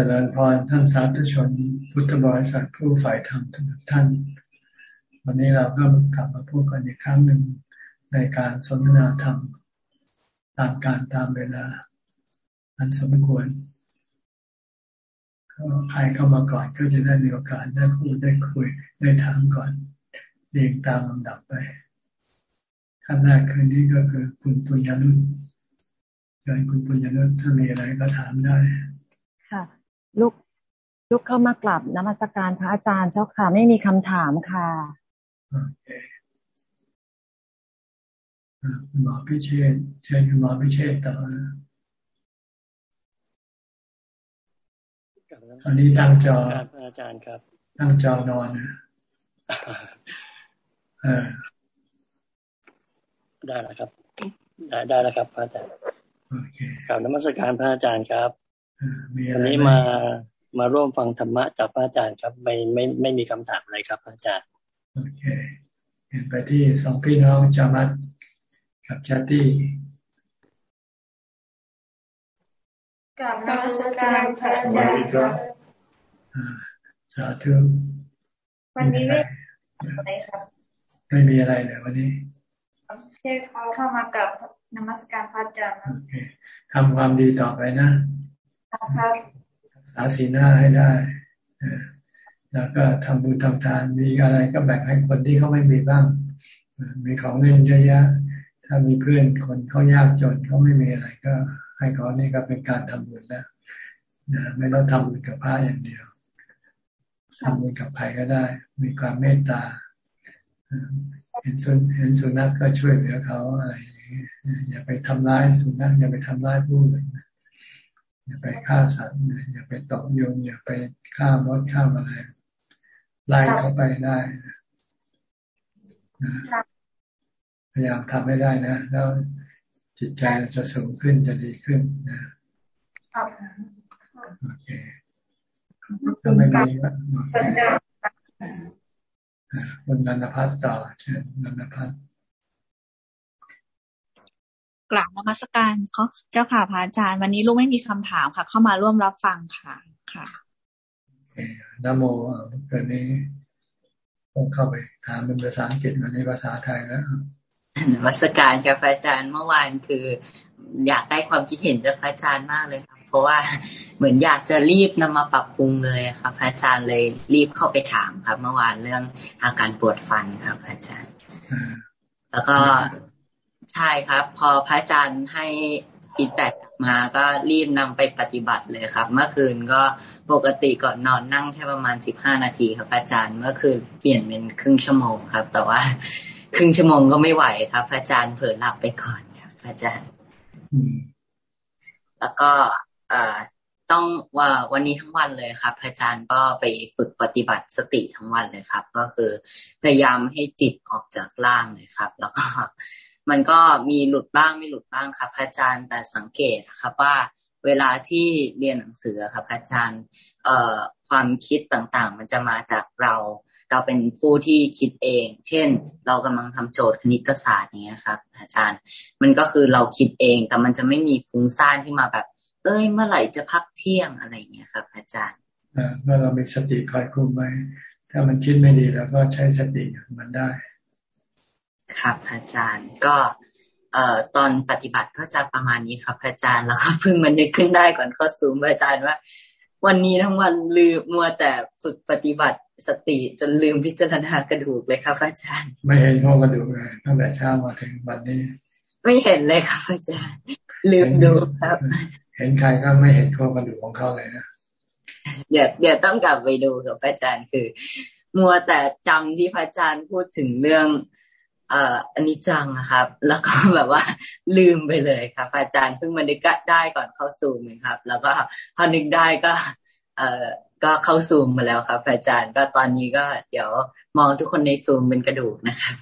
จริญพรท่านสาธุชน พุทธบริษัทผู้ฝ่ายธรรมทุกท่าน วันนี้เราก็กลับมาพูดกันอีกครั้งหนึ่งในการสนทนาธรรมตามการตามเวลา อันสมควรใครเข้ามาก่อนก็จะได้มีโอกาสได้พูดได้คุยได้ถามก่อนเรียงตามลำดับไปท่านแรกคืนนี้ก็คือคุณปุญญานุษย์เชิญคุณปุญญานุษย์ถ้ามีอะไรก็ถามได้ ลูกลูกเข้ามากลับนมัสการพระอาจารย์เจ้าค่ะ ไม่มีคำถามค่ะโอเคคุณหมอพิเชษเชิญคุณหมอพิเชษต่อตอนนี้ตั้งจออาจารย์ครับ ตั้งจอนอนนะเออได้แล้วครับ ได้ได้แล้วครับ พระอาจารย์กลับนมัสการพระอาจารย์ครับ วันนี้มามาร่วมฟังธรรมะจากพระอาจารย์ครับ ไม่ไม่ไม่มีคำถามอะไรครับพระอาจารย์โอเคเห็นไปที่สองพี่น้องจามัดกับชาตี้กับนมัสการพระอาจารย์ครับสาธุวันนี้ไม่อะไรครับ ไม่มีอะไรเลยวันนี้แค่เขาเข้ามากับนมัสการพระอาจารย์ทำความดีต่อไปนะค รับษาศีลห้าให้ได้แล้วก็ทำบุญทำทานมีอะไรก็แบ่งให้คนที่เขาไม่มีบ้าง มีของเล่นเยอะแยะถ้ามีเพื่อนคนเขายากจนเขาไม่มีอะไรก็ ให้เขานี่ก็เป็นการทำบุญแล้วนะไม่ต้องทำบุญกับพระอย่างเดียวทำบุญกับใครก็ได้ มีความเมตตาเห็นสุนเห็นสุนัขกก็ช่วยเหลือเขาอะไรอย่าไปทำร้ายสุนัขอย่าไปทำร้ายผู้อื่น อย่าไปฆ่าสัตว์อย่าไปตกยุงอย่าไปฆ่ามดฆ่าอะไรไล่เขาไปได้พยายามทำให้ได้นะ แล้วจิตใจจะสูงขึ้นจะดีขึ้นนะโอเคถ้าไม่มีคุณนันทพัฒน์ต่อเชิญนันทพัฒน์ กราบนมัสการเขาเจ้าค่ะพระอาจารย์วันนี้ลูกไม่มีคำถามค่ะ เข้ามาร่วมรับฟังค่ะค่ะนโมเกิดนี้ต้องเข้าไปถามเป็นภาษาอังกฤษมาในภาษาไทยแล้วนมัสการค่ะพระอาจารย์เมื่อวานคือ อยากได้ความคิดเห็นจากพระอาจารย์มากเลยครับเพราะว่าเหมือนอยากจะรีบนำมาปรับปรุงเลยครับพระอาจารย์เลยรีบเข้าไปถามครับ เมื่อวานเรื่องอาการปวดฟันครับพระอาจารย์ แล้วก็ ใช่ครับ พอพระอาจารย์ให้ฟีดแบ็กมาก็รีบนำไปปฏิบัติเลยครับ เมื่อคืนก็ปกติก่อนนอนนั่งแค่ประมาณสิบห้านาทีครับอาจารย์เมื่อคืนเปลี่ยนเป็นครึ่งชั่วโมงครับ แต่ว่าครึ่งชั่วโมงก็ไม่ไหวครับ อาจารย์เผลอหลับไปก่อนครับอาจารย์ แล้วก็เอ่อต้องว่าวันนี้ทั้งวันเลยครับ อาจารย์ก็ไปฝึกปฏิบัติสติทั้งวันเลยครับ ก็คือพยายามให้จิตออกจากร่างเลยครับ แล้วก็ มันก็มีหลุดบ้างไม่หลุดบ้างครับอาจารย์แต่สังเกตครับว่าเวลาที่เรียนหนังสือครับอาจารย์เอ่อความคิดต่างๆ มันจะมาจากเรา เราเป็นผู้ที่คิดเอง เช่น เรากำลังทำโจทย์คณิตศาสตร์เนี้ยครับ อาจารย์ มันก็คือเราคิดเอง แต่มันจะไม่มีฟุ้งซ่านที่มาแบบ เอ้ยเมื่อไหร่จะพักเที่ยงอะไรเงี้ยครับ อาจารย์เมื่อเรามีสติคอยคุมไว้ ถ้ามันคิดไม่ดีเราก็ใช้สติมันได้ ครับอาจารย์ก็เอ่อตอนปฏิบัติก็จะประมาณนี้ครับอาจารย์แล้วก็เพิ่งมันนึกขึ้นได้ก่อนเข้าสูงอาจารย์ว่า วันนี้ทั้งวันลืมมัวแต่ฝึกปฏิบัติสติจนลืมพิจารณากระดูกเลยครับอาจารย์ ไม่เห็นโครงกระดูกเลยตั้งแต่เช้ามาถึงวันนี้ ไม่เห็นเลยครับอาจารย์ลืมดูครับ เห็นใครก็ไม่เห็นโครงกระดูกของเขาเลยนะเดี๋ยวเดี๋ยวต้องกลับไปดูกับอาจารย์คือ มัวแต่จำที่พระอาจารย์พูดถึงเรื่อง เอ่ออันนี้จังนะครับ แล้วก็แบบว่าลืมไปเลยครับอาจารย์เพิ่งมานึกได้ก่อนเข้าซูมครับ แล้วก็พอนึกได้ก็ เอ่อก็เข้าซูมมาแล้วครับอาจารย์ก็ตอนนี้ก็เดี๋ยวมองทุกคนในซูมเป็นกระดูกนะครับ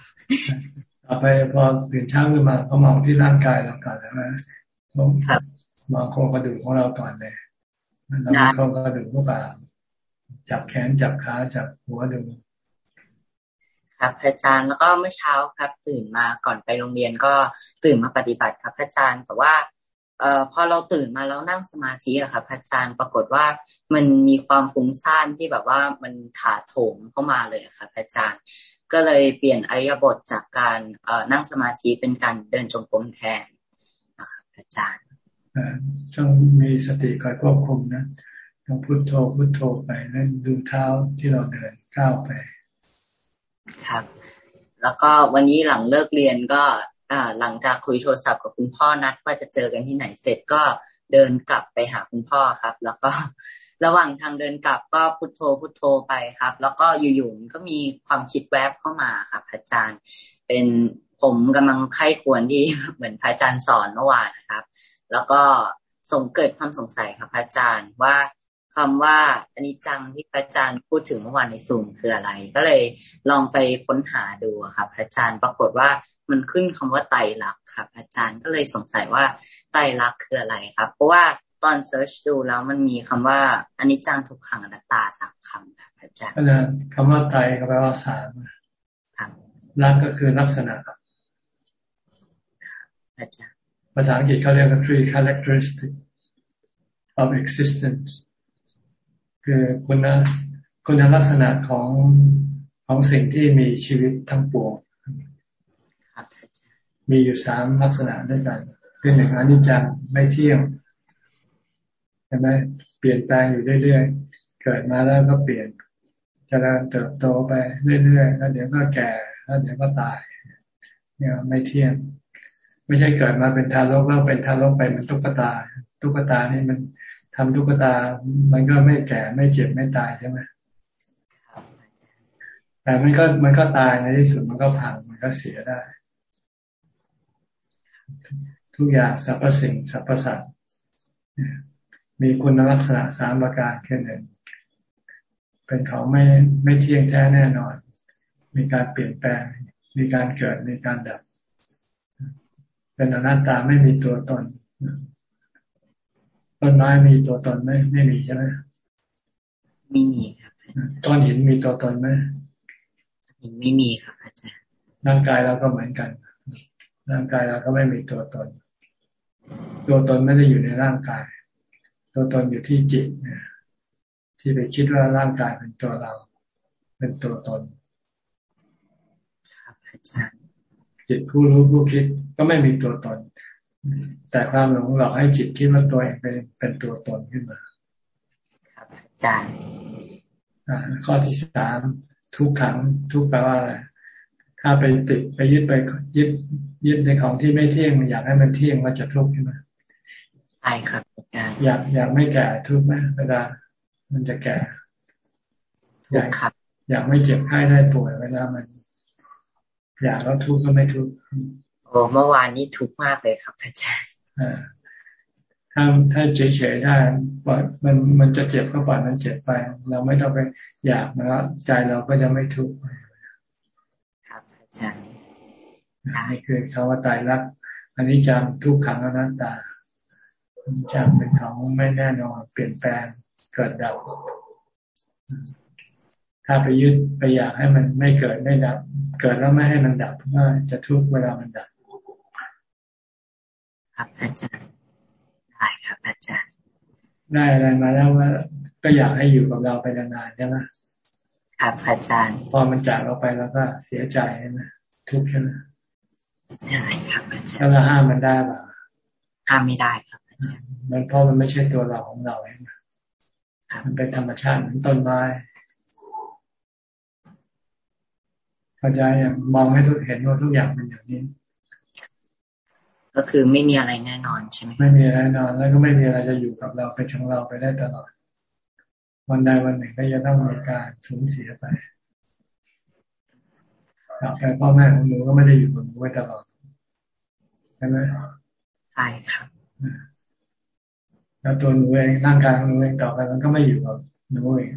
ต่อไปพอตื่นเช้าขึ้นมาก็มองที่ร่างกายเราก่อนนะมองโครงกระดูกของเราก่อนเลยเราโครงกระดูกก็แบบจับแขนจับขาจับหัวดู ครับพระอาจารย์แล้วก็เมื่อเช้าครับ ตื่นมาก่อนไปโรงเรียนก็ตื่นมาปฏิบัติครับพระอาจารย์ แต่ว่าเอ่อพอเราตื่นมาแล้วนั่งสมาธิอะค่ะพระอาจารย์ปรากฏว่ามันมีความฟุ้งซ่านที่แบบว่ามันถาโถมเข้ามาเลยค่ะพระอาจารย์ ก็เลยเปลี่ยนอริยบทจากการเอ่อนั่งสมาธิเป็นการเดินจงกรมแทนนะคะพระอาจารย์ต้องมีสติคอยควบคุมนะต้องพุโทโธพุโทโธไปแล้วดูเท้าที่เราเดินก้าวไป ครับ แล้วก็วันนี้หลังเลิกเรียนก็อหลังจากคุยโทรศัพท์กับคุณพ่อนัดว่าจะเจอกันที่ไหนเสร็จก็เดินกลับไปหาคุณพ่อครับ แล้วก็ระหว่างทางเดินกลับก็พุโทโธพุโทโธไปครับ แล้วก็อยู่ๆก็มีความคิดแวบเข้ามาครับอาจารย์ เป็นผมกำลังไข้ควรที่เหมือนพระอาจารย์สอนเมื่อวานนะครับ แล้วก็สงเกิดความสงสัยครับพระอาจารย์ว่า คำว่าอนิจจังที่พระอาจารย์พูดถึงเมื่อวานในสูงคืออะไร ก็เลยลองไปค้นหาดูครับพระอาจารย์ปรากฏว่ามันขึ้นคำว่าไตรลักษณ์ครับ อาจารย์ก็เลยสงสัยว่าไตรลักษณ์คืออะไรครับ เพราะว่าตอนเซิร์ชดูแล้วมันมีคำว่าอนิจจังทุกขังอนัตตาสามคำครับอาจารย์คำว่าไตรก็แปลว่าสามครับลักก็คือลักษณะครับอาจารย์ภาษาอังกฤษเขาเรียกว่า three characteristic of existence คือคุณคุณลักษณะของของสิ่งที่มีชีวิตทั้งปวงมีอยู่สามลักษณะด้วยกันคือหนึ่งอนิจจังไม่เที่ยงใช่ไหมเปลี่ยนแปลงอยู่เรื่อยๆ เกิดมาแล้วก็เปลี่ยนจเจริญเติบโตไปเรื่อยๆแล้วเดี๋ยวก็แก่แล้วเดี๋ยวก็ตาย เนี่ยไม่เที่ยง ไม่ใช่เกิดมาเป็นทารกแล้วเป็นทารกไปมันตุ๊กตา ตุ๊กตานี่มัน ทำตุ๊กตา มันก็ไม่แก่ไม่เจ็บไม่ตายใช่ไหมแต่มันก็มันก็ตายในที่สุดมันก็พังมันก็เสียได้ ทุกอย่างสรรพสิ่งสรรพสัตว์มีคุณลักษณะสามประการแค่หนึ่งเป็นของไม่ไม่เที่ยงแท้แน่นอน มีการเปลี่ยนแปลง มีการเกิดมีการดับ เป็นอนัตตาไม่มีตัวตน ต้นไม้มีตัวตนไหมไม่มีใช่ไหมไม่มีครับต้นหินมีตัวตนไหมไม่มีครับอาจารย์ร่างกายเราก็เหมือนกัน ร่างกายเราก็ไม่มีตัวตน ตัวตนไม่ได้อยู่ในร่างกาย ตัวตนอยู่ที่จิตเนี่ยที่ไปคิดว่าร่างกายเป็นตัวเรา เป็นตัวตนจิตผู้รู้ผู้คิดก็ไม่มีตัวตน แต่ความหลงหลอกให้จิตคิดว่าตัวเองเป็นเป็นตัวตนขึ้นมา ครับอาจารย์ข้อที่สามทุกขังทุกแปลว่าอะไรถ้าไปติดไปยึดไปยึดยึดในของที่ไม่เที่ยงอยากให้มันเที่ยงมันจะทุกข์ใช่ไหมใช่ครับอยากอยากไม่แก่ทุกข์ไหมเวลามันจะแก่อยากอยากไม่เจ็บไข้ได้ป่วยเวลามัน อยากแล้วทุกข์ก็ไม่ทุกข์โอ้เมื่อวานนี้ทุกข์มากเลยครับอาจารย์ถ้าถ้าเฉยๆได้ปล่อยมันมันจะเจ็บก็ปล่อยมันเจ็บไป เราไม่ต้องไปอยากนะใจเราก็จะไม่ทุกข์ช่นี่คือคำว่าตายรักอันนี้จำทุกขังอนัตตาจำเป็นของไม่แน่นอนเปลี่ยนแปลงเกิดดับถ้าไปยึดไปอยากให้มันไม่เกิดไม่ดับ เกิดแล้วไม่ให้มันดับก็จะทุกเวลามันดับ ครับอาจารย์ ได้ครับอาจารย์ ได้อะไรมาแล้วว่า ก็อยากให้อยู่กับเราไปนานๆใช่ไหมครับอาจารย์ พอมันจากเราไปแล้วก็เสียใจนะทุกข์ใช่ไหมใช่ครับอาจารย์แล้วเราห้ามมันได้ป่ะห้ามไม่ได้ครับอาจารย์ มันเพราะมันไม่ใช่ตัวเราของเราเองมันเป็นธรรมชาติเหมือนต้นไม้เข้าใจอย่างมองให้ทุกเห็นว่าทุกอย่างเป็นอย่างนี้ ก็คือไม่มีอะไรแน่นอนใช่ไหมไม่มีอะไรแน่นอน แล้วก็ไม่มีอะไรจะอยู่กับเราเป็นของเราไปได้ตลอด วันใดวันหนึ่งก็จะต้องมีการสูญเสียไปแต่พ่อแม่ของหนูก็ไม่ได้อยู่กับหนูไว้ตลอดใช่ไหมใช่ครับแล้วตัวหนูเองร่างกายของหนูเองต่อไปมันก็ไม่อยู่กับหนูเอง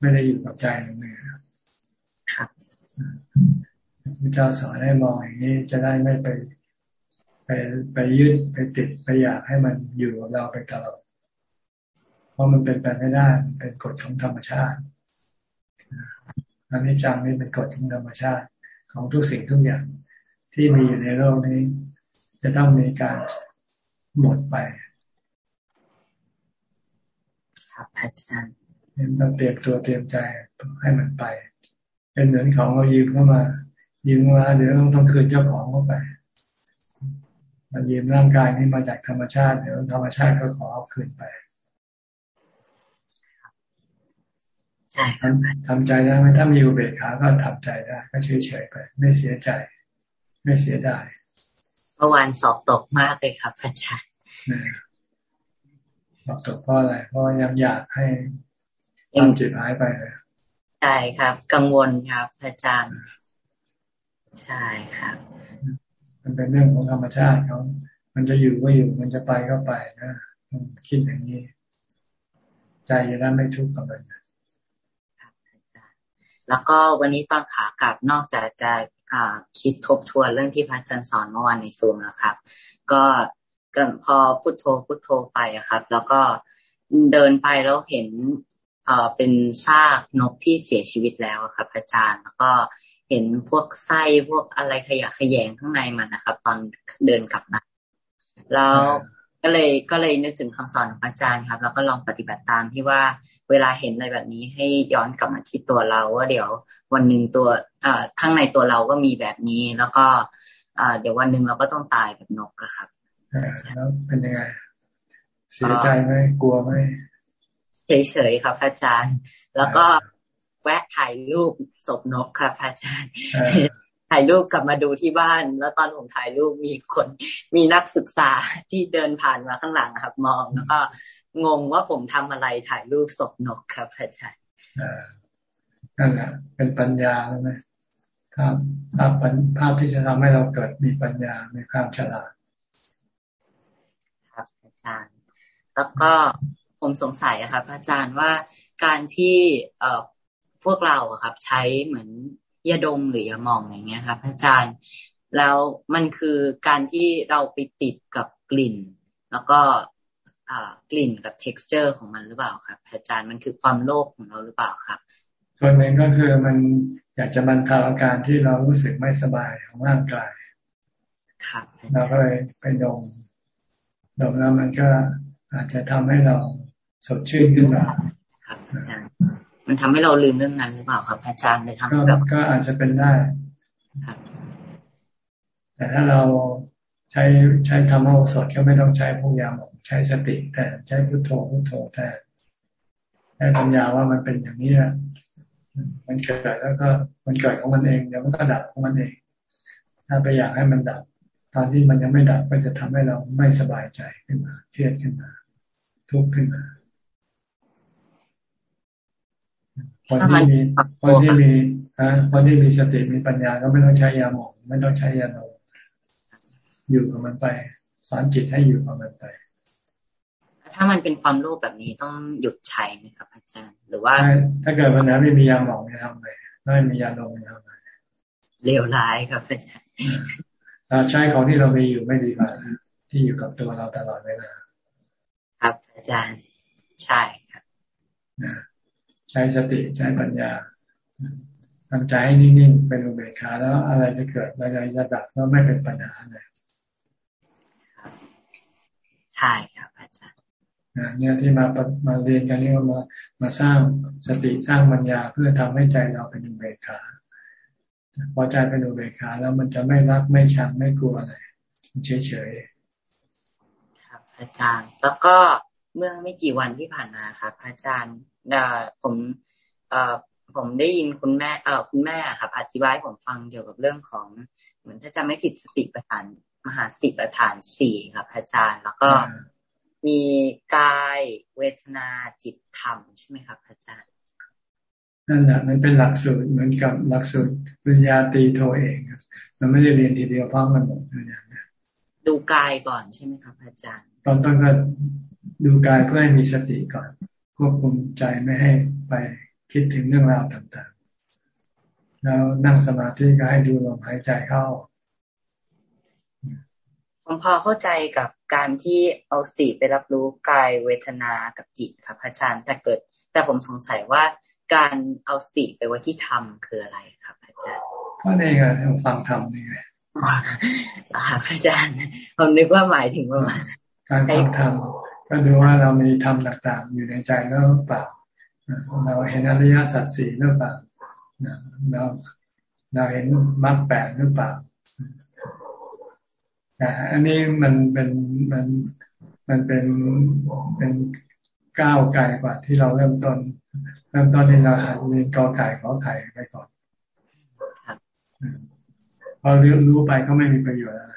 ไม่ได้อยู่กับใจหนูเองครับพระเจ้าสอนให้มองอย่างนี้จะได้ไม่ไป ไปไปยึดไปติดไปอยากให้มันอยู่กับเราไปตลอดเพราะมันเป็นไปไม่ได้เป็นกฎของธรรมชาติอันนี้จำนี่เป็นกฎของธรรมชาติ ของทุกสิ่งทุกอย่างที่มีอยู่ในโลกนี้ จะต้องมีการหมดไป ครับอาจารย์เราเตรียมตัวเตรียมใจให้มันไป เป็นเหมือนของเรายืมเข้ามายืมมาเดี๋ยวต้องต้องคืนเจ้าของเข้าไป มันยืมร่างกายนี้มาจากธรรมชาติเดี๋ยวธรรมชาติก็ขอเอาคืนไปใช่ทำใจได้ไหมถ้ามีอุเบกขาก็ทำใจได้ ก็เฉยเฉยไป ไม่เสียใจ ไม่เสียดายเมื่อวานสอบตกมากเลยครับอาจารย์สอบตกเพราะอะไรเพราะยังอยากให้ทำจิตหายไปเลยใช่ครับ กังวลครับ อาจารย์ ใช่ครับ มันเป็นเรื่องของธรรมชาติเขามันจะอยู่ก็อยู่ มันจะไปก็ไปนะคิดอย่างนี้ ใจจะได้ไม่ทุกข์กับมันแล้วก็วันนี้ตอนขากลับนอกจากจะคิดทบทวนเรื่องที่พระอาจารย์สอนเมื่อวานในซูมแล้วครับ ก็พอพุโทโธพุโทโธไปครับ แล้วก็เดินไปแล้วเห็นเอ่อเป็นซากนกที่เสียชีวิตแล้วครับ อาจารย์ แล้วก็ เห็นพวกไส้พวกอะไรขยะขยงข้างในมันนะครับ ตอนเดินกลับมาแล้วก็เลยก็เลยนึกถึงคำสอนของอาจารย์ครับ แล้วก็ลองปฏิบัติตามที่ว่าเวลาเห็นอะไรแบบนี้ให้ย้อนกลับมาที่ตัวเราว่าเดี๋ยววันหนึ่งตัวอ่าข้างในตัวเราก็มีแบบนี้ แล้วก็อ่าเดี๋ยววันหนึ่งเราก็ต้องตายแบบนกครับแล้วเป็นยังไงเสียใจไหมกลัวไหมเฉยๆครับอาจารย์ แล้วก็ แวะถ่ายรูปศพนกครับอาจารย์ถ่ายรูปกลับมาดูที่บ้าน แล้วตอนผมถ่ายรูปมีคนมีนักศึกษาที่เดินผ่านมาข้างหลังครับ มองแล้วก็งงว่าผมทำอะไรถ่ายรูปศพนกครับอาจารย์นั่นแหละเป็นปัญญาใช่ไหมภาพภาพภาพที่จะทำให้เราเกิดมีปัญญามีความฉลาดครับอาจารย์ แล้วก็ผมสงสัยครับอาจารย์ว่าการที่เอ่อ พวกเราครับ ใช้เหมือนยาดมหรือยาหม่องอย่างเงี้ยครับ อาจารย์ แล้วมันคือการที่เราไปติดกับกลิ่น แล้วก็กลิ่นกับ texture ของมันหรือเปล่าครับ อาจารย์มันคือความโลภของเราหรือเปล่าครับส่วนหนึ่งก็คือมันอยากจะบรรเทาอาการที่เรารู้สึกไม่สบายของร่างกายครับเราก็เลยไปดมดมแล้วมันก็อาจจะทำให้เราสดชื่นขึ้นมาครับอาจารย์ มันทำให้เราลืมเรื่องนั้นหรือเปล่าครับอาจารย์เลยทำให้แบบก็อาจจะเป็นได้แต่ถ้าเราใช้ใช้ธรรมโอสถก็ไม่ต้องใช้พวกยาหมองใช้สติแต่ใช้พุทโธพุทโธแต่ให้ปัญญาว่ามันเป็นอย่างนี้นะมันเกิดแล้วก็มันเกิดของมันเองเดี๋ยวมันก็ดับของมันเอง ถ้าไปอยากให้มันดับ ตอนที่มันยังไม่ดับก็จะทำให้เราไม่สบายใจขึ้นมาเครียดขึ้นมา ทุกข์ขึ้นมา คนที่มีคนที่มีคนที่มีสติมีปัญญาก็ไม่ต้องใช้ยาหมองไม่ต้องใช้ยาโนอยู่กับมันไป สอนจิตให้อยู่กับมันไป ถ้ามันเป็นความโลภแบบนี้ต้องหยุดใช้ไหมครับ อาจารย์หรือว่า ถ้าเกิดวันนั้นไม่มียาหมองจะทำไงไม่มียาโนจะทำไงเลวร้ายครับอาจารย์เราใช้ของที่เรามีอยู่ไม่ดีกว่าที่อยู่กับตัวเราตลอดเวลาครับอาจารย์ใช่ครับ ใช้สติใช้ปัญญาทำใจให้นิ่งๆเป็นอุเบกขาแล้วอะไรจะเกิดอะไรจะดับก็ไม่เป็นปัญหาเลยใช่ครับอาจารย์เนี่ยที่มามาเรียนกันนี่มามาสร้างสติสร้างปัญญาเพื่อทำให้ใจเราเป็นอุเบกขาพอใจเป็นอุเบกขาแล้วมันจะไม่รักไม่ชังไม่กลัวอะไรเฉยเฉยครับอาจารย์แล้วก็ เมื่อไม่กี่วันที่ผ่านมาครับ อาจารย์ผมเอ่อผมได้ยินคุณแม่เอ่อคุณแม่ครับ อธิบายผมฟังเกี่ยวกับเรื่องของ เหมือนถ้าจะไม่ผิดสติปัฏฐาน มหาสติปัฏฐานสี่ครับ อาจารย์แล้วก็มีกายเวทนาจิตธรรมใช่ไหมครับ อาจารย์นั่นแหละมันเป็นหลักสูตรเหมือนกับหลักสูตรปัญญาตีโทเองมันไม่ได้เรียนทีเดียวพร้อมกันหมดอย่างนี้ดูกายก่อนใช่ไหมครับ อาจารย์ ตอนต้นก็ ดูกายเพื่อให้มีสติก่อน ควบคุมใจไม่ให้ไปคิดถึงเรื่องราวต่างๆ แล้วนั่งสมาธิก็ให้ดูลมหายใจเข้าผมพอเข้าใจกับการที่เอาสติไปรับรู้กายเวทนากับจิตครับอาจารย์แต่เกิด แต่ผมสงสัยว่าการเอาสติไปไว้ที่ธรรมคืออะไรครับอาจารย์ก็นี่ไงฟังธรรมนี่ไงครับอาจารย์ผมนึกว่าหมายถึงว่าการฟังธรรม ก็ดูว่าเรามีธรรมต่างๆ อยู่ในใจแล้วหรือเปล่าเราเห็นอริยสัจสี่หรือเปล่าเราเราเห็นมรรคแปดหรือเปล่าแต่อันนี้มันเป็นมันมันเป็นเป็นก้าวไกลกว่าที่เราเริ่มต้นเริ่มต้นที่เราหัดเรียนกอไก่ขอไข่ไปก่อนพอรู้รู้ไปก็ไม่มีประโยชน์อะไร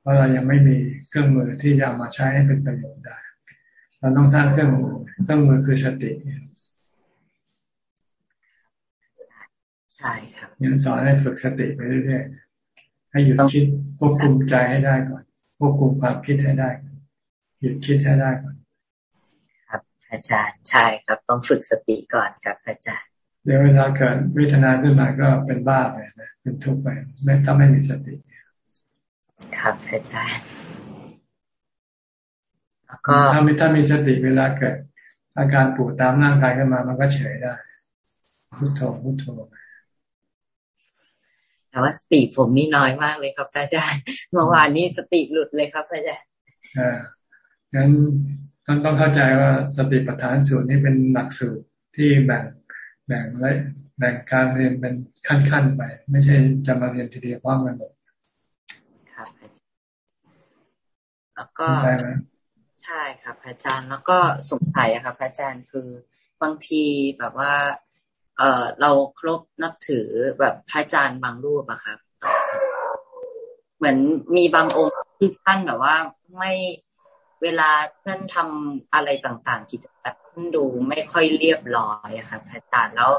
เพราะเรายังไม่มีเครื่องมือที่จะมาใช้ให้เป็นประโยชน์ได้ เราต้องสร้างเครื่องมือเครื่องมือคือสติใช่ครับยังสอนให้ฝึกสติไปเรื่อยๆ ให้หยุดคิดควบคุมใจให้ได้ก่อนควบคุมความคิดให้ได้หยุดคิดให้ได้ก่อนครับ อาจารย์ใช่ครับต้องฝึกสติก่อนครับ อาจารย์เดี๋ยวเวลาเกิดวิทนาขึ้นมาก็เป็นบ้าไปนะเป็นทุกข์ไปไม่ถ้าไม่มีสติ ครับอาจารย์แล้วก็ถ้ามีถ้ามีสติเวลาเกิด อาการปวดตามร่างกายขึ้นมามันก็เฉยได้พุทโธพุทโธแต่ว่าสติผมนี่น้อยมากเลยครับอาจารย์เมื่อวานนี้สติหลุดเลยครับอาจารย์อ่างั้นท่านต้องเข้าใจว่าสติปัฏฐานสูตรนี้เป็นหลักสูตรที่แบ่งแบ่งและแบ่งการเรียนเป็นขั้นๆไป ไม่ใช่จะมาเรียนทีเดียวพร้อมกันหมดครับ แล้วก็ใช่ครับอาจารย์แล้วก็สงสัยอะครับอาจารย์คือบางทีแบบว่า เออเราครบนับถือแบบพระอาจารย์บางรูปอะครับเหมือนมีบางองค์ที่ท่านแบบว่าไม่เวลาท่านทำอะไรต่างๆกิจกรรมท่านดูไม่ค่อยเรียบร้อยอะครับอาจารย์แล้ว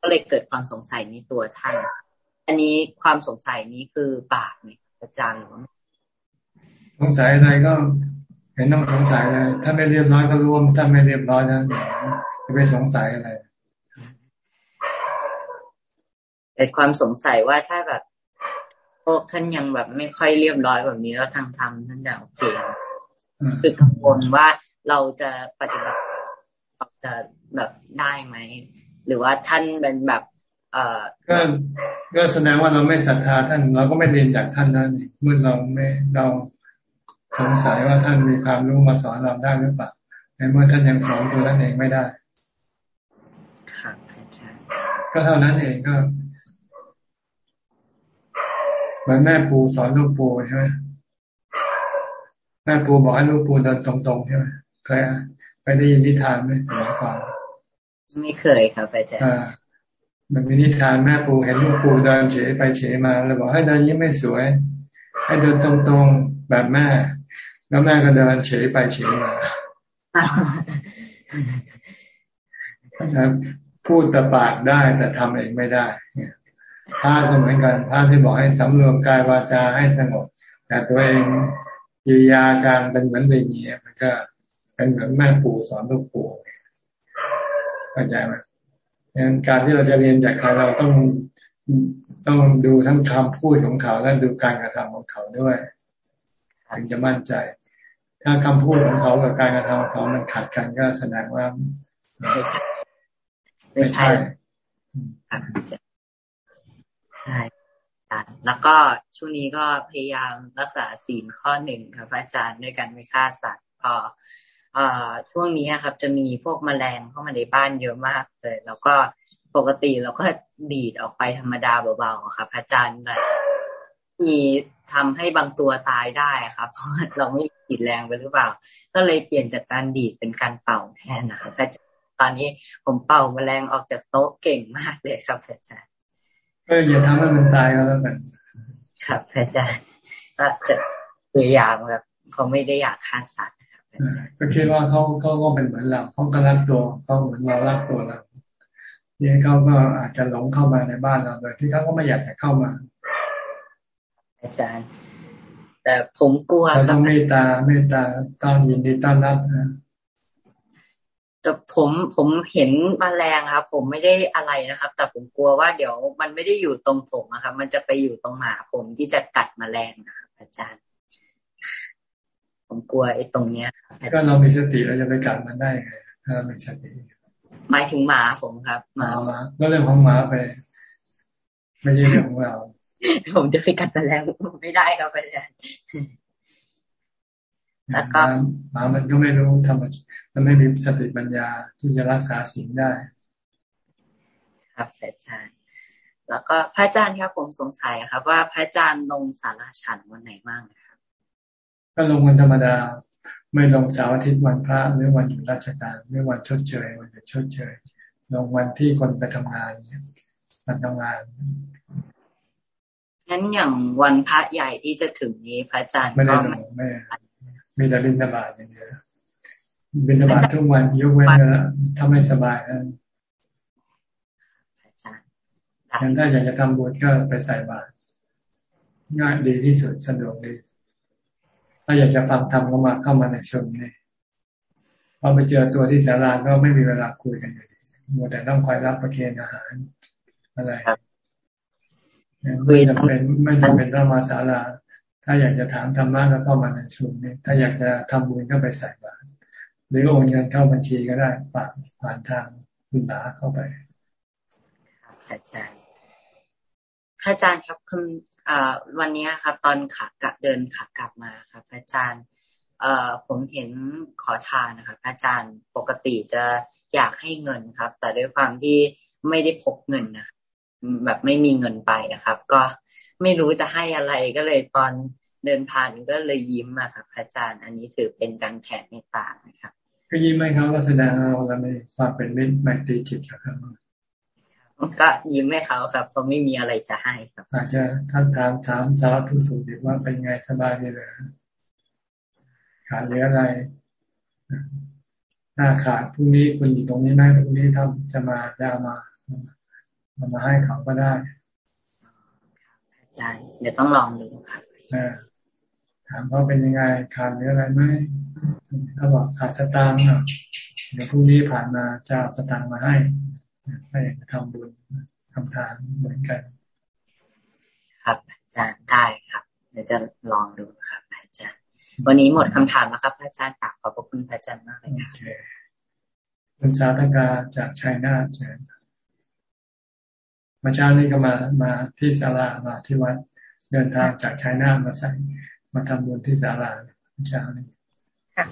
ก็เลยเกิดความสงสัยในตัวท่าน อันนี้ความสงสัยนี้คือบาปไหมอาจารย์หรือ สงสัยอะไรก็เห็นต้องสงสัยเลยถ้าไม่เรียบร้อยก็ร่วมถ้าไม่เรียบร้อยนั้นจะไปสงสัยอะไรเกิดความสงสัยว่าถ้าแบบพวกท่านยังแบบไม่ค่อยเรียบร้อยแบบนี้แล้วทางธรรมท่านจะโอเคคือกังวลว่าเราจะปฏิบัติจะแบบได้ไหมหรือว่าท่านเป็นแบบเอ่อก็ก็แสดงว่าเราไม่ศรัทธาท่าน เราก็ไม่เรียนจากท่านนั่นเมื่อเราไม่เรา สงสัยว่าท่านมีความรู้มาสอนเราได้หรือเปล่าในเมื่อท่านยังสอนตัวท่านเองไม่ได้ครับอาจารย์ก็เท่านั้นเองก็เหมือนแม่ปูสอนลูกปูใช่ไหมแม่ปูบอกให้ลูกปูเดินตรงๆใช่ไหมเคยไปได้ยินนิทานไหมสมัยก่อนไม่เคยครับอาจารย์มันมีนิทานแม่ปูเห็นลูกปูเดินเฉยไปเฉยมาแล้วบอกให้เดินยิ้มไม่สวย ให้เดินตรงๆแบบแม่ แล้วแม่ก็เดินเฉยไปเฉยมาพูดแต่ปากได้แต่ทำเองไม่ได้เนี่ยพระก็เหมือนกันพระที่บอกให้สำรวมกายวาจาให้สงบ แต่ตัวเองกิยาการเป็นเหมือนเอย่างนี้มันก็เป็นเหมือนแม่ปู่สอนลูกปู่เข้าใจไหมงั้นการที่เราจะเรียนจากใครเราต้องต้องดูทั้งคำพูดของเขาและดูการกระทำของเขาด้วยถึงจะมั่นใจ ถ้าคำพูดของเขากับการกระทำของเขามันขัดกันก็แสดงว่าไม่ใช่ไม่ใช่ใช่แล้วก็ช่วงนี้ก็พยายามรักษาศีลข้อหนึ่งครับอาจารย์ด้วยกันไม่ฆ่าสัตว์พอช่วงนี้ครับ จะมีพวกแมลงเข้ามาในบ้านเยอะมากเลย แล้วก็ปกติเราก็ดีดออกไปธรรมดาเบาๆครับอาจารย์แต่ มีทำให้บางตัวตายได้ครับ เพราะเราไม่ดีดแรงไปหรือเปล่า ก็เลยเปลี่ยนจากการดีดเป็นการเป่าแทนนะครับอาจารย์ตอนนี้ผมเป่าแมลงออกจากโต๊ะเก่งมากเลยครับอาจารย์ก็อย่าทำให้มันตายก็แล้วกันครับอาจารย์ก็จะพยายามครับเขาไม่ได้อยากฆ่าสัตว์ครับก็คิดว่าเขาเขาก็เป็นเหมือนเราเขาก็รักตัวเขาเหมือนเรารักตัวเราเนี่ยเขาก็อาจจะหลงเข้ามาในบ้านเราโดยที่เขาก็ไม่อยากจะเข้ามา อาจารย์ แต่ผมกลัวเราต้องเมตตาเมตตาต้อนยินดีต้อนรับนะแต่ผมผมเห็นมแมลงครับ ผมไม่ได้อะไรนะครับ แต่ผมกลัวว่าเดี๋ยวมันไม่ได้อยู่ตรงผมนะครับ มันจะไปอยู่ตรงหมาผมที่จะกัดมแมลงนะครับอาจารย์ ผมกลัวไอ้ตรงเนี้ยก็เรามีสติเราจะไปกัดมันได้ไงถ้าเรามีสติหมายถึงหมาผมครับหมาก็เรื่องของหมาไป ไม่ใช่เรื่องของเรา ผมจะไปกัดมแมลงไม่ได้ครับอาจารย์แล้วก็หมามันก็ไม่รู้ทำมันไม่มีสติปัญญาที่จะรักษาสิ่งได้ ครับอาจารย์แล้วก็พระอาจารย์ครับผมสงสัยครับ ว่าพระอาจารย์ลงสาราฉันวันไหนบ้างครับ ก็ลงวันธรรมดา ไม่ลงเสาร์อาทิตย์วันพระหรือวันหยุดราชการหรือวันชดเชยวันหยุดชดเชยลงวันที่คนไปทำงานเนี่ยวันทำงาน งั้นอย่างวันพระใหญ่ที่จะถึงนี้พระอาจารย์ไม่ได้ลงไม่มีแต่บินบาตอย่างเดียวบินบาตทุกวันยกเว้นแล้วถ้าไม่สบายนะงั้นถ้าอยากจะทำบุญก็ไปใส่บาตรง่ายดีที่สุดสะดวกดีถ้าอยากจะฟังธรรมก็มาเข้ามาในชมนี่พอไปเจอตัวที่สาราก็ไม่มีเวลาคุยกันอยู่มัวแต่ต้องคอยรับประเคนอาหารอะไร ไม่จำเป็นไม่จำเป็นต้องมาศาลา ถ้าอยากจะถามธรรมะก็เข้ามาในชุมนี่ถ้าอยากจะทำบุญก็ไปใส่บาตรหรือโอนเงินเข้าบัญชีก็ได้ผ่านผ่านทางคุณหาเข้าไปครับอาจารย์อาจารย์ครับคือวันนี้ครับ ตอนขากลับเดินขากลับมาครับ อาจารย์เอ่อผมเห็นขอทานนะครับ อาจารย์ปกติจะอยากให้เงินครับ แต่ด้วยความที่ไม่ได้พกเงินนะ แบบไม่มีเงินไปนะครับ ก็ไม่รู้จะให้อะไรก็เลยตอนเดินผ่านก็เลยยิ้มอะครับอาจารย์ อันนี้ถือเป็นการแผ่เมตตานะครับก็ยิ้มให้เขาก็แสดงเราเราไม่ความเป็นมิตรไมตรีจิตครับก็ยิ้มให้เขาครับเพราะไม่มีอะไรจะให้ครับ อาจจะท่านถามถามสารทุสุขดีว่าเป็นไงสบายดีเลยขาดเหลืออะไรถ้าขาดพรุ่งนี้คุณอยู่ตรงนี้ไหมพรุ่งนี้ถ้าจะมาจะมา มามาให้เขาก็ได้อาจารย์เดี๋ยวต้องลองดูครับถามเขาเป็นยังไงขาดหรืออะไรไหมถ้าบอกขาดสตางค์เดี๋ยวพรุ่งนี้ผ่านมาจะเอาสตางค์มาให้ให้ทำบุญทำทานเหมือนกัน ครับอาจารย์ได้ครับเดี๋ยวจะลองดูครับอาจารย์วันนี้หมดคำถามแล้วครับอาจารย์กราบขอบพระคุณอาจารย์มากเลยครับคุณสาธกาจากชัยนาทเชิญ มาเช้านี้ก็มามาที่ศาลามาที่วัดเดินทางจากชัยนาทมาใส่มาทำบุญที่ศาลาเช้านี้ค่ะ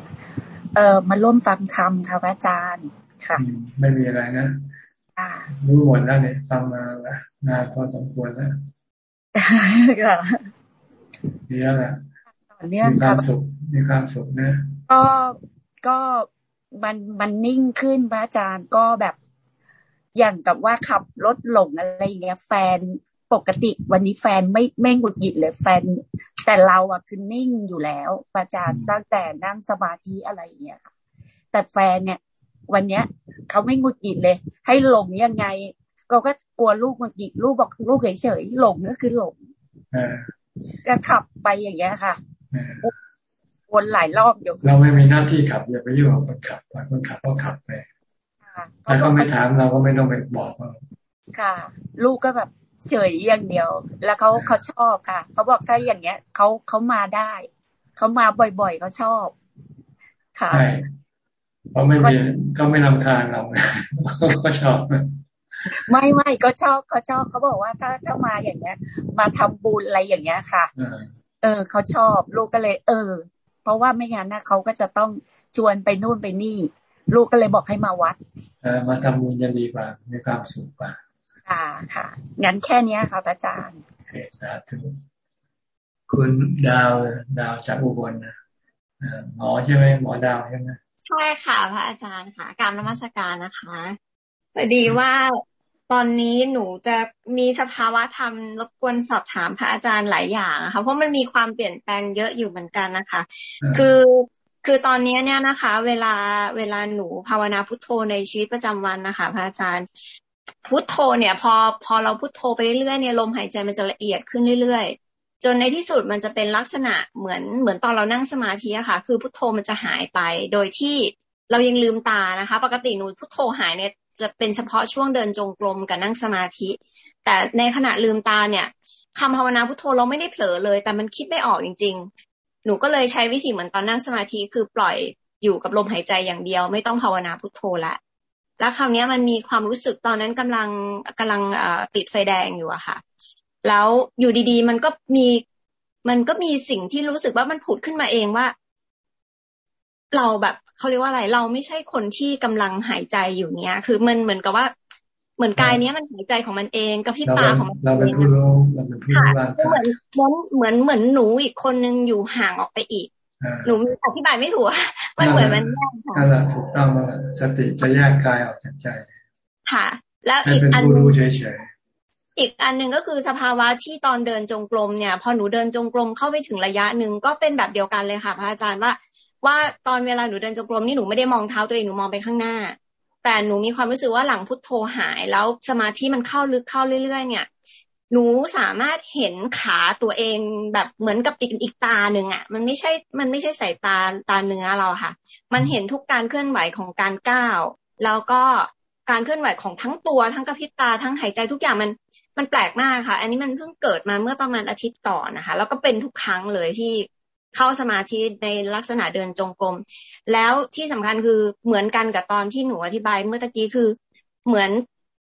เอ่อมาร่วมฟังธรรมค่ะอาจารย์ค่ะ ไม่มีอะไรนะรู้หมดแล้วเนี่ยฟังมาแล้วนานพอสมควรแล้วค่ะดีแล้วแหละมีความสุขมีความสุขนะ ก็ก็มันมันนิ่งขึ้นพระอาจารย์ก็แบบ อย่างกับว่าขับรถหลงอะไรเงี้ย แฟนปกติวันนี้แฟนไม่ไม่หงุดหงิดเลยแฟน แต่เราอะคือนิ่งอยู่แล้วอาจารย์ตั้งแต่นั่งสมาธิอะไรเงี้ยค่ะ แต่แฟนเนี่ย วันเนี้ยเขาไม่หงุดหงิดเลย ให้หลงยังไงเราก็กลัวลูกหงุดหงิดลูกบอกลูกเฉยๆหลงก็คือหลงจะขับไปอย่างเงี้ยค่ะวนหลายรอบอยู่เราไม่มีหน้าที่ขับอย่าไปยุ่งกับคนขับคนขับก็ขับไป ถ้าเขาไม่ถามเราก็ไม่ต้องไปบอกเขาค่ะ ลูกก็แบบเฉยอย่างเดียว แล้วเขาเขาชอบค่ะ เขาบอกถ้าอย่างเงี้ยเขาเขามาได้ เขามาบ่อยๆเขาชอบ ค่ะใช่เขาไม่มีก็ไม่นำทางเราก็ชอบไม่ไม่ก็ชอบเขาชอบเขาบอกว่าถ้าถ้ามาอย่างเงี้ย มาทำบุญอะไรอย่างเงี้ยค่ะเออเขาชอบลูกก็เลย เออ เพราะว่าไม่งั้นนะเขาก็จะต้องชวนไปนู่นไปนี่ ลูกก็เลยบอกให้มาวัดเออมาทำบุญจะดีกว่ามีความสุขกว่าค่ะค่ะ งั้นแค่นี้ค่ะอาจารย์เอสาธุคุณดาวดาวจากอุบลนะหมอใช่ไหมหมอดาวใช่ไหมใช่ค่ะพระอาจารย์ค่ะการนมัสการนะคะพอดีว่าตอนนี้หนูจะมีสภาวะธรรมรบกวนสอบถามพระอาจารย์หลายอย่างนะคะเพราะมันมีความเปลี่ยนแปลงเยอะอยู่เหมือนกันนะคะ คือ คือตอนนี้เนี่ยนะคะ เวลาเวลาหนูภาวนาพุทโธในชีวิตประจำวันนะคะพระอาจารย์พุทโธเนี่ย พอพอเราพุทโธไปเรื่อยๆเนี่ยลมหายใจมันจะละเอียดขึ้นเรื่อยๆ จนในที่สุดมันจะเป็นลักษณะเหมือนเหมือนตอนเรานั่งสมาธิอะค่ะ คือพุทโธมันจะหายไป โดยที่เรายังลืมตานะคะ ปกติหนูพุทโธหายเนี่ยจะเป็นเฉพาะช่วงเดินจงกรมกับนั่งสมาธิ แต่ในขณะลืมตาเนี่ยคำภาวนาพุทโธเราไม่ได้เผลอเลย แต่มันคิดไม่ออกจริงๆ หนูก็เลยใช้วิธีเหมือนตอนนั่งสมาธิคือปล่อยอยู่กับลมหายใจอย่างเดียว ไม่ต้องภาวนาพุทโธละแล้วคราวนี้มันมีความรู้สึกตอนนั้นกำลังกำลังติดไฟแดงอยู่อะค่ะ แล้วอยู่ดีๆ มันก็มีมันก็มีสิ่งที่รู้สึกว่ามันผุดขึ้นมาเองว่า เราแบบเขาเรียกว่าอะไร เราไม่ใช่คนที่กำลังหายใจอยู่เนี้ย คือมันเหมือนกับว่า เหมือนกายเนี้ยมันหายใจของมันเองกับพี่ตาของมันเองเราเป็นผู้รู้เราเป็นผู้รู้ร่างกายเหมือนเหมือนเหมือนหนูอีกคนนึงอยู่ห่างออกไปอีกหนูอธิบายไม่ถูกมันเหมือนมันแยกค่ะนั่นแหละถูกต้องสติจะแยกกายออกจากใจ ค่ะ แล้วอีกอันรู้เฉยอีกอันหนึ่งก็คือสภาวะที่ตอนเดินจงกรมเนี่ย พอหนูเดินจงกรมเข้าไปถึงระยะหนึ่งก็เป็นแบบเดียวกันเลยค่ะพระอาจารย์ว่า ว่าตอนเวลาหนูเดินจงกรมนี่หนูไม่ได้มองเท้าตัวเองหนูมองไปข้างหน้า แต่หนูมีความรู้สึกว่าหลังพุทโธหาย แล้วสมาธิมันเข้าลึกเข้าเรื่อย ๆ เนี่ย หนูสามารถเห็นขาตัวเองแบบเหมือนกับอีกอีกตาหนึ่งอะ มันไม่ใช่ มันไม่ใช่สายตาตาเนื้อเราค่ะ มันเห็นทุกการเคลื่อนไหวของการก้าว แล้วก็การเคลื่อนไหวของทั้งตัวทั้งกระพริบตาทั้งหายใจทุกอย่างมันมันแปลกมากค่ะ อันนี้มันเพิ่งเกิดมาเมื่อประมาณอาทิตย์ก่อนนะคะ แล้วก็เป็นทุกครั้งเลยที่ เข้าสมาธิในลักษณะเดินจงกรม แล้วที่สำคัญคือเหมือนกันกับตอนที่หนูอธิบายเมื่อตะกี้คือเหมือน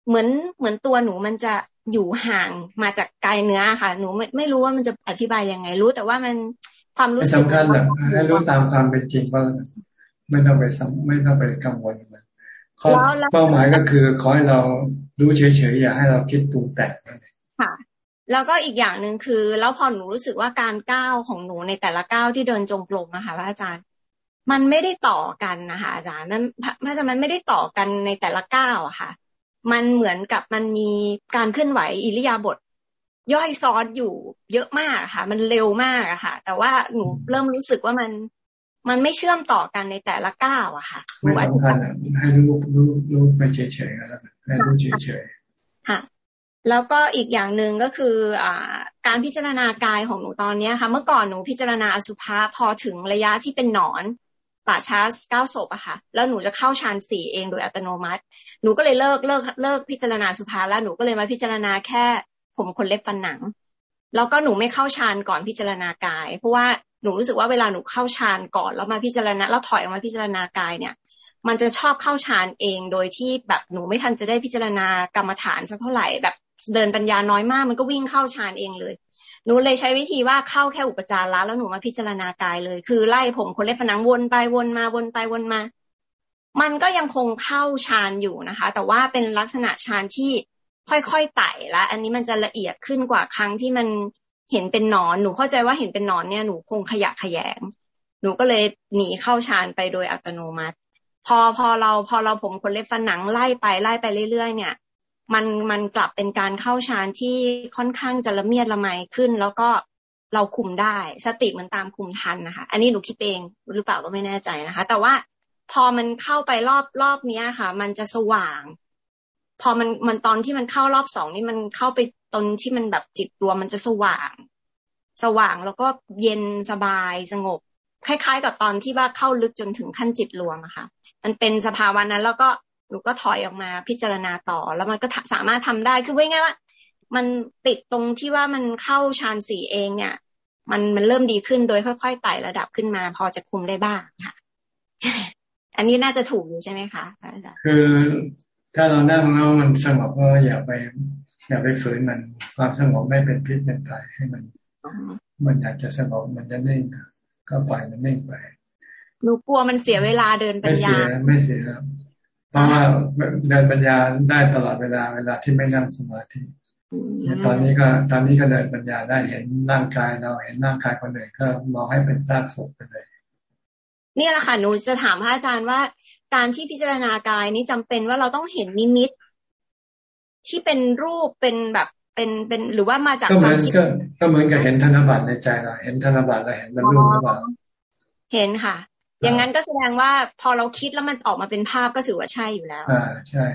เหมือนเหมือนตัวหนูมันจะอยู่ห่างมาจากกายเนื้อค่ะ หนูไม่ไม่รู้ว่ามันจะอธิบายยังไงรู้ แต่ว่ามันความรู้สึกสำคัญแบบให้รู้ตามความเป็นจริงว่าไม่ต้องไปไม่ต้องไปกังวลมันข้อเป้าหมายก็คือขอให้เรารู้เฉยๆอย่าให้เราคิดปรุงแต่งค่ะ แล้วก็อีกอย่างหนึ่งคือ แล้วพอหนูรู้สึกว่าการก้าวของหนูในแต่ละก้าวที่เดินจงกรมนะคะพระอาจารย์ มันไม่ได้ต่อกันนะคะอาจารย์มันพระอาจารย์มันไม่ได้ต่อกันในแต่ละก้าวอะค่ะ มันเหมือนกับมันมีการเคลื่อนไหวอิริยาบถย่อยซ้อนอยู่เยอะมากค่ะ มันเร็วมากอะค่ะ แต่ว่าหนูเริ่มรู้สึกว่ามันมันไม่เชื่อมต่อกันในแต่ละก้าวอะค่ะไม่สำคัญให้รู้รู้รู้ไปเฉยๆแล้วให้รู้เฉยๆค่ะ แล้วก็อีกอย่างหนึ่งก็คืออ่าการพิจารณากายของหนูตอนนี้ค่ะ เมื่อก่อนหนูพิจารณาอสุภะพอถึงระยะที่เป็นหนอนป่าช้าเก้าศพอะค่ะ แล้วหนูจะเข้าฌานสี่เองโดยอัตโนมัติ หนูก็เลยเลิกเลิกเลิกพิจารณาสุภาแล้วหนูก็เลยมาพิจารณาแค่ ผมคนเล็บฟันหนัง แล้วก็หนูไม่เข้าฌานก่อนพิจารณากาย เพราะว่าหนูรู้สึกว่าเวลาหนูเข้าฌานก่อนแล้วมาพิจารณาแล้วถอยออกมาพิจารณากายเนี่ย มันจะชอบเข้าฌานเองโดยที่แบบหนูไม่ทันจะได้พิจารณากรรมฐานสักเท่าไหร่แบบ เดินปัญญาน้อยมาก มันก็วิ่งเข้าฌานเองเลยหนูเลยใช้วิธีว่าเข้าแค่อุปจาระแล้วหนูมาพิจารณากายเลย คือไล่ผมคนเล็บฝนังวนไปวนมาวนไปวนมา มันก็ยังคงเข้าฌานอยู่นะคะ แต่ว่าเป็นลักษณะฌานที่ค่อยๆไต่ละอันนี้มันจะละเอียดขึ้นกว่าครั้งที่มันเห็นเป็นหนอนหนูเข้าใจว่าเห็นเป็นหนอนเนี่ยหนูคงขยะขยง หนูก็เลยหนีเข้าฌานไปโดยอัตโนมัติ พอพอเราพอเราผมคนเล็บฟันหนังไล่ไปไล่ไปเรื่อยๆเนี่ย มันมันกลับเป็นการเข้าฌานที่ค่อนข้างจะละเมียดละไมขึ้น แล้วก็เราคุมได้ สติมันตามคุมทันนะคะ อันนี้หนูคิดเองหรือเปล่าก็ไม่แน่ใจนะคะ แต่ว่าพอมันเข้าไปรอบรอบนี้ค่ะ มันจะสว่าง พอมันมันตอนที่มันเข้ารอบสองนี่มันเข้าไปตอนที่มันแบบจิตรวมมันจะสว่าง สว่างแล้วก็เย็นสบายสงบ คล้าย ๆ กับตอนที่ว่าเข้าลึกจนถึงขั้นจิตรวมอะค่ะ มันเป็นสภาวะนั้นแล้วก็ หนูก็ถอยออกมาพิจารณาต่อ แล้วมันก็สามารถทำได้คือว่าง่ายว่า มันติดตรงที่ว่ามันเข้าฌานสี่เองเนี่ย มันมันเริ่มดีขึ้นโดยค่อยๆไต่ระดับขึ้นมา พอจะคุมได้บ้างค่ะ อันนี้น่าจะถูกอยู่ใช่ไหมคะอาจารย์คือถ้าเรานั่งแล้วมันสงบก็อย่าไป อย่าไปฝืนมันความสงบไม่เป็นพิษเป็นภัยให้มัน มันอยากจะสงบมันจะนิ่งก็ปล่อยมันนิ่งไปหนูกลัวมันเสียเวลาเดินปัญญาไม่เสียไม่เสีย เพราะว่าเดินปัญญาได้ตลอดเวลาเวลาที่ไม่นั่งสมาธิตอนนี้ก็ตอนนี้ก็เดินปัญญาได้เห็นร่างกายเราเห็นร่างกายคนอื่นก็มองให้เป็นซากศพไปเลยนี่แหละค่ะหนูจะถามพระอาจารย์ว่า การที่พิจารณากายนี้จำเป็นว่าเราต้องเห็นนิมิต ที่เป็นรูปเป็นแบบเป็นเป็นหรือว่ามาจากก็เหมือนก็ก็เหมือนกับเห็นธนบัตรในใจเราเห็นธนบัตรเราเห็นมันรูปหรือเปล่าเห็นค่ะ อย่างนั้นก็แสดงว่าพอเราคิดแล้วมันออกมาเป็นภาพก็ถือว่าใช่อยู่แล้ว อ่าใช่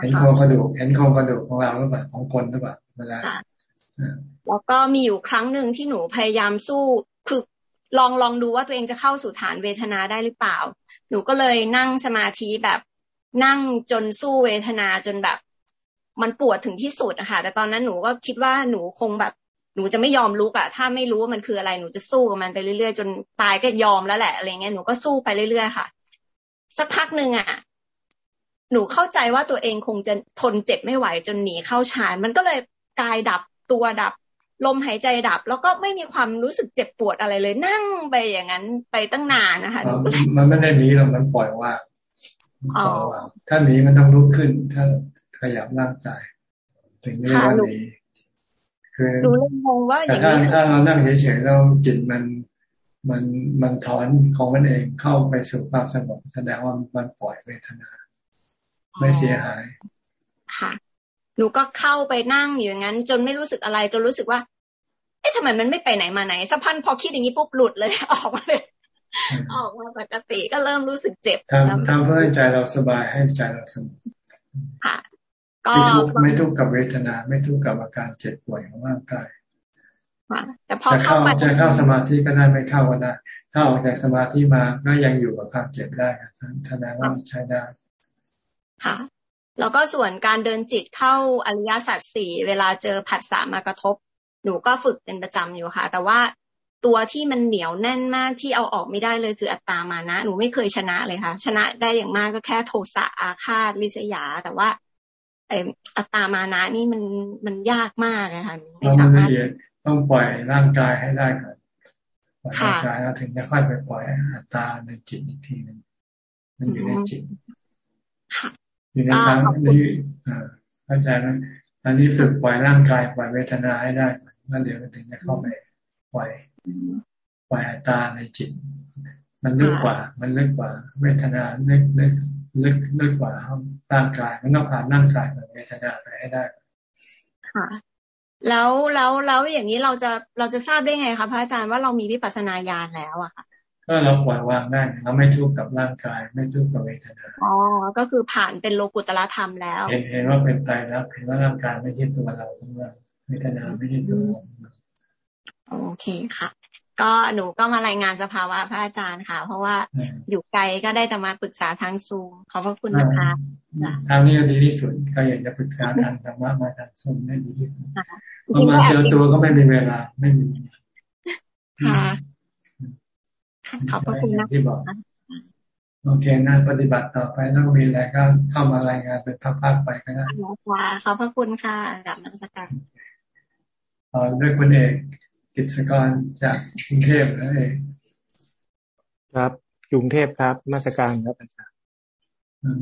เห็นโครงกระดูกเห็นโครงกระดูกของเราหรือเปล่าของคนหรือเปล่าเวลาแล้วก็มีอยู่ครั้งหนึ่งที่หนูพยายามสู้คือลองลองดูว่าตัวเองจะเข้าสู่ฐานเวทนาได้หรือเปล่า หนูก็เลยนั่งสมาธิแบบนั่งจนสู้เวทนาจนแบบ มันปวดถึงที่สุดอะค่ะแต่ตอนนั้นหนูก็คิดว่าหนูคงแบบ หนูจะไม่ยอมลุกอะถ้าไม่รู้ว่ามันคืออะไรหนูจะสู้กับมันไปเรื่อยๆจนตายก็ยอมแล้วแหละอะไรเงี้ยหนูก็สู้ไปเรื่อยๆค่ะ สักพักหนึ่งอะหนูเข้าใจว่าตัวเองคงจะทนเจ็บไม่ไหวจนหนีเข้าฌานมันก็เลยกายดับตัวดับ ลมหายใจดับ แล้วก็ไม่มีความรู้สึกเจ็บปวดอะไรเลย นั่งไปอย่างนั้นไปตั้งนานนะคะมันไม่ได้หนีหรอกมันปล่อยว่างปล่อยว่างถ้าหนีมันต้องลุกขึ้น ถ้าขยับร่างกายถึงเรียกว่าหนี คือดูเลยงงว่าแต่ถ้าถ้าเรานั่งเฉยๆแล้วจิตมันมันมันถอนของมันเองเข้าไปสู่ความสงบแสดงว่ามันปล่อยเวทนา ไม่เสียหาย ค่ะ หนูก็เข้าไปนั่งอยู่อย่างนั้น จนไม่รู้สึกอะไร จนรู้สึกว่า เอ๊ะทำไมมันไม่ไปไหนมาไหนสักพันพอคิดอย่างนี้ปุ๊บหลุดเลยออกมาเลยออกมาปกติก็เริ่มรู้สึกเจ็บทำทำเพื่อให้ใจเราสบายให้ใจเราสงบค่ะ ก็ไม่ทุกไม่ทุกกับเวทนา ไม่ทุกกับอาการเจ็บป่วยของร่างกายแต่พอเข้าไปจะเข้าสมาธิก็ได้ไม่เข้าก็ได้ถ้าออกจากสมาธิมาก็ยังอยู่กับความเจ็บได้ครับแสดงว่าใช้ได้ค่ะแล้วก็ส่วนการเดินจิตเข้าอริยสัจสี่เวลาเจอผัสสะมากระทบ หนูก็ฝึกเป็นประจำอยู่ค่ะ แต่ว่าตัวที่มันเหนียวแน่นมากที่เอาออกไม่ได้เลยคืออัตตามานะ หนูไม่เคยชนะเลยค่ะ ชนะได้อย่างมากก็แค่โทสะอาฆาตริษยา แต่ว่าไออัตตามานะนี่มันมันยากมากเลยค่ะไม่สามารถต้องปล่อยร่างกายให้ได้ก่อนปล่อยร่างกายแล้วถึงจะค่อยไปปล่อยอัตตาในจิตอีกทีหนึ่งมันอยู่ในจิตอยู่ในทางนี้เข้าใจไหมอันนี้ฝึกปล่อยร่างกายปล่อยเวทนาให้ได้แล้วเดี๋ยวถึงจะเข้าไปปล่อยปล่อยอัตตาในจิต มันลึกกว่า มันลึกกว่า เวทนาลึกลึก ลึกลึกกว่าร่างกายมันต้องผ่านร่างกายกับเวทนาไปให้ได้ ค่ะ แล้วแล้วแล้วอย่างนี้เราจะเราจะทราบได้ไงคะพระอาจารย์ว่าเรามีวิปัสสนาญาณแล้วอะค่ะก็เราปล่อยวางได้เราไม่ทุกข์กับร่างกาย ไม่ทุกข์กับเวทนาอ๋อก็คือผ่านเป็นโลกุตละธรรมแล้ว เห็นเห็นว่าเป็นตายแล้วเห็นว่าร่างกายไม่ใช่ตัวเราทั้งนั้นเวทนาไม่ใช่ตัวเราโอเคค่ะ ก็หนูก็มารายงานสภาวะพระอาจารย์ค่ะ เพราะว่าอยู่ไกลก็ได้แต่มาปรึกษาทางซูมขอบพระคุณนะคะทางนี้ก็ดีที่สุดก็อยากจะปรึกษาทางธรรมะมาทางซูมได้ดีที่สุดพอมาเจอตัวก็ไม่มีเวลาไม่มีค่ะขอบพระคุณนะที่บอกโอเคนะปฏิบัติต่อไปต้องมีอะไรก็เข้ามารายงานเป็นภาคๆไปก็ได้ขอบพระคุณค่ะกับนักสการด้วยคุณเอก กิจกรจากกรุงเทพนั่นเองครับกรุงเทพครับ มาสการครับอาจารย์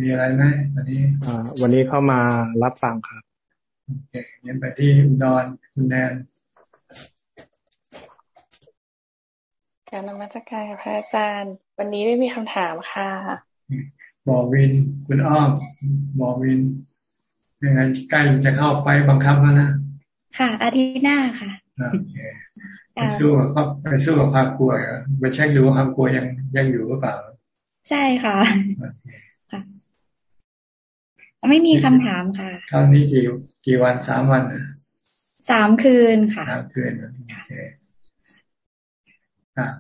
มีอะไรไหมวันนี้วันนี้เข้ามารับฟังครับโอเคงั้นไปที่อุดรคุณแนนการนมัสการพระอาจารย์ วันนี้ไม่มีคำถามค่ะบอวิน คุณอ้อมบอวินยังไงใกล้จะเข้าไฟบังคับแล้วนะ ค่ะอาทิตย์หน้าค่ะโอเค ไปสู้กับไปสู้กับความกลัวไปเช็คดูว่าความกลัวยังยังอยู่หรือเปล่า ใช่ค่ะค่ะ ไม่มีคำถามค่ะคราวนี้กี่กี่วันสามวันสามคืนค่ะสามคืนโอเค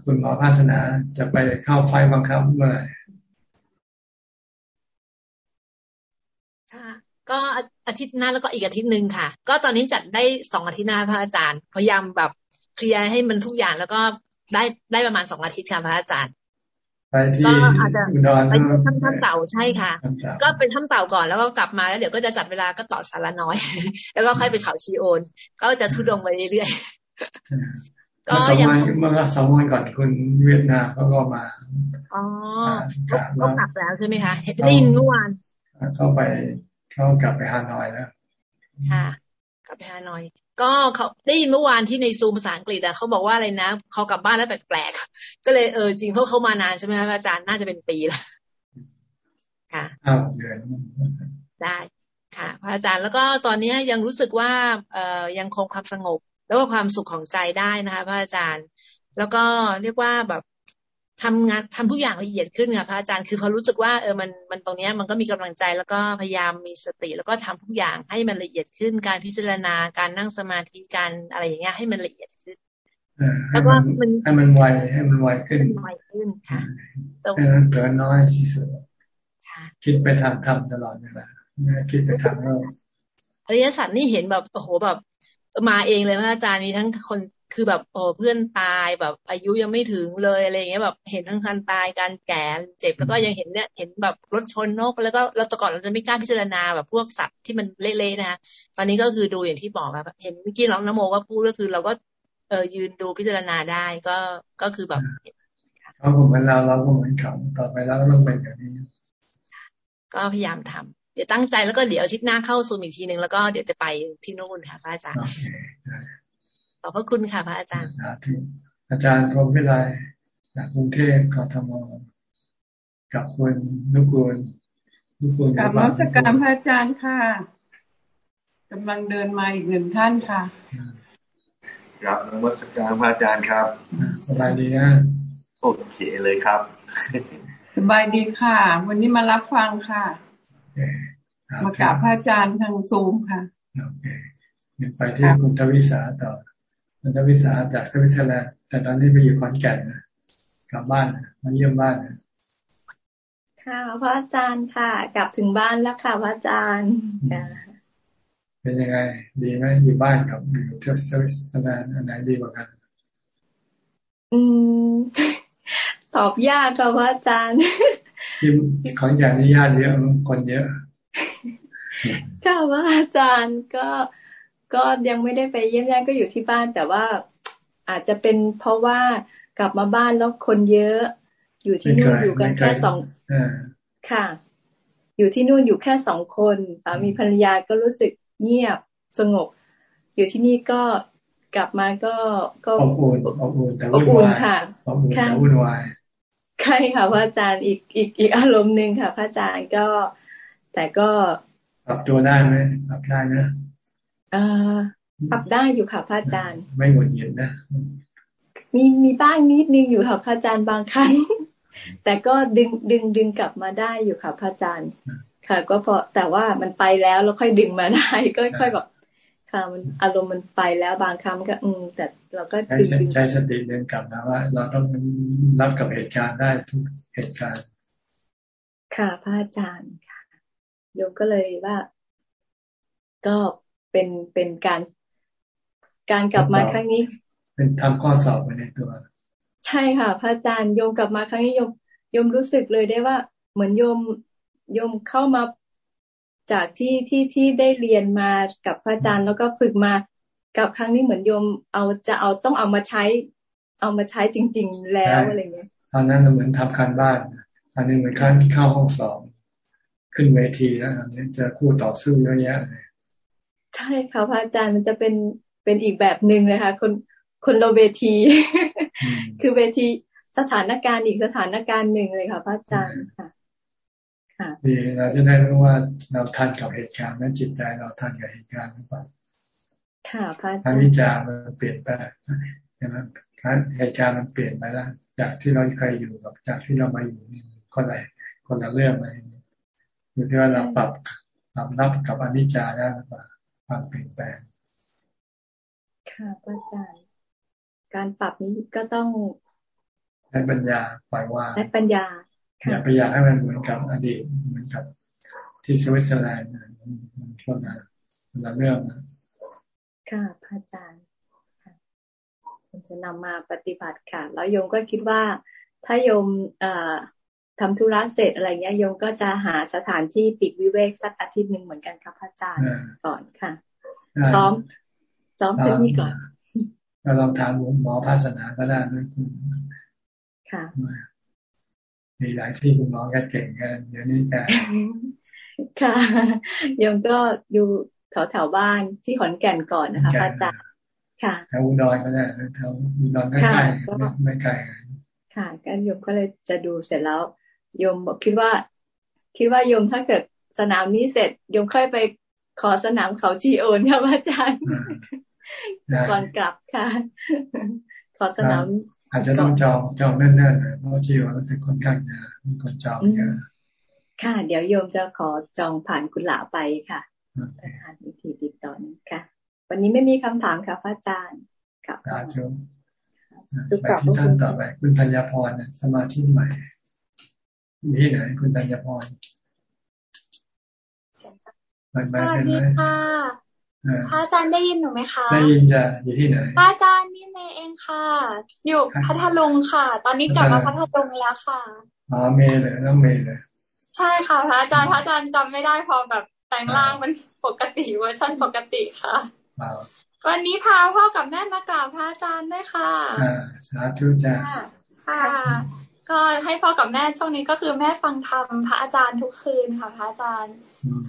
คุณหมอภาสนาจะไปเข้าไฟบังคับเมื่อไหร่ค่ะ ก็ อาทิตย์หน้าแล้วก็อีกอาทิตย์หนึ่งค่ะ ก็ตอนนี้จัดได้สองอาทิตย์หน้าพระอาจารย์พยายามแบบเคลียร์ให้มันทุกอย่างแล้วก็ได้ได้ประมาณสองอาทิตย์ค่ะพระอาจารย์ก็อาจจะไปที่ถ้ำถ้ำเต่าใช่ค่ะ ก็เป็นถ้ำเต่าก่อนแล้วก็กลับมาแล้วเดี๋ยวก็จะจัดเวลาก็ต่อสารน้อย แล้วก็ค่อยไปเขาชีโอน ก็จะทุดงไปเรื่อยๆก็ยังเมื่อสองวันก่อนคุณเวียดนามเขาก็มาอ๋อเขากลับแล้วใช่ไหมคะได้ยินเมื่อวานเข้าไป เข้ากลับไปฮานอยแล้วค่ะ กลับไปฮานอย ก็เขาได้ยินเมื่อวานที่ในซูมภาษาอังกฤษอะเขาบอกว่าอะไรนะเขากลับบ้านแล้วแปลกๆก็เลยเออจริงเพราะเขามานานใช่ไหมครับอาจารย์น่าจะเป็นปีแล้วค่ะได้ค่ะพระอาจารย์แล้วก็ตอนนี้ยังรู้สึกว่าเอ่อยังคงความสงบ แล้วก็ความสุขของใจได้นะคะ พระอาจารย์ แล้วก็เรียกว่าแบบ ทำงานทำทุกอย่างละเอียดขึ้นค่ะพระอาจารย์คือพอรู้สึกว่าเออมันมันตรงเนี้ยมันก็มีกำลังใจแล้วก็พยายามมีสติ แล้วก็ทำทุกอย่างให้มันละเอียดขึ้น การพิจารณาการนั่งสมาธิการอะไรอย่างเงี้ยให้มันละเอียดขึ้นแล้วก็มันให้มันไวให้มันไวขึ้นไวขึ้นค่ะให้มันเกินน้อยที่สุดคิดไปทางธรรมตลอดเวลาคิดไปทางโลกอริยสัจนี่เห็นแบบโอ้โหแบบมาเองเลยพระอาจารย์มีทั้งคน คคือแบบโอ้เพื่อนตายแบบอายุยังไม่ถึงเลยอะไรเงี้ยแบบเห็นทั้งการตายการแก่เจ็บแล้วก็ยังเห็นเนี่ยเห็นแบบรถชนนกแล้วก็เราแต่ก่อนเราจะไม่กล้าพิจารณาแบบพวกสัตว์ที่มันเละๆนะคะตอนนี้ก็คือดูอย่างที่บอกครับเห็นเมื่อกี้น้องนโมก็พูดก็คือเราก็เออยืนดูพิจารณาได้ก็ก็คือแบบเขาเหมือนเราเราก็เหมือนเขาต่อไปแล้วก็ต้องเป็นแบบนี้ ก็พยายามทำเดี๋ยวตั้งใจแล้วก็เดี๋ยวอาทิตย์หน้าเข้าซูมอีกทีหนึ่งแล้วก็เดี๋ยวจะไปที่นู่นค่ะพระอาจารย์ ขอบพระคุณค่ะพระอาจารย์ อาจารย์พรหมวิไลจากกรุงเทพกทมกับคุณนุกูลนุกูลกับรัชการพระอาจารย์ค่ะกำลังเดินมาอีกหนึ่งท่านค่ะครับนมัสการพระอาจารย์ครับ สบายดีนะโอเคเลยครับ สบายดีค่ะ วันนี้มารับฟังค่ะ มากราบพระอาจารย์ทางซูมค่ะโอเคไปที่คุณทวิสาต่อ คุณทวิสาจากสวิตเซอร์แลนด์แต่ตอนนี้ไปอยู่ขอนแก่นนะกลับบ้านมาเยี่ยมบ้านนะค่ะพระอาจารย์ค่ะ กลับถึงบ้านแล้วค่ะพระอาจารย์เป็นยังไง ดีไหมอยู่บ้านกับอยู่ที่สวิตเซอร์แลนด์อันไหนดีกว่ากัน อืมตอบยากค่ะพระอาจารย์ที่ขอนแก่นนี่ญาติเยอะคนเยอะค่ะพระอาจารย์ก็ ก็ยังไม่ได้ไปเยี่ยมญาติก็อยู่ที่บ้าน แต่ว่าอาจจะเป็นเพราะว่ากลับมาบ้านแล้วคนเยอะ อยู่ที่นู่นอยู่กันแค่สองค่ะ อยู่ที่นู่นอยู่แค่สองคนสามีภรรยาก็รู้สึกเงียบสงบ อยู่ที่นี่ก็กลับมาก็ก็อบอุ่นอบอุ่นแต่วุ่นวายค่ะอบอุ่นแต่วุ่นวายใช่ค่ะพระอาจารย์อีกอีกอีกอารมณ์หนึ่งค่ะ พระอาจารย์ก็ แต่ก็ปรับตัวได้ไหมปรับได้นะ เอ่อปรับได้อยู่ค่ะพระอาจารย์ ไม่หงุดหงิดนะ มีมีบ้างนิดนึงอยู่ค่ะพระอาจารย์บางครั้ง แต่ก็ดึงดึงดึงกลับมาได้อยู่ค่ะพระอาจารย์ ค่ะ ก็พอแต่ว่ามันไปแล้วแล้วค่อยดึงมาได้ ก็ค่อยแบบค่ะมันอารมณ์มันไปแล้วบางครั้งก็ อืม แต่เราก็ใช้สติเดินกลับนะว่า เราต้องรับกับเหตุการณ์ได้ทุกเหตุการณ์ ค่ะพระอาจารย์ค่ะโยมก็เลยว่า ก็ เป็นเป็นการการกลับมาครั้งนี้ เป็นทำข้อสอบไปในตัว ใช่ค่ะ พระอาจารย์โยมกลับมาครั้งนี้โยมโยมรู้สึกเลยได้ว่า เหมือนโยมโยมเข้ามาจากที่ที่ที่ได้เรียนมากับพระอาจารย์แล้วก็ฝึกมากับครั้งนี้เหมือนโยมเอาจะเอาต้องเอามาใช้ เอามาใช้จริง ๆ แล้วอะไรเงี้ยตอนนั้นเหมือนทำการบ้านอันนี้เหมือนขั้นเข้าห้องสอบขึ้นเวทีแล้วอันนี้จะคู่ต่อสู้เยอะแยะเลย ใช่ค่ะพระอาจารย์มันจะเป็นเป็นอีกแบบหนึ่งเลยค่ะคนคนเราเวที คือเวทีสถานการณ์อีกสถานการณ์หนึ่งเลยค่ะพระอาจารย์ค่ะดีเราจะได้รู้ว่าเราทันกับเหตุการณ์และจิตใจเราทันกับเหตุการณ์หรือเปล่าค่ะพระอาจารย์การวิจารณ์มันเปลี่ยนไปใช่ไหมการเหตุการณ์มันเปลี่ยนไปแล้ว จากที่เราเคยอยู่กับจากที่เรามาอยู่นี่คนละคนละเรื่องอะไรอยู่ที่ว่าเราปรับปรับรับกับอนิจจาได้หรือเปล่า ความเปลี่ยนแปลง ค่ะพระอาจารย์การปรับนี้ก็ต้องใช้ปัญญาปล่อยว่าใช้ปัญญาอย่าไปอยากให้มันเหมือนกับอดีตเหมือนกับ ที่สวิตเซอร์แลนด์มันคนละคนละเรื่องนะค่ะพระอาจารย์ผมจะนำมาปฏิบัติค่ะ แล้วโยมก็คิดว่าถ้าโยม ทำธุระเสร็จอะไรเงี้ยโยมก็จะหาสถานที่ปิดวิเวกสักอาทิตย์หนึ่งเหมือนกันครับพระอาจารย์ก่อนค่ะ ซ้อม ซ้อมชุดนี้ก่อนเราลองถามหมอภาสนาก็ได้นะค่ะ มีหลายที่คุณหมอก็เก่งกันเดี๋ยวนี้แต่ค่ะยังก็อยู่แถวแถวบ้านที่ขอนแก่นก่อนนะคะพระอาจารย์ค่ะแถวอุดรก็ได้แถวอุดรใกล้ๆไม่ไกลค่ะก็โยมก็เลยจะดูเสร็จแล้ว โยมบอกคิดว่า คิดว่าโยมถ้าเกิดสนามนี้เสร็จโยมค่อยไปขอสนามเขาชีโอนค่ะอาจารย์ก่อนกลับค่ะ ขอสนาม อาจจะต้องจองจองแน่นๆเพราะชีวรู้สึกค่อนข้างจะมีคนจองเยอะค่ะ เดี๋ยวโยมจะขอจองผ่านคุณหลาไปค่ะหาวิธีติดต่อนี้ค่ะ วันนี้ไม่มีคำถามค่ะพระอาจารย์ครับอาจารย์ไปที่ท่านต่อไปคุณธัญพรสมาธิใหม่ นี่ไหนคุณธัญพรสวัสดีค่ะพระอาจารย์ได้ยินหนูไหมคะ ได้ยินจ้ะอยู่ที่ไหนพระอาจารย์นี่เมย์เองค่ะ อยู่พัทลุงค่ะ ตอนนี้กลับมาพัทลุงแล้วค่ะอ๋อเมย์เลยน้องเมย์เลยใช่ค่ะพระอาจารย์พระอาจารย์จำไม่ได้พอแบบแต่งร่างมันปกติเวอร์ชันปกติค่ะวันนี้พาพ่อกับแม่มากราบพระอาจารย์ด้วยค่ะสาธุจ้าค่ะ ก็ให้พ่อกับแม่ช่วงนี้ก็คือแม่ฟังธรรมพระอาจารย์ทุกคืนค่ะ พระอาจารย์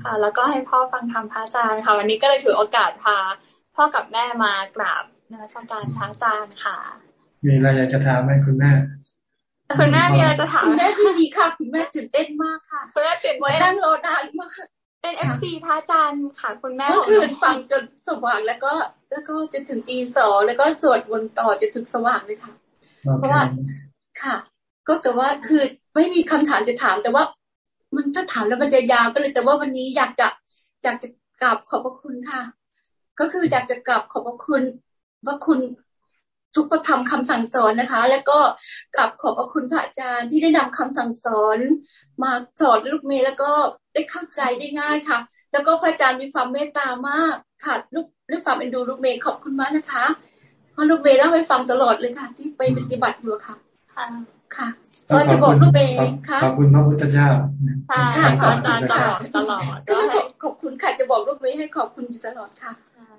ค่ะ แล้วก็ให้พ่อฟังธรรมพระอาจารย์ค่ะ วันนี้ก็เลยถือโอกาสพาพ่อกับแม่มากราบนมัสการพระอาจารย์ค่ะ มีอะไรอยากจะถามไหมคุณแม่คุณแม่มีอะไรจะถามคุณแม่ดีค่ะ คุณแม่ตื่นเต้นมากค่ะคุณแม่ตื่นเต้นนั่งรอนานมากเป็น FC พระอาจารย์ค่ะ คุณแม่เมื่อคืนฟังจนสว่างแล้วก็ แล้วก็จนถึงตีสองแล้วก็สวดวนต่อจนถึงสว่างเลยค่ะ เพราะว่าค่ะ ก็แต่ว่าคือไม่มีคำถามจะถาม แต่ว่า มันถ้าถามแล้วมันจะยาวก็เลย แต่ว่าวันนี้อยากจะอยากจะกราบขอบพระคุณค่ะ ก็คืออยากจะกราบขอบพระคุณว่าคุณทุกประธรรมคำสั่งสอนนะคะ แล้วก็กลับขอบพระคุณพระอาจารย์ที่ได้นำคำสั่งสอน มาสอนลูกเมย์แล้วก็ได้เข้าใจได้ง่ายค่ะ แล้วก็พระอาจารย์มีความเมตตามากค่ะลูกด้วยความเอ็นดูลูกเมย์ขอบคุณมากนะคะเพราะลูกเมย์เล่าให้ฟังตลอดเลยค่ะ ที่ไปปฏิบัติอยู่ค่ะ ค่ะก็จะบอกลูกเมย์ค่ะขอบคุณพระพุทธเจ้าค่ะพระอาจารย์ตลอดตลอดก็ขอบคุณค่ะจะบอกลูกเมย์ให้ขอบคุณอยู่ตลอดค่ะ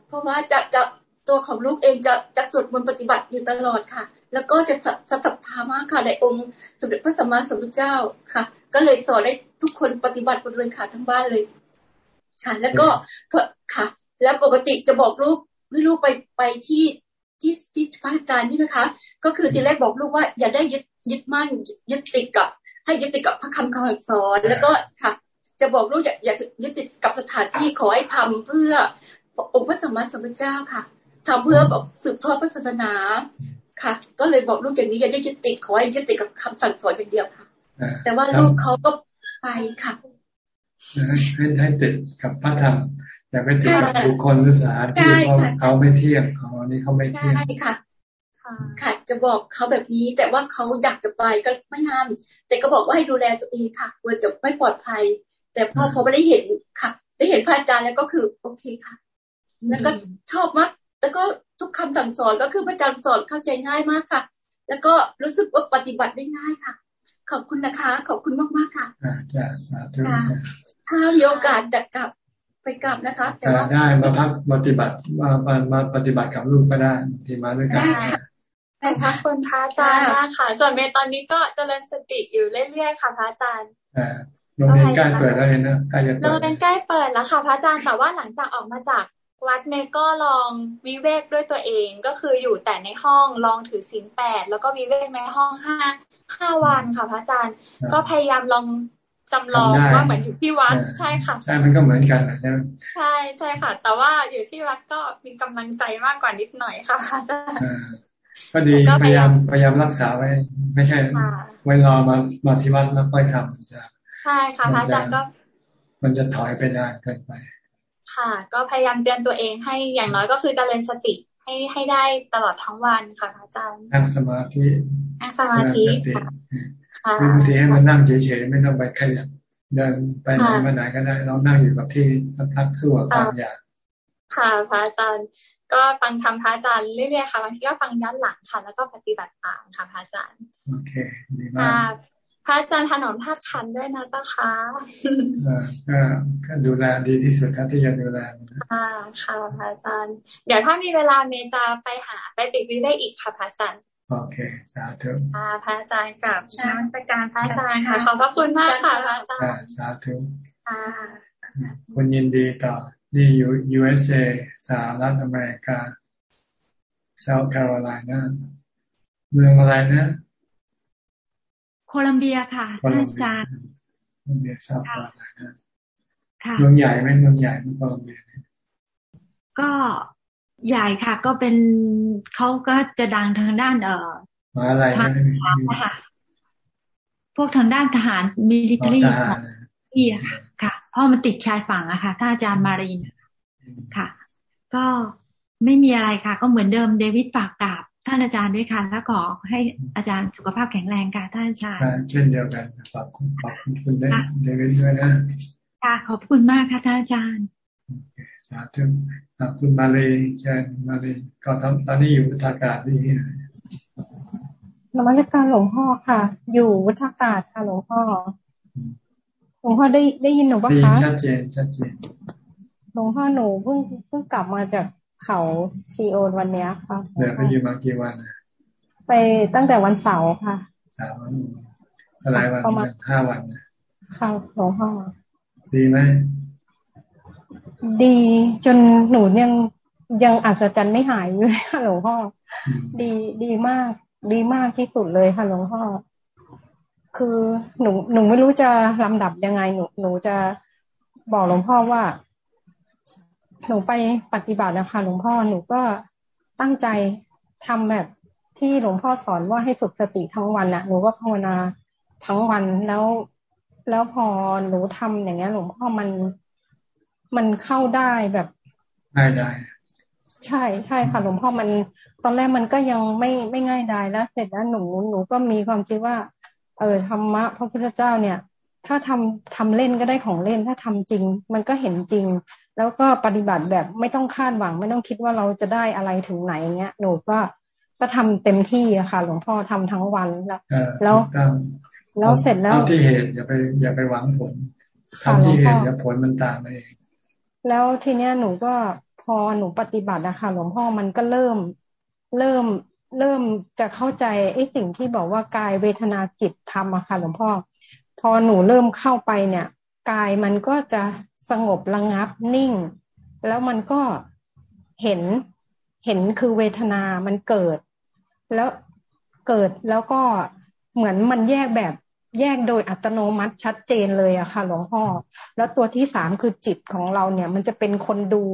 เพราะว่าจะจะตัวของลูกเองจะจะสวดมนต์ปฏิบัติอยู่ตลอดค่ะ แล้วก็จะศรัทธามากค่ะในองค์สมเด็จพระสัมมาสัมพุทธเจ้าค่ะ ก็เลยสอนให้ทุกคนปฏิบัติหมดเลยค่ะทั้งบ้านเลย ค่ะ แล้วก็ค่ะ แล้วปกติจะบอกลูกให้ลูกไปไปที่ ที่ที่พระอาจารย์ใช่ไหมคะ ก็คือทีแรกบอกลูกว่าอย่าได้ยึดยึดมั่นยึดติดกับ ให้ยึดติดกับพระคำคำสอนแล้วก็ค่ะ จะบอกลูกอย่าอย่ายึดติดกับสถานที่ขอให้ทำเพื่อองค์พระสัมมาสัมพุทธเจ้าค่ะทำเพื่อแบบสืบทอดพระศาสนาค่ะ ก็เลยบอกลูกอย่างนี้อย่าได้ยึดติดขอให้ยึดติดกับคำสั่งสอนอย่างเดียวค่ะ แต่ว่าลูกเขาก็ไปค่ะให้ให้ติดกับพระธรรม อย่าไปติดกับบุคคลหรือสถานที่เพราะเขาไม่เที่ยงของอันนี้เขาไม่เที่ยงใช่ค่ะค่ะจะบอกเขาแบบนี้ แต่ว่าเขาอยากจะไปก็ไม่ห้าม แต่ก็บอกว่าให้ดูแลตัวเองค่ะกลัวจะไม่ปลอดภัย แต่พอพอไม่ได้เห็นค่ะ ได้เห็นพระอาจารย์แล้วก็คือโอเคค่ะ แล้วก็ชอบมากแล้วก็ทุกคำสั่งสอนก็คือพระอาจารย์สอนเข้าใจง่ายมากค่ะ แล้วก็รู้สึกว่าปฏิบัติได้ง่ายค่ะ ขอบคุณนะคะ ขอบคุณมากมากค่ะอ่าจ้าสาธุถ้ามีโอกาสจะกลับ ไปกลับนะคะ แต่ว่าได้มาพักปฏิบัติมามามาปฏิบัติกับลูกก็ได้ที่มาด้วยกันขอบพคุณพระอาจารย์มากค่ะ ส่วนเมย์ตอนนี้ก็เจริญสติอยู่เรื่อยๆค่ะพระอาจารย์โรงเรียนใกล้เปิดแล้วนะใกล้จะเปิดโรงเรียนใกล้เปิดแล้วค่ะพระอาจารย์แต่ว่าหลังจากออกมาจากวัดเมก็ลองวิเวกด้วยตัวเอง ก็คืออยู่แต่ในห้องลองถือศีลแปดแล้วก็วิเวกในห้องห้าห้าวันค่ะพระอาจารย์ ก็พยายามลอง จำลองว่าเหมือนอยู่ที่วัดใช่ค่ะใช่มันก็เหมือนกันใช่ไหมใช่ใช่ค่ะ แต่ว่าอยู่ที่วัดก็มีกำลังใจมากกว่านิดหน่อยค่ะพระอาจารย์ก็ดีพยายามพยายามรักษาไว้ ไม่ใช่ไว้รอมามาที่วัดแล้วค่อยทำจะใช่ค่ะพระอาจารย์ก็ มันจะถอยไปนานเกินไป ค่ะ ก็พยายามเตือนตัวเองให้อย่างน้อยก็คือจเจริญสติให้ให้ได้ตลอดทั้งวันค่ะอาจารย์นั่งสมาธินั่งสมาธิค่ะ บางทีให้มันนั่งเฉยๆไม่ต้องไปขยับเดินไปไหนมาไหนก็ได้เรานั่งอยู่กับที่สักพักสู้ความอยากค่ะพระอาจารย์ ก็ฟังทำพระอาจารย์เรื่อยๆค่ะบางทีก็ฟังย้อนหลังค่ะ แล้วก็ปฏิบัติตามค่ะพระอาจารย์โอเคดีมากพระอาจารย์ถนอมธาตุขันด้วยนะเจ้าค่ะก็ดูแลดีที่สุดท่าที่จะดูแลค่ะค่ะพระอาจารย์ เดี๋ยวถ้ามีเวลาเมจะไปหาไปติดวิได้อีกค่ะพระอาจารย์ โอเค สาธุค่ะพระอาจารย์กับนักการพระอาจารย์ค่ะ ขอบพระคุณมากค่ะพระอาจารย์สาธุค่ะคุณยินดีต่อนี่อยู่ USA สหรัฐอเมริกา South Carolina เมืองอะไรนะ โคลัมเบียค่ะท่านอาจารย์โคลัมเบียทราบว่าค่ะเมืองใหญ่ไหมเมืองใหญ่เมืองโคลัมเบีย ก็ ใหญ่ค่ะ ก็เป็นเขาก็จะดังทางด้าน เอ่ออะไรทางค่ะพวกทางด้านทหาร military ของที่ค่ะเพราะมันติดชายฝั่งอะค่ะท่านอาจารย์ Marine ค่ะ ก็ไม่มีอะไรค่ะ ก็เหมือนเดิมเดวิดฝากกราบท่านอาจารย์ด้วยค่ะแล้วขอให้อาจารย์สุขภาพแข็งแรงค่ะท่านอาจารย์เช่นเดียวกันขอบคุณขอบคุณคุณเดวิดด้วยนะค่ะขอบคุณมากค่ะท่านอาจารย์ สสาธุคุณมาเลยเชิญมาเลยก็ทำตอนนี้อยู่วุฒากาศที่นี่นมัสการหลวงพ่อค่ะ อยู่วุฒากาศค่ะหลวงพ่อหลวงพ่อได้ได้ยินหนูปะคะชัดเจนชัดเจนหลวงพ่อหนูเพิ่งเพิ่งกลับมาจากเขาซีโอนวันนี้ค่ะเดี๋ยวไปอยู่มากี่วันไปตั้งแต่วันเสาร์ค่ะสามวันอะไรวันประมาณห้าวันค่ะหลวงพ่อดีไหม ดีจนหนูยังยังอัศจรรย์ไม่หายเลยค่ะหลวงพ่อดีดีมาก ดีมากที่สุดเลยค่ะหลวงพ่อคือหนูหนูไม่รู้จะลำดับยังไง หนูหนูจะบอกหลวงพ่อว่า หนูไปปฏิบัตินะคะหลวงพ่อหนูก็ตั้งใจทำแบบที่หลวงพ่อสอนว่าให้ฝึกสติทั้งวันนะหนูก็ภาวนาทั้งวันแล้ว แล้วพอหนูทำอย่างเงี้ย หลวงพ่อมัน มันเข้าได้แบบง่ายได้ใช่ใช่ค่ะหลวงพ่อมันตอนแรกมันก็ยังไม่ไม่ง่ายได้แล้ว เสร็จแล้วหนูหนูก็มีความคิดว่า เออธรรมะพระพุทธเจ้าเนี่ย ถ้าทำทำเล่นก็ได้ของเล่น ถ้าทำจริง มันก็เห็นจริง แล้วก็ปฏิบัติแบบไม่ต้องคาดหวัง ไม่ต้องคิดว่าเราจะได้อะไรถึงไหนเงี้ยหนูก็ก็ทำเต็มที่อะค่ะ หลวงพ่อทำทั้งวันแล้วแล้วแล้วเสร็จแล้วทำที่เหตุอย่าไปอย่าไปหวังผลทำที่เหตุอย่าผลมันตามเอง แล้วทีเนี้ยหนูก็พอหนูปฏิบัติอะคะหลวงพ่อมันก็เริ่มเริ่มเริ่มจะเข้าใจไอ้สิ่งที่บอกว่ากายเวทนาจิตธรรมอะค่ะหลวงพ่อ พอหนูเริ่มเข้าไปเนี่ย กายมันก็จะสงบระงับนิ่ง แล้วมันก็เห็นเห็นคือเวทนามันเกิด แล้วเกิดแล้วก็เหมือนมันแยกแบบ แยกโดยอัตโนมัติชัดเจนเลยอะค่ะหลวงพ่อ แล้วตัวที่สามคือจิตของเราเนี่ย มันจะเป็นคนดู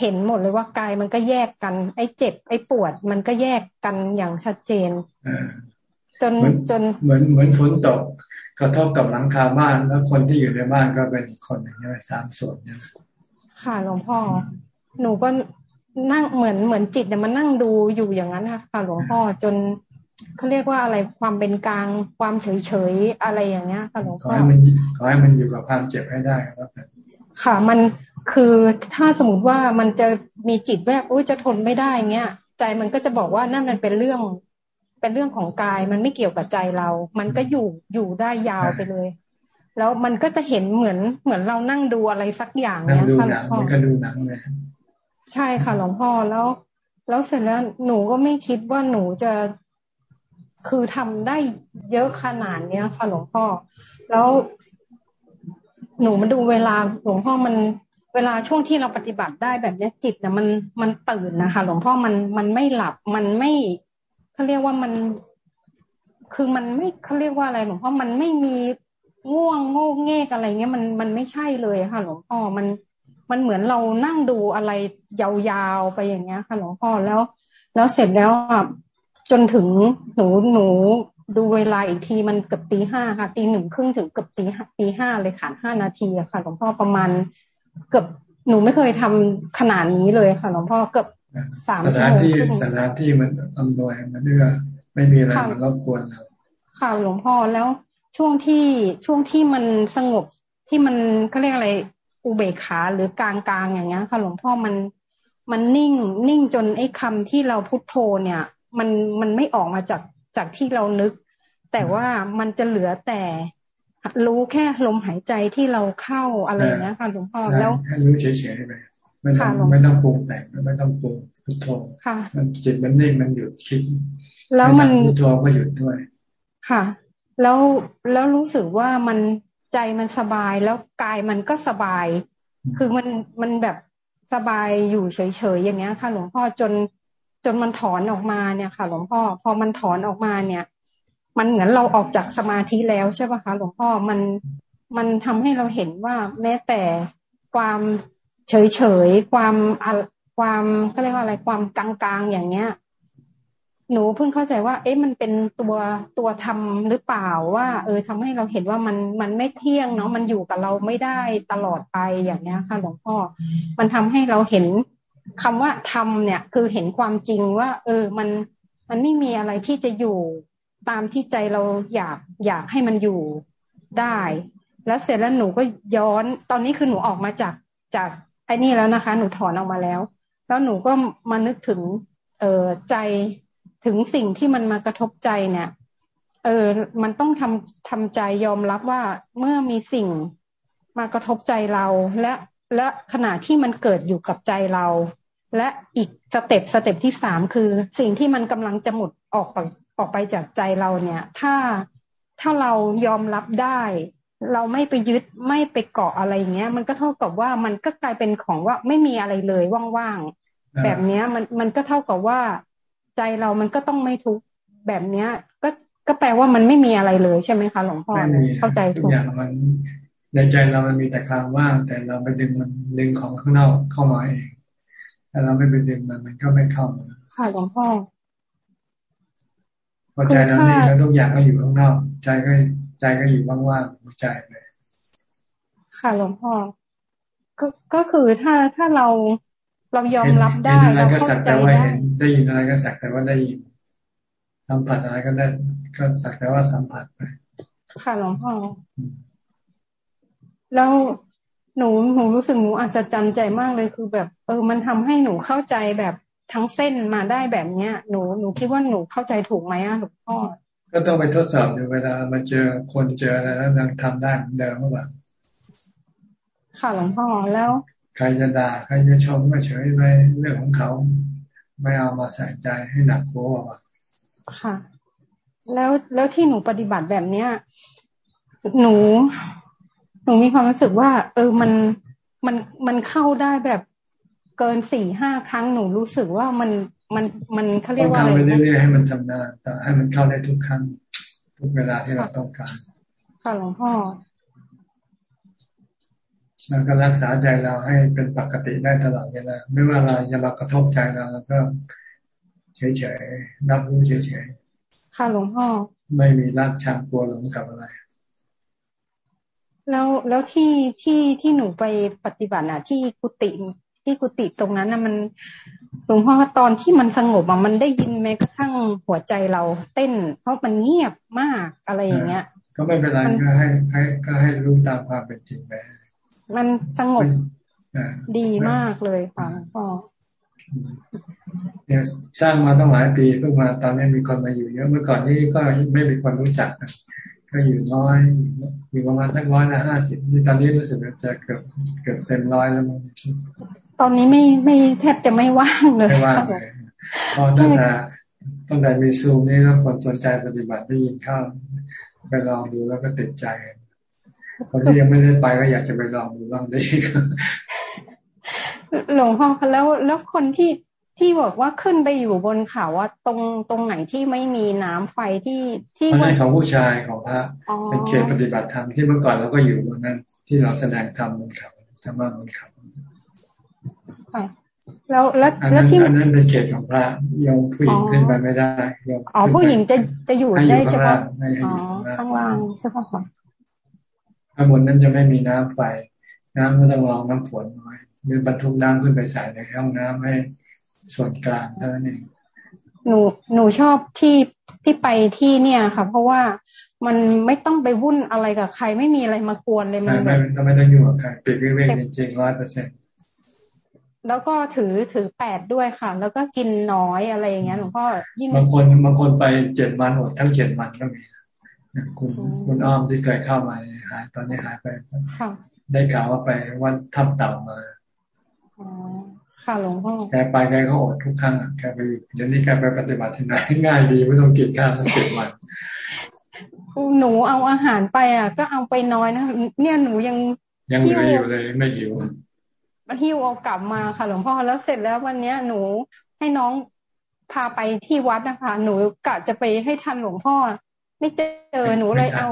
เห็นหมดเลยว่ากายมันก็แยกกัน ไอ้เจ็บ ไอ้ปวด มันก็แยกกันอย่างชัดเจนจนจนเหมือนเหมือนฝนตกกระทบกับหลังคาบ้านแล้วคนที่อยู่ในบ้านก็เป็นอีกคนหนึ่งใช่ไหมสามส่วนเนี่ยค่ะหลวงพ่อ หนูก็นั่งเหมือนเหมือนจิตเนี่ยมันนั่งดูอยู่อย่างนั้นค่ะหลวงพ่อจน เขาเรียกว่าอะไรความเป็นกลางความเฉยเฉยอะไรอย่างเงี้ยค่ะหลวงพ่อขอให้มันขอให้มันอยู่กับความเจ็บให้ได้ครับค่ะ มันคือถ้าสมมติว่ามันจะมีจิตแวบอุ้ยจะทนไม่ได้เงี้ย ใจมันก็จะบอกว่านั่นมันเป็นเรื่อง เป็นเรื่องของกาย มันไม่เกี่ยวกับใจเรา มันก็อยู่อยู่ได้ยาวไปเลย แล้วมันก็จะเห็นเหมือนเหมือนเรานั่งดูอะไรสักอย่างเนี้ยค่ะหลวงพ่อก็ดูหนังเลยใช่ค่ะหลวงพ่อแล้ว แล้วเสร็จแล้วหนูก็ไม่คิดว่าหนูจะ คือทำได้เยอะขนาดเนี้ยค่ะหลวงพ่อ แล้วหนูมาดูเวลาหลวงพ่อมันเวลาช่วงที่เราปฏิบัติได้แบบนี้จิตนะมันมันตื่นนะคะ หลวงพ่อมันมันไม่หลับมันไม่เขาเรียกว่ามันคือมันไม่เขาเรียกว่าอะไรหลวงพ่อมันไม่มีง่วงโง่เง่อะไรเงี้ยมันมันไม่ใช่เลยค่ะ หลวงพ่อมันมันเหมือนเรานั่งดูอะไรยาวๆไปอย่างเงี้ยค่ะหลวงพ่อแล้ว แล้วเสร็จแล้ว จนถึงหนูหนูดูเวลาอีกทีมันเกือบตีห้าค่ะตีหนึ่งครึ่งถึงเกือบตีตีห้าเลยค่ะห้านาทีอะค่ะหลวงพ่อประมาณเกือบหนูไม่เคยทำขนาดนี้เลยค่ะหลวงพ่อเกือบสามชั่วโมงสถานที่มันอำนวยมันเอื้อไม่มีอะไรมารบกวนเราค่ะหลวงพ่อแล้วช่วงที่ช่วงที่มันสงบที่มันเขาเรียกอะไรอุเบกขาหรือกลางกลางอย่างเงี้ยค่ะ หลวงพ่อมันมันนิ่ง นิ่งจนไอ้คำที่เราพุทโธเนี่ย มันมันไม่ออกมาจากจากที่เรานึก แต่ว่ามันจะเหลือแต่รู้แค่ลมหายใจที่เราเข้าอะไรเนี้ยค่ะหลวงพ่อแล้วรู้เฉยๆไปไม่ต้องไม่ต้องปรุงแต่งไม่ต้องปรุงพุทโธมันจิตมันนิ่งมันหยุดคิดแล้วมันพุทโธก็หยุดด้วย ค่ะ แล้วแล้วรู้สึกว่ามันใจมันสบายแล้วกายมันก็สบาย คือมันมันแบบสบายอยู่เฉยๆอย่างเงี้ยค่ะ หลวงพ่อจน จนมันถอนออกมาเนี่ยค่ะ หลวงพ่อ พอมันถอนออกมาเนี่ย มันเหมือนเราออกจากสมาธิแล้วใช่ป่ะคะหลวงพ่อมันมันทำให้เราเห็นว่าแม้แต่ความเฉยเฉยความความก็เรียกว่าอะไรความกลางๆอย่างเงี้ย หนูเพิ่งเข้าใจว่า เอ๊ะมันเป็นตัวตัวทำหรือเปล่าว่า เออทำให้เราเห็นว่ามันมันไม่เที่ยงเนาะมันอยู่กับเราไม่ได้ตลอดไปอย่างเงี้ยค่ะ หลวงพ่อ มันทำให้เราเห็น คำว่าทำเนี่ย คือเห็นความจริงว่า เออมันมันไม่มีอะไรที่จะอยู่ตามที่ใจเราอยากอยากให้มันอยู่ได้ แล้วเสร็จแล้วหนูก็ย้อนตอนนี้คือหนูออกมาจากจากไอ้นี่แล้วนะคะ หนูถอนออกมาแล้ว แล้วหนูก็มานึกถึง เออใจถึงสิ่งที่มันมากระทบใจเนี่ย เออ มันต้องทำทำใจยอมรับว่าเมื่อมีสิ่งมากระทบใจเราและและขณะที่มันเกิดอยู่กับใจเรา และอีก step step ที่สามคือ สิ่งที่มันกำลังจะหลุดออกไปออกไปจากใจเราเนี่ย ถ้าถ้าเรายอมรับได้ เราไม่ไปยึดไม่ไปเกาะอะไรเงี้ย มันก็เท่ากับว่ามันก็กลายเป็นของว่างไม่มีอะไรเลยว่างๆแบบเนี้ยมันมันก็เท่ากับว่า ใจเรามันก็ต้องไม่ทุกแบบเนี้ย ก็ก็แปลว่ามันไม่มีอะไรเลยใช่ไหมคะหลวงพ่อเข้าใจถูกอย่างมันในใจเรามันมีแต่ความว่างแต่เราไปดึงมันดึงของข้างนอกเข้ามาเอง ถ้าเราไม่ไปดึงมันมันก็ไม่เข้ามาค่ะหลวงพ่อพอใจเรานี่แล้วทุกอย่างก็อยู่ข้างนอก ใจก็ใจก็อยู่ว่างๆหัวใจเลยค่ะหลวงพ่อก็ก็คือถ้าถ้าเราเรายอมรับได้เราเข้าใจได้ได้ยินอะไรก็สักแต่ว่าได้ยินสัมผัสอะไรก็ได้ก็สักแต่ว่าสัมผัสไปค่ะหลวงพ่อแล้ว หนูหนูรู้สึกหนูอัศจรรย์ใจมากเลยคือแบบ เออ มันทำให้หนูเข้าใจแบบทั้งเส้นมาได้แบบเนี้ย หนูหนูคิดว่าหนูเข้าใจถูกไหมอะหลวงพ่อก็ต้องไปทดสอบดูเวลามาเจอคนเจออะไรแล้วยังทำได้เหมือนเดิมหรือเปล่าค่ะหลวงพ่อแล้ว ใครจะด่าใครจะชมก็เฉยไปเรื่องของเขา ไม่เอามาใส่ใจให้หนักโว่าค่ะ แล้วแล้วที่หนูปฏิบัติแบบเนี้ย หนู หนูมีความรู้สึกว่า เออมันมันมันเข้าได้แบบเกินสี่ห้าครั้งหนูรู้สึกว่ามันมันมันเขาเรียกว่าอะไรนะเรื่อยๆให้มันทำนานแต่ให้มันเข้าได้ทุกครั้ง ทุกเวลาที่เราต้องการค่ะหลวงพ่อแล้วก็รักษาใจเราให้เป็นปกติได้ตลอดเวลาไม่ว่าเราจะมากระทบใจเราแล้วก็เฉยๆรับรู้เฉยๆค่ะหลวงพ่อไม่มีรักชังกลัวหลงกับอะไร แล้วแล้วที่ที่ที่หนูไปปฏิบัติอะ ที่กุฏิที่กุฏิตรงนั้นน่ะมันหลวงพ่อตอนที่มันสงบอะมันได้ยินแม้กระทั่งหัวใจเราเต้น เพราะมันเงียบมากอะไรอย่างเงี้ย ก็ไม่เป็นไรก็ให้ให้ก็ให้รู้ตามความเป็นจริงไปมันสงบดีมากเลยค่ะหลวงพ่อเนี่ยสร้างมาต้องหลายปีเพิ่งมาตอนนี้มีคนมาอยู่เยอะเมื่อก่อนนี้ก็ไม่มีคนรู้จัก ก็อยู่น้อยอยู่ประมาณสักร้อยละห้าสิบนี่ตอนนี้รู้สึกจะเกือบเกือบเต็มร้อยแล้วมั้งตอนนี้ไม่ไม่แทบจะไม่ว่างเลยไม่ว่างเลยพอตั้งแต่ตั้งแต่มีซูมนี่แล้วคนสนใจปฏิบัติได้ยินเข้าไปลองดูแล้วก็ติดใจคนที่ยังไม่ได้ไปก็อยากจะไปลองดูบ้างได้หลวงพ่อคะแล้วแล้วคนที่ ที่บอกว่าขึ้นไปอยู่บนเขาว่าตรงตรงไหนที่ไม่มีน้ำไฟที่ที่ว่าในของผู้ชายของพระเป็นเขตปฏิบัติธรรมที่เมื่อก่อนเราก็อยู่บนนั้น ที่เราแสดงธรรมบนเขาธรรมะบนเขาแล้วแล้วแล้วที่อันนั้นเป็นเขตของพระยมผู้หญิงขึ้นไปไม่ได้ยมอ๋อผู้หญิงจะจะอยู่ได้เฉพาะอ๋อข้างล่างใช่ปะคะข้างบนนั้นจะไม่มีน้ำไฟ น้ำก็ต้องรองน้ำฝนไว้มีบรรทุกน้ำขึ้นไปใส่ในห้องน้ำให้ ส่วนกลางเท่านั้นเองหนูหนูชอบที่ที่ไปที่เนี่ยค่ะ เพราะว่ามันไม่ต้องไปวุ่นอะไรกับใครไม่มีอะไรมากวนเลยมันไม่ไม่ไม่ต้องอยู่กับใครปิดวิเวกจริงร้อยเปอร์เซ็นต์แล้วก็ถือถือแปดด้วยค่ะ แล้วก็กินน้อยอะไรอย่างเงี้ยหลวงพ่อยิ่งบางคนบางคนไปเจ็ดวันอดทั้งเจ็ดวันก็มีคุณคุณอ้อมที่เคยเข้ามาหายตอนนี้หายไปได้ข่าวว่าไปวันทับเต่ามา ค่ะหลวงพ่อแกไปแกก็อดทุกครั้งแกไปเดี๋ยวนี้แกไปปฏิบัติที่ไหนง่ายดีไม่ต้องกินข้าวทั้งเจ็ดวันหนูเอาอาหารไปอะ ก็เอาไปน้อยนะเนี่ยหนูยังยังเหลืออยู่เลยไม่หิวมาหิ้วเอากลับมาค่ะ หลวงพ่อแล้วเสร็จแล้ววันเนี้ยหนูให้น้องพาไปที่วัดนะคะ หนูกะจะไปให้ทันหลวงพ่อ ไม่เจอหนูเลยเอา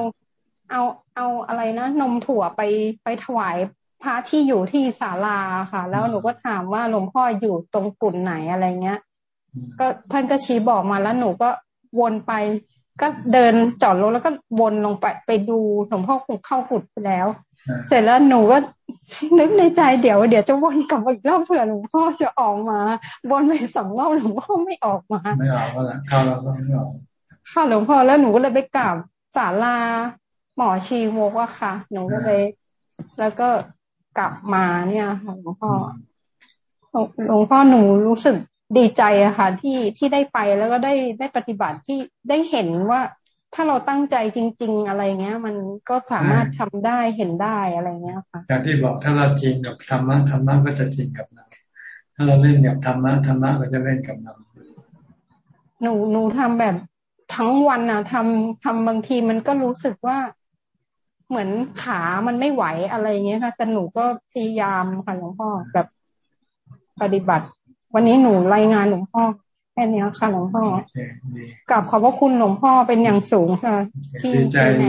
เอาเอาอะไรนะนมถั่วไปไปถวาย พระที่อยู่ที่ศาลาค่ะ แล้วหนูก็ถามว่าหลวงพ่ออยู่ตรงกุ่นไหนอะไรเงี้ย ก็ท่านก็ชี้บอกมาแล้วหนูก็วนไป ก็เดินจอดรถแล้วก็วนลงไปไปดูหลวงพ่อคงเข้ากุดไปแล้ว เสร็จแล้วหนูก็นึกในใจเดี๋ยวเดี๋ยวจะวนกลับอีกรอบเผื่อหลวงพ่อจะออกมาวนไปสองรอบหลวงพ่อไม่ออกมา ไม่ออกก็แล้วเข้าแล้วก็ไม่ออกค่ะหลวงพ่อแล้วหนูก็เลยไปกราบศาลาหมอชีวกว่าค่ะ หนูก็เลยแล้วก็ กลับมาเนี่ยค่ะหลวงพ่อหลวงพ่อหนูรู้สึกดีใจอะค่ะ ที่ที่ได้ไปแล้วก็ได้ได้ปฏิบัติที่ได้เห็นว่า ถ้าเราตั้งใจจริง ๆ อะไรเงี้ย มันก็สามารถทำได้เห็นได้อะไรเงี้ยค่ะอย่างที่บอกถ้าเราจริงกับธรรมะธรรมะก็จะจริงกับเราถ้าเราเล่นกับธรรมะธรรมะก็จะเล่นกับเราหนูหนูทำแบบทั้งวันอะทำทำบางทีมันก็รู้สึกว่า เหมือนขามันไม่ไหวอะไรเงี้ยค่ะแต่หนูก็พยายามค่ะหลวงพ่อแบบปฏิบัติ วันนี้หนูรายงานหลวงพ่อแค่นี้ค่ะหลวงพ่อกับขอบพระคุณหลวงพ่อเป็นอย่างสูงค่ะที่ดีใจดี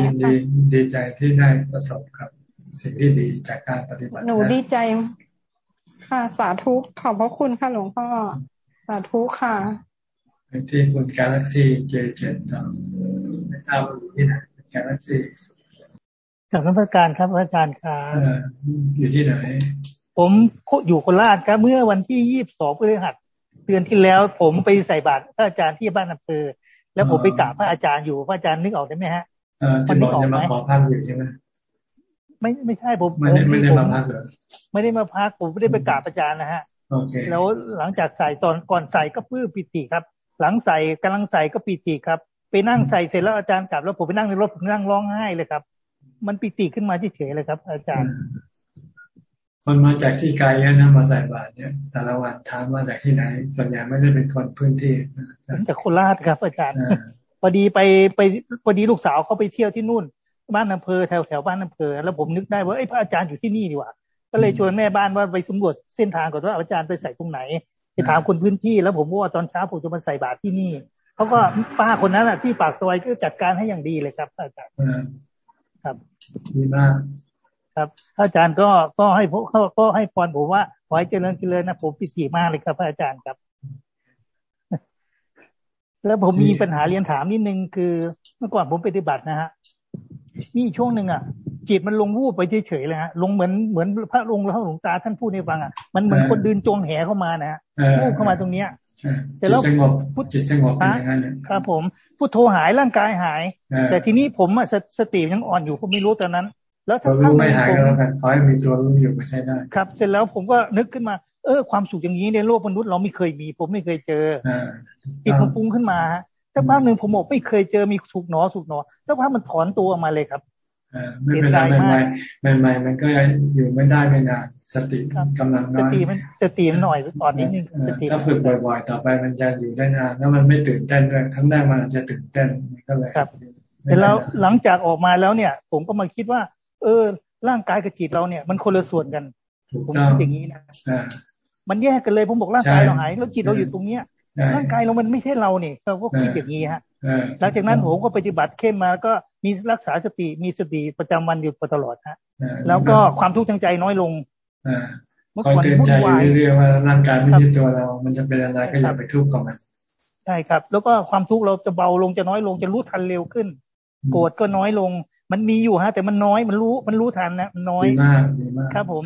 ดีใจที่ได้ประสบกับสิ่งที่ดีจากการปฏิบัติหนูดีใจ ค่ะสาธุขอบพระคุณค่ะหลวงพ่อ สาธุค่ะที่คุณกาแล็กซี่เจเจ็ดไม่ทราบว่าอยู่ที่ไหนกาแล็กซี่ จากนักการครับอาจารย์ครับอยู่ที่ไหน ผมอยู่โคราชครับ เมื่อวันที่ยี่สิบสองพฤหัสเดือนที่แล้วผมไปใส่บาตรพระอาจารย์ที่บ้านอำเภอ แล้วผมไปกราบพระอาจารย์อยู่พระอาจารย์นึกออกได้ไหมฮะมันนึกออกไหมขอพักอยู่ใช่ไหมไม่ไม่ใช่ผมไม่ได้ไม่ได้มาพักเหรอไม่ได้มาพักผมไม่ได้ไปกราบอาจารย์นะฮะแล้วหลังจากใส่ตอนก่อนใส่ก็พื้ปิติครับ หลังใส่กำลังใส่ก็ปิติครับ ไปนั่งใส่เสร็จแล้วอาจารย์กลับแล้วผมไปนั่งในรถผมนั่งร้องไห้เลยครับ มันปิติขึ้นมาเฉยๆเลยครับ อาจารย์คนมาจากที่ไกลนะมาใส่บาตรเนี่ยแต่ละวันถามมาจากที่ไหน ส่วนใหญ่ไม่ได้เป็นคนพื้นที่จากโคราชครับ อาจารย์พอดีไปไปพอดีลูกสาวเขาไปเที่ยวที่นู่น บ้านอำเภอแถวแถวบ้านอำเภอ แล้วผมนึกได้ว่าไอ้พระอาจารย์อยู่ที่นี่ดีกว่าก็เลยชวนแม่บ้านว่าไปสำรวจเส้นทางก่อนว่าอาจารย์ไปใส่ตรงไหนไปถามคนพื้นที่แล้วผมว่าตอนเช้าผมจะมาใส่บาตรที่นี่เขาก็ป้าคนนั้นอะที่ปากซอยก็จัดการให้อย่างดีเลยครับอาจารย์ ครับดีมากครับอาจารย์ก็ก็ให้พวกเขาก็ให้พรผมว่าขอให้เจริญเจริญนะผมปิติมากเลยครับอาจารย์ครับ แล้วผมมีปัญหาเรียนถามนิดนึงคือ เมื่อก่อนผมปฏิบัตินะฮะมีช่วงหนึ่งอะ จิตมันลงวูบไปเฉยๆเลยฮะลงเหมือนเหมือนพระองค์แล้วหลวงตาท่านพูดให้ฟังอะมันเหมือนคนดินจงแหเข้ามานะฮะวูบเข้ามาตรงเนี้ยแต่แล้วพุทจิตสงบเป็นอย่างนั้นครับผมพุทโธหายร่างกายหาย แต่ทีนี้ผมสสติยังอ่อนอยู่ผมไม่รู้ตอนนั้น แล้วถ้ารู้ไม่หายก็แล้วกันขอให้มีตัวรู้อยู่ก็ใช่ได้ครับ เสร็จแล้วผมก็นึกขึ้นมาเออความสุขอย่างนี้ในโลกมนุษย์เราไม่เคยมี ผมไม่เคยเจอจิตมันปรุงขึ้นมาสักพักหนึ่งผมบอกไม่เคยเจอมีสุขหนอสุขหนอสักพักมันถอนตัวออกมาเลยครับ ไม่เป็นไรใหม่ใหม่มันก็อยู่ไม่ได้ไม่นานสติกำลังน้อยสติมันสติมันหน่อยตอนนี้นึงถ้าฝึกบ่อยๆ ต่อไปมันจะอยู่ได้นานแล้วมันไม่ตื่นเต้นด้วยครั้งแรกมันอาจจะตื่นเต้นก็เลยครับแต่แล้วหลังจากออกมาแล้วเนี่ย ผมก็มาคิดว่า เออ ร่างกายกับจิตเราเนี่ย มันคนละส่วนกัน ผมคิดอย่างนี้นะมันแยกกันเลยผมบอกร่างกายเราหายแล้วจิตเราอยู่ตรงเนี้ยร่างกายเรามันไม่ใช่เราเนี่ยเราก็คิดอย่างนี้ฮะหลังจากนั้นผมก็ปฏิบัติเข้มมาก็ มีรักษาสติมีสติประจำวันอยู่ตลอดฮะแล้วก็ความทุกข์ทางใจน้อยลงคอยเตือนใจเรื่อยๆว่าร่างกายไม่ใช่ตัวเรา มันจะเป็นอะไรก็อย่าไปทุกข์กับมันใช่ครับ แล้วก็ความทุกข์เราจะเบาลงจะน้อยลงจะรู้ทันเร็วขึ้น โกรธก็น้อยลง มันมีอยู่ฮะ แต่มันน้อยมันรู้มันรู้ทันนะมันน้อยดีมากดีมากครับ ผม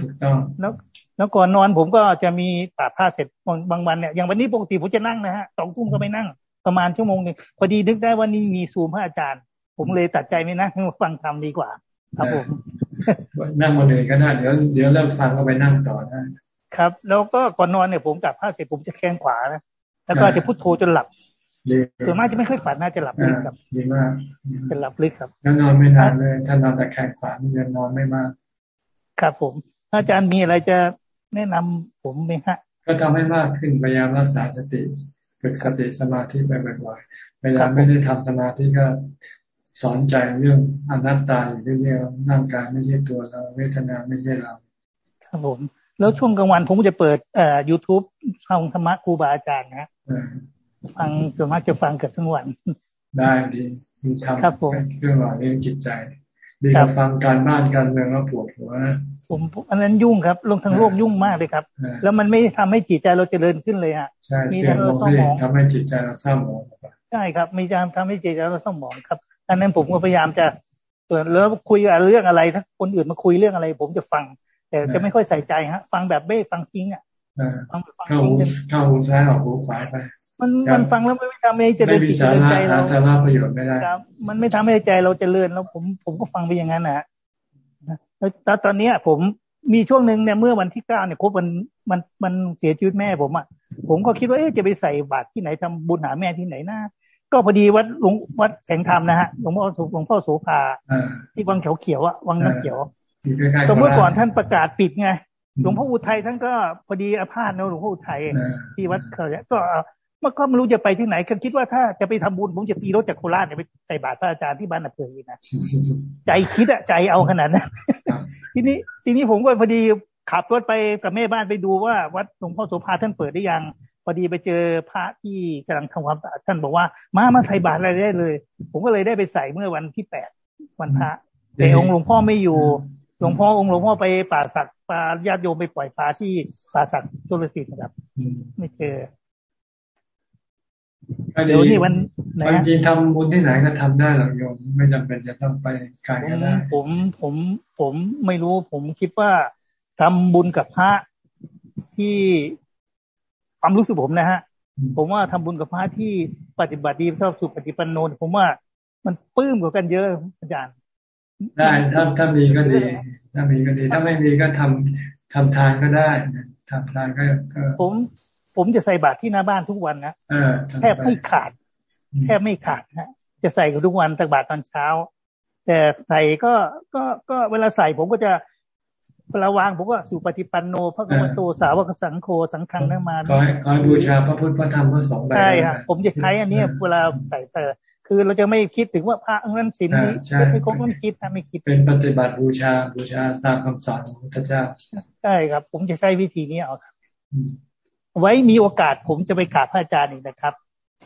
แล้วแล้วก่อนนอนผมก็จะมีปาดผ้าเสร็จบางวันเนี่ยอย่างวันนี้ปกติผมจะนั่งนะฮะสองทุ่มก็ไม่นั่งประมาณชั่วโมงหนึ่งพอดีนึกได้ว่านี่มีซูมพระอาจารย์ ผมเลยตัดใจไม่นั่งฟังธรรมดีกว่า ครับผม นั่งมาเลยก็ได้เดี๋ยวเดี๋ยวเลิกฟังก็ไปนั่งต่อได้ครับ แล้วก็ก่อนนอนเนี่ยผมกับผ้าเสร็จผมจะแข้งขวานะแล้วก็จะพุทโธจนหลับส่วนมากจะไม่ค่อยฝันน่าจะหลับลึกครับดีมากจะหลับลึกครับแล้วนอนไม่นานเลยถ้านอนแต่แข้งขวามันจะนอนไม่มาก ครับผมอาจารย์มีอะไรจะแนะนำผมไหมฮะ ก็ทำให้มากขึ้นพยายามรักษาสติฝึกสติสมาธิไปบ่อยๆพยายามไม่ได้ทำสมาธิก็ สอนใจเรื่องอนัตตาอยู่เรื่อยๆร่างกายไม่ใช่ตัวเรา เวทนาไม่ใช่เรา ครับผม แล้วช่วงกลางวันผมจะเปิดเอ่อยูทูบฟังธรรมะครูบาอาจารย์นะฟังส่วนมากจะฟังเกือบทั้งวัน ได้ดีมีทำครับผมเรื่องหล่อเรื่องจิตใจ ดีกับฟังการบ้านการเมืองแล้วปวดหัวผมอันนั้นยุ่งครับลงทั้งโลกยุ่งมากเลยครับ แล้วมันไม่ทำให้จิตใจเราเจริญขึ้นเลยฮะมีแต่เราสมองทำให้จิตใจเราเศร้าหมองใช่ครับ มีการทำให้จิตใจเราเศร้าหมองครับ อันนั้นผมก็พยายามจะส่วนแล้วคุยเรื่องอะไรถ้าคนอื่นมาคุยเรื่องอะไร ผมจะฟัง แต่จะไม่ค่อยใส่ใจฮะ ฟังแบบไม่ฟังจริงอะฟังฟังเข้าหูเข้าหูซ้ายออกหูขวาไปมันมันฟังแล้วไม่ทำให้เจริญจิตเจริญใจเราสาระประโยชน์ไม่ได้ครับ มันไม่ทำให้ใจเราเจริญแล้วผมผมก็ฟังไปอย่างนั้นนะแล้วตอนนี้ผมมีช่วงหนึ่งเนี่ยเมื่อวันที่เก้าเนี่ยครบมันมันมันเสียชีวิตแม่ผมอะผมก็คิดว่าเอ๊ะจะไปใส่บาตรที่ไหนทำบุญหาแม่ที่ไหนนะ ก็พอดีวัดหลวงวัดแสงธรรมนะฮะหลวงพ่อหลวงพ่อโสภาที่วังเขียวเขียวอะวังน้ำเขียวสมมติก่อนท่านประกาศปิดไงหลวงพ่ออุทัยท่านก็พอดีอาพาธนะหลวงพ่ออุทัยที่วัดเขาเนี่ยก็มันก็ไม่รู้จะไปที่ไหนก็คิดว่าถ้าจะไปทำบุญผมจะตีรถจากโคราชเนี่ยไปใส่บาตรพระอาจารย์ที่บ้านนาเพลีนะใจคิดอะใจเอาขนาดนั้นทีนี้ทีนี้ผมก็พอดีขับรถไปกับแม่บ้านไปดูว่าวัดหลวงพ่อโสภาท่านเปิดได้ยัง พอดีไปเจอพระที่กำลังทำความสะอาดท่านบอกว่า มามาใส่บาตรอะไรได้เลย ผมก็เลยได้ไปใส่เมื่อวันที่แปดวันพระแต่องค์หลวงพ่อไม่อยู่หลวงพ่อองค์หลวงพ่อไปป่าสักปลาญาติโยมไปปล่อยปลาที่ป่าสักโซลสิตนะครับไม่เจอเดี๋ยวนี้วันวันจริงทำบุญที่ไหนก็ทำได้หรอกโยมไม่จำเป็นจะต้องไปไกลก็ได้ผมผมผมไม่รู้ ผมคิดว่าทำบุญกับพระที่ ความรู้สึกผมนะฮะ ผมว่าทำบุญกับพระที่ปฏิบัติดีชอบสุปฏิปันโนผมว่ามันปลื้มกว่ากันเยอะอาจารย์ ได้ถ้าถ้ามีก็ดี ถ้ามีก็ดี ถ้าไม่มีก็ทำทำทานก็ได้ทำทานก็ผมผมจะใส่บาตรที่หน้าบ้านทุกวันนะแทบไม่ขาดแทบไม่ขาดฮะ จะใส่กับทุกวันตักบาตรตอนเช้า แต่ใส่ก็ก็ก็เวลาใส่ผมก็จะ เวลาวางผมก็สุปฏิปันโนพระกมโตสาวกสังโฆสังฆังนั่นมาขอขอบูชาพระพุทธพระธรรมพระสงฆ์ใช่ครับผมจะใช้อันนี้เวลาใส่เตอคือเราจะไม่คิดถึงว่าพระนั้นศีลนี้ไม่คงต้องคิดนะไม่คิด เป็นปฏิบัติบูชาบูชาตามคำสอนของพระเจ้าใช่ครับ ผมจะใช้วิธีนี้เอาครับไว้มีโอกาสผมจะไปกราบพระอาจารย์อีกนะครับ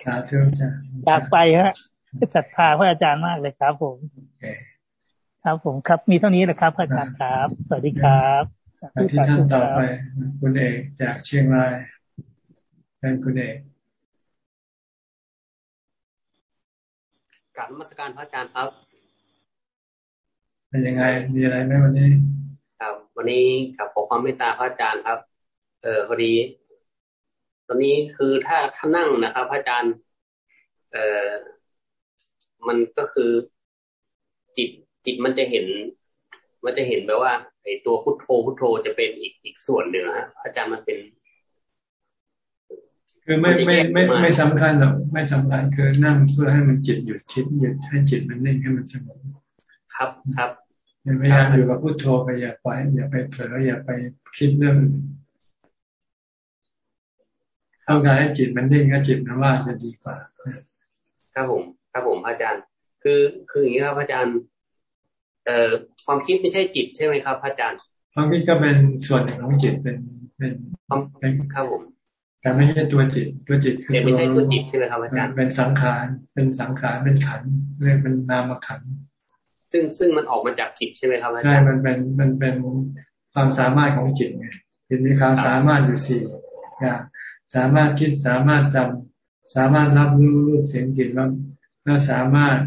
สาธุจ้ะอยากไปฮะศรัทธาพระอาจารย์มากเลยครับผม ครับผมครับมีเท่านี้นะครับพระอาจารย์ครับ สวัสดีครับที่ท่านต่อไป คุณเอกจากเชียงรายเป็นคุณเอกกราบนมัสการพระอาจารย์ครับเป็นยังไงมีอะไรไหมวันนี้ครับ วันนี้กับขอความเมตตาพระอาจารย์ครับ เออพอดี ตอนนี้คือถ้าถ้านั่งนะครับ พระอาจารย์ เออมันก็คือจิต จิตมันจะเห็น มันจะเห็นแบบว่าไอ้ตัวพุทโธพุทโธจะเป็นอีกอีกส่วนหนึ่งฮะพระอาจารย์มันเป็น คือไม่ไม่ไม่ไม่สำคัญหรอกไม่สำคัญคือนั่งเพื่อให้มันจิตหยุดคิดหยุดให้จิตมันนิ่งให้มันสงบครับครับพยายามอยู่กับพุทโธไปอย่าปล่อยอย่าไปเผลออย่าไปคิดเรื่องต้องการให้จิตมันนิ่งก็จิตมันว่างจะดีกว่า ครับผม ครับผมอาจารย์ คือคืออย่างนี้ครับอาจารย์ เอ่อความคิดไม่ใช่จิตใช่ไหมครับอาจารย์ ความคิดก็เป็นส่วนหนึ่งของจิตเป็นเป็นความเป็นครับผมแต่ไม่ใช่ตัวจิตตัวจิตคือไม่ใช่ตัวจิตใช่ไหมครับอาจารย์เป็นสังขารเป็นสังขารเป็นขันเรียกเป็นนามขันซึ่งซึ่งมันออกมาจากจิตใช่ไหมครับอาจารย์ใช่มันเป็นมันเป็นความสามารถของจิตไงจิตมีความสามารถอยู่สี่อย่างสามารถคิดสามารถจำสามารถรับรู้รูปเสียงกลิ่นรสและสามารถ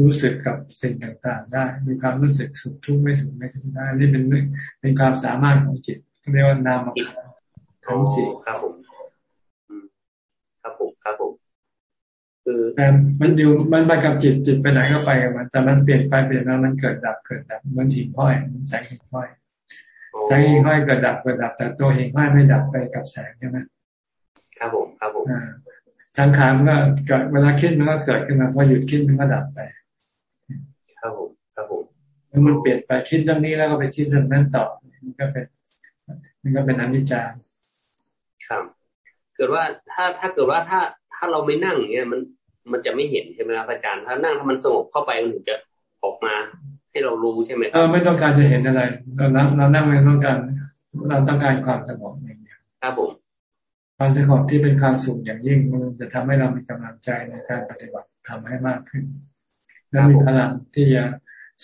รู้สึกกับสิ่งต่างๆ ได้ มีความรู้สึกสุขทุกข์ไม่สุขไม่ทุกข์ได้นี่เป็นเป็นความสามารถของจิตเรียกว่านามขันทั้งสี่ครับผมครับผมครับผมคือมันอยู่มันไปกับจิตจิตไปไหนก็ไปกับมันแต่มันเปลี่ยนไปเปลี่ยนมามันเกิดดับเกิดดับเหมือนหิ่งห้อยมันแสงหิ่งห้อยแสงหิ่งห้อยเกิดดับเกิดดับ แต่ตัวหิ่งห้อยไม่ดับไปกับแสงใช่ไหมครับผมครับผม สังขารก็เกิดเวลาคิดมันก็เกิดขึ้นมาพอหยุดคิดมันก็ดับไป ครับผมครับผมมันเปลี่ยนไปคิดเรื่องนี้แล้วก็ไปคิดเรื่องนั้นต่อมันก็เป็น มันก็เป็นอนิจจาครับ เกิดว่าถ้าถ้าเกิดว่าถ้าถ้าเราไม่นั่งเนี่ยมันมันจะไม่เห็นใช่ไหมครับอาจารย์ ถ้านั่งถ้ามันสงบเข้าไปมันถึงจะออกมา ให้เรารู้ใช่ไหมเออไม่ต้องการจะเห็นอะไรเรานั่งเรานั่งไม่ต้องการเราต้องการความสงบอย่างเดียวครับผม ความสงบที่เป็นความสุขอย่างยิ่งมันจะทำให้เรามีกำลังใจในการปฏิบัติทำให้มากขึ้น และมีพลังที่จะ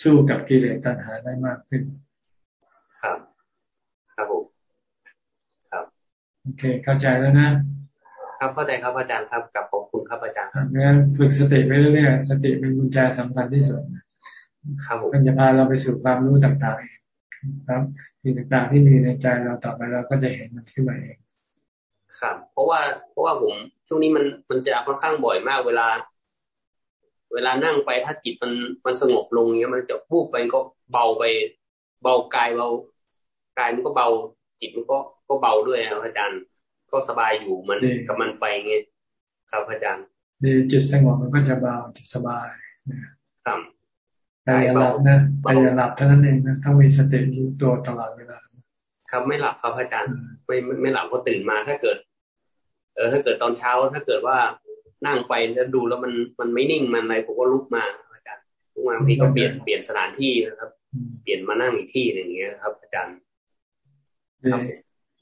สู้กับกิเลสตัณหาได้มากขึ้น ครับ ครับผมครับโอเค เข้าใจแล้วนะ ครับเข้าใจครับอาจารย์ครับกับขอบคุณครับอาจารย์งั้นฝึกสติไปเรื่อยๆสติเป็นกุญแจสำคัญที่สุดครับผมมันจะพาเราไปสู่ความรู้ต่างๆครับสิ่งต่างๆที่มีในใจเราต่อไปเราก็จะเห็นมันขึ้นมาเอง ครับเพราะว่าเพราะว่าผมช่วงนี้มันมันจะค่อนข้างบ่อยมาก เวลา เวลานั่งไปถ้าจิตมันมันสงบลงเงี้ยมันจะพูดไปก็เบาไป เบากายเบากายมันก็เบา จิตมันก็ก็เบาด้วยครับอาจารย์ ก็สบายอยู่มันกับมันไปไงครับอาจารย์ดีจิตสงบมันก็จะเบาจิตสบายครับแต่อย่าหลับนะแต่อย่าหลับเท่านั้นเองนะต้องมีสติอยู่ตัวตลอดเวลา ครับไม่หลับครับอาจารย์ไม่ไม่หลับก็ตื่นมาถ้าเกิด เออถ้าเกิดตอนเช้าถ้าเกิดว่านั่งไปแล้วดูแล้วมันมันไม่นิ่งมันอะไรผมก็ลุกมาอาจารย์ลุกมาบางทีก็เปลี่ยนเปลี่ยนสถานที่นะครับ เปลี่ยนมานั่งอีกที่อย่างเงี้ยครับ อาจารย์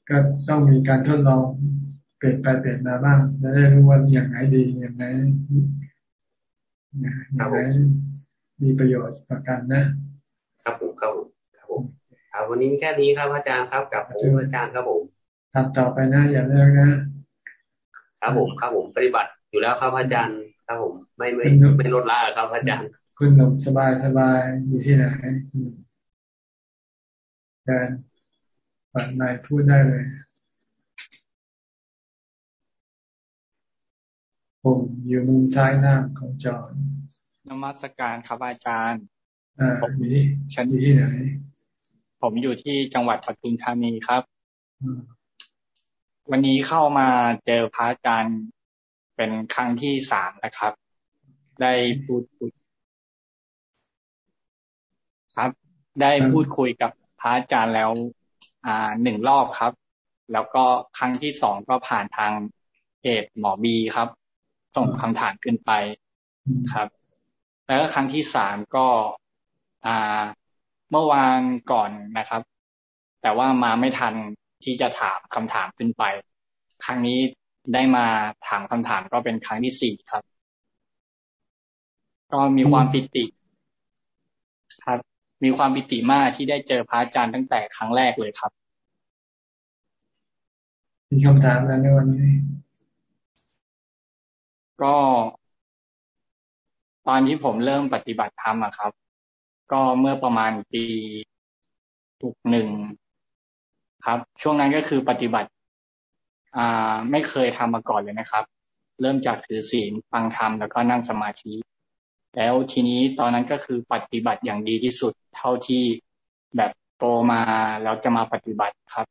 ก็ต้องมีการทดลองเปลี่ยนไปเปลี่ยนมาบ้างจะได้รู้ว่าอย่างไหนดีอย่างไหนอย่างไหนมีประโยชน์ประกันนะครับผมครับผมครับผม ครับวันนี้แค่นี้ครับอาจารย์ครับกับผมอาจารย์ครับผมทำต่อไปนะอย่าเลิกนะครับผมครับผมปฏิบัติอยู่แล้วครับอาจารย์ครับผม ไม่ไม่ไม่ลดละครับอาจารย์คุณหนุ่มสบายสบายอยู่ที่ไหนอาจารย์ปัดนายพูดได้เลยผมอยู่มุมซ้ายหน้าของจอนนมัสการครับอาจารย์อ่านี้ฉันอยู่ที่ไหน ผมอยู่ที่จังหวัดปทุมธานีครับ วันนี้เข้ามาเจอพระอาจารย์เป็นครั้งที่สามนะครับ ได้พูดคุยครับ ได้พูดคุยกับพระอาจารย์แล้ว อ่าหนึ่งรอบครับ แล้วก็ครั้งที่สองก็ผ่านทางเพจหมอบีครับ ส่งคำถามขึ้นไปครับ แล้วก็ครั้งที่สามก็ อ่า เมื่อวานก่อนนะครับ แต่ว่ามาไม่ทันที่จะถามคำถามขึ้นไป ครั้งนี้ได้มาถามคำถามก็เป็นครั้งที่สี่ครับ ก็มีความปิติ ครับ มีความปิติมากที่ได้เจอพระอาจารย์ตั้งแต่ครั้งแรกเลยครับ มีคำถามอะไรในวันนี้ ก็ตอนที่ผมเริ่มปฏิบัติธรรมอะครับ ก็เมื่อประมาณปีทุกหนึ่งครับ ช่วงนั้นก็คือปฏิบัติ อ่า ไม่เคยทำมาก่อนเลยนะครับ เริ่มจากถือศีลฟังธรรมแล้วก็นั่งสมาธิ แล้วทีนี้ตอนนั้นก็คือปฏิบัติอย่างดีที่สุด เท่าที่แบบโตมาแล้วจะมาปฏิบัติครับ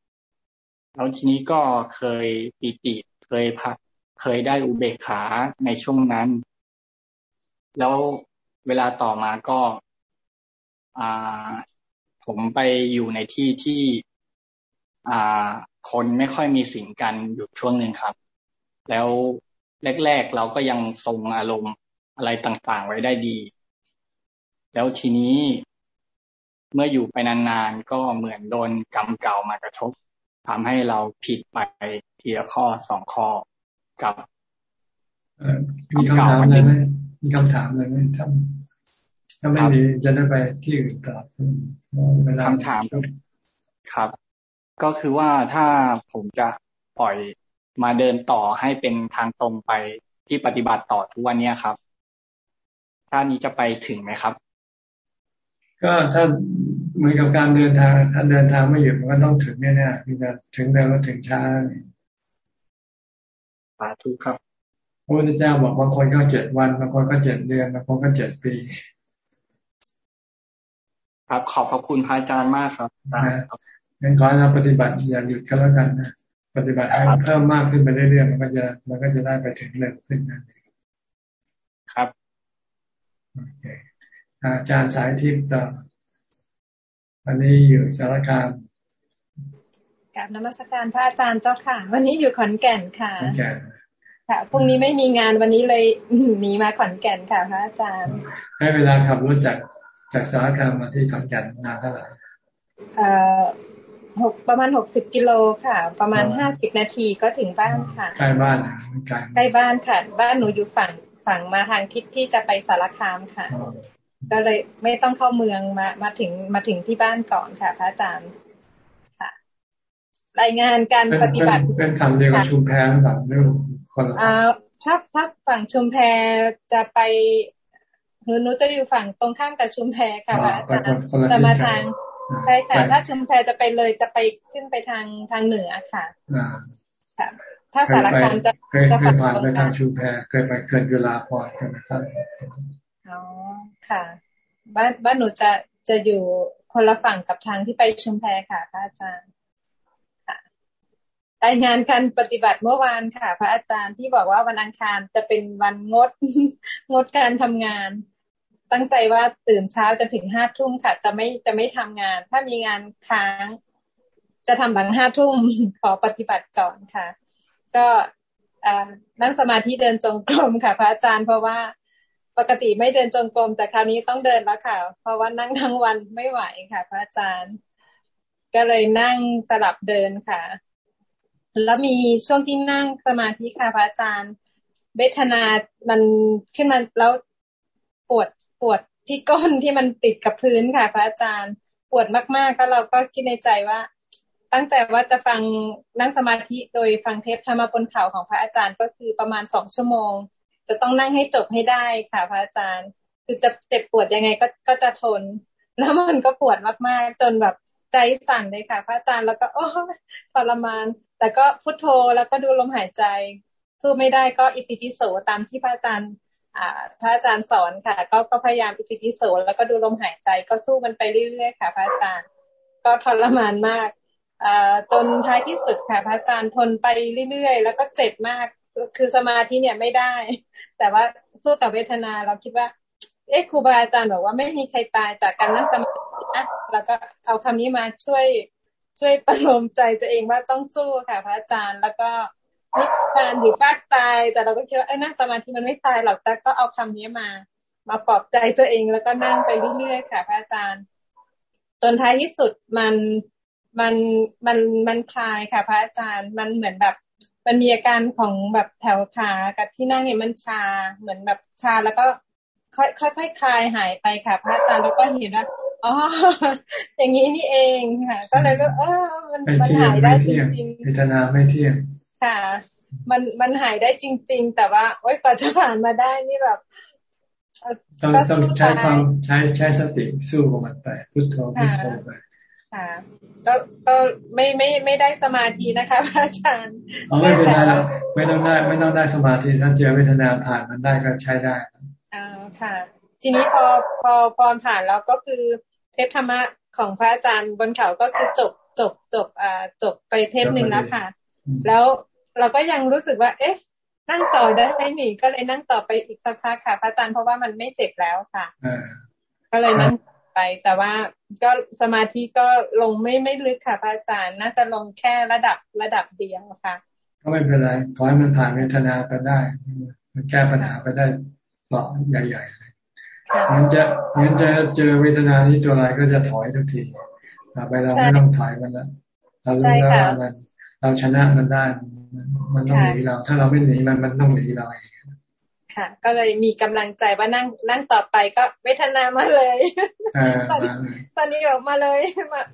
แล้วทีนี้ก็เคยปีติเคยพักเคยได้อุเบกขาในช่วงนั้น แล้วเวลาต่อมาก็ อ่า ผมไปอยู่ในที่ที่อ่า คนไม่ค่อยมีสิ่งกันอยู่ช่วงหนึ่งครับ แล้วแรกๆเราก็ยังทรงอารมณ์อะไรต่างๆ ไว้ได้ดี แล้วทีนี้เมื่ออยู่ไปนานๆ ก็เหมือนโดนกรรมเก่ามากระทบทำให้เราผิดไปทีละข้อสองข้อกับมีคำถามอะไรไหมมีคำถามอะไรไหมถ้า ถ้าไม่มีจะได้ไปที่อื่นตอบคำถามครับ ก็คือว่าถ้าผมจะปล่อยมาเดินต่อให้เป็นทางตรงไปที่ปฏิบัติต่อทุกวันเนี้ยครับถ้านี้จะไปถึงไหมครับ ก็ถ้าเหมือนกับการเดินทางถ้าเดินทางไม่หยุดมันก็ต้องถึงแน่ๆมีแต่ถึงเร็วก็ถึงช้าสาธุครับพระพุทธเจ้าบอกบางคนก็เจ็ดวันบางคนก็เจ็ดเดือนบางคนก็เจ็ดปี ครับขอบพระคุณพระอาจารย์มากครับงั้นขอให้เราปฏิบัติอย่าหยุดกันแล้วกันนะปฏิบัติให้เพิ่มมากขึ้นไปเรื่อยๆมันก็จะมันก็จะได้ไปถึงเร็วขึ้นนั่นเองครับโอเคอาจารย์สายทิพย์ต่อวันนี้อยู่สารคามกับนมัสการพระอาจารย์เจ้าค่ะ วันนี้อยู่ขอนแก่นค่ะขอนแก่นค่ะพรุ่งนี้ไม่มีงานวันนี้เลยหนีมาขอนแก่นค่ะพระอาจารย์ ให้เวลาขับรถจาก จากสารคามมาที่ขอนแก่นนานเท่าไหร่เอ่อหกประมาณหกสิบกิโลค่ะ ประมาณห้าสิบนาทีก็ถึงบ้านค่ะใกล้บ้านใกล้บ้านค่ะ บ้านหนูอยู่ฝั่งฝั่งมาทางทิศที่จะไปสารคามค่ะ ก็เลยไม่ต้องเข้าเมืองมามาถึงมาถึงที่บ้านก่อนค่ะ พระอาจารย์ค่ะ รายงานการปฏิบัติเป็นคำเดียวกับชุมแพรแบบเรื่องคนละถ้าถ้าฝั่งชุมแพจะไปห นูหนูจะอยู่ฝั่งตรงข้ามกับชุมแพค่ะพระอาจารย์จะมาทางใช่ค่ะถ้าชุมแพจะไปเลยจะไปขึ้นไปทางทางเหนือค่ะค่ะ ถ้าสารคามจะเคยเคยผ่านไปทางชุมแพเคยไปเกินเวลาพอใช่ไหมครับอ๋อค่ะ บ้านบ้านหนูจะจะอยู่คนละฝั่งกับทางที่ไปชุมแพค่ะพระอาจารย์ค่ะรายงานการปฏิบัติเมื่อวานค่ะ พระอาจารย์ที่บอกว่าวันอังคารจะเป็นวันงดงดการทำงาน ตั้งใจว่าตื่นเช้าจะถึงห้าทุ่มค่ะ จะไม่จะไม่ทำงาน ถ้ามีงานค้าง จะทำหลังห้าทุ่มขอปฏิบัติก่อนค่ะ ก็นั่งสมาธิเดินจงกรมค่ะ พระอาจารย์เพราะว่าปกติไม่เดินจงกรมแต่คราวนี้ต้องเดินแล้วค่ะ เพราะว่านั่งทั้งวันไม่ไหวค่ะ พระอาจารย์ ก็เลยนั่งสลับเดินค่ะ แล้วมีช่วงที่นั่งสมาธิค่ะพระอาจารย์เวทนา มันขึ้นมาแล้วปวด ปวดที่ก้นที่มันติดกับพื้นค่ะ พระอาจารย์ปวดมากๆ ก็เราก็คิดในใจว่า ตั้งใจว่าจะฟังนั่งสมาธิโดยฟังเทปธรรมบนเขาของพระอาจารย์ก็คือประมาณสองชั่วโมง จะต้องนั่งให้จบให้ได้ค่ะ พระอาจารย์ คือจะเจ็บปวดยังไงก็ก็จะทน แล้วมันก็ปวดมากๆ จนแบบใจสั่นเลยค่ะ พระอาจารย์แล้วก็โอ้ทรมาน แต่ก็พุทโธแล้วก็ดูลมหายใจสู้ไม่ได้ก็อิติปิโสตามที่พระอาจารย์ พระอาจารย์สอนค่ะ ก็ก็พยายามอิติปิโสแล้วก็ดูลมหายใจก็สู้มันไปเรื่อยๆค่ะ พระอาจารย์ ก็ทรมานมากจนท้ายที่สุดค่ะ พระอาจารย์ทนไปเรื่อยๆ แล้วก็เจ็บมากคือสมาธิเนี่ยไม่ได้ แต่ว่าสู้กับเวทนาเราคิดว่า เอ๊ะครูบาอาจารย์บอกว่าไม่มีใครตายจากการนั่งสมาธินะแล้วก็เอาคำนี้มาช่วยช่วยประโลมใจตัวเองว่าต้องสู้ค่ะ พระอาจารย์แล้วก็ นิพานอยู่ภาคตายแต่เราก็คิดว่าเอ้นั่งสมาธิมันไม่ตายหรอกแต่ก็เอาคำนี้มา มาปลอบใจตัวเองแล้วก็นั่งไปเรื่อยๆค่ะพระอาจารย์จนท้ายที่สุดมันมันมันมันคลายค่ะพระอาจารย์มันเหมือนแบบมันมีอาการของแบบแถวขากับที่นั่งเนี่ยมันชาเหมือนแบบชาแล้วก็ค่อยค่อยค่อยคลายหายไปค่ะ พระอาจารย์แล้วก็เห็นว่าอ๋ออย่างนี้นี่เองค่ะ ก็เลยรู้เออมันมันหายได้จริงๆพิจารณาไม่เที่ยง ค่ะ มันมันหายได้จริง ๆ แต่ว่า โอ๊ยกว่าจะผ่านมาได้นี่แบบต้องต้องใช้ความใช้ใช้สติสู้กับมันไปพุทโธพุทโธไปค่ะก็ก็ไม่ไม่ไม่ได้สมาธินะคะพระอาจารย์ไม่เป็นไรไม่ต้องได้ไม่ต้องได้สมาธิถ้าเจอเวทนาผ่านมันได้ก็ใช้ได้อ่าค่ะ ทีนี้พอพอพอผ่านแล้วก็คือเทปธรรมะของพระอาจารย์บนเขาก็คือจบจบจบอ่าจบไปเทปหนึ่งแล้วค่ะ แล้ว เราก็ยังรู้สึกว่า เอ๊ะ นั่งต่อได้ไหมหนีก็เลยนั่งต่อไปอีกสักพักค่ะพระอาจารย์เพราะว่ามันไม่เจ็บแล้วค่ะก็เลยนั่งไป แต่ว่าก็สมาธิก็ลงไม่ไม่ลึกค่ะพระอาจารย์ น่าจะลงแค่ระดับระดับเดียวค่ะ ก็ไม่เป็นไรขอให้มันผ่านเวทนาไปได้ มันแก้ปัญหาไปได้เปราะใหญ่ๆเลยงั้นจะงั้นจะเจอเวทนานี้ตัวอะไรก็จะถอยทุกทีต่อไปเราไม่ต้องถอยมันแล้วเรารู้แล้วว่ามันเราชนะมันได้ มันต้องหนีเรา ถ้าเราไม่หนีมันมันต้องหนีเราเองค่ะ ก็เลยมีกำลังใจว่านั่งนั่งต่อไปก็เวทนามาเลยตอนตอนนี้ออกมาเลย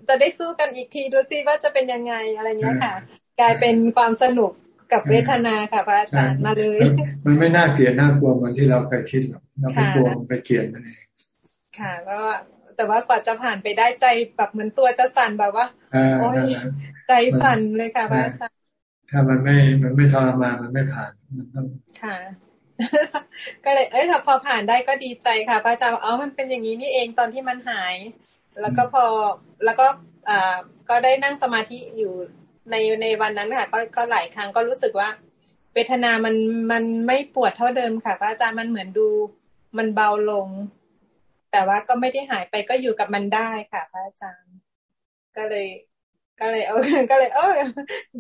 จะได้สู้กันอีกทีดูซิว่าจะเป็นยังไงอะไรเงี้ยค่ะ กลายเป็นความสนุกกับเวทนาค่ะพระอาจารย์มาเลย มันไม่น่าเกลียดน่ากลัวเหมือนที่เราเคยคิดหรอกเราไปกลัวไปเกลียดมันเองค่ะก็แต่ว่ากว่าจะผ่านไปได้ใจแบบเหมือนตัวจะสั่นแบบว่าโอ้ยใจสั่นเลยค่ะพระอาจารย์ ถ้ามันไม่มันไม่ทรมานมันไม่ผ่านมันต้องค่ะก็เลยเอ้ยพอผ่านได้ก็ดีใจค่ะพระอาจารย์อ๋อมันเป็นอย่างนี้นี่เองตอนที่มันหาย แล้วก็พอแล้วก็อ่าก็ได้นั่งสมาธิอยู่ในในวันนั้นค่ะ ก็ก็หลายครั้งก็รู้สึกว่าเวทนามันมันไม่ปวดเท่าเดิมค่ะพระอาจารย์มันเหมือนดูมันเบาลง แต่ว่าก็ไม่ได้หายไปก็อยู่กับมันได้ค่ะพระอาจารย์ ก็เลย ก็เลยเออก็เลยเออ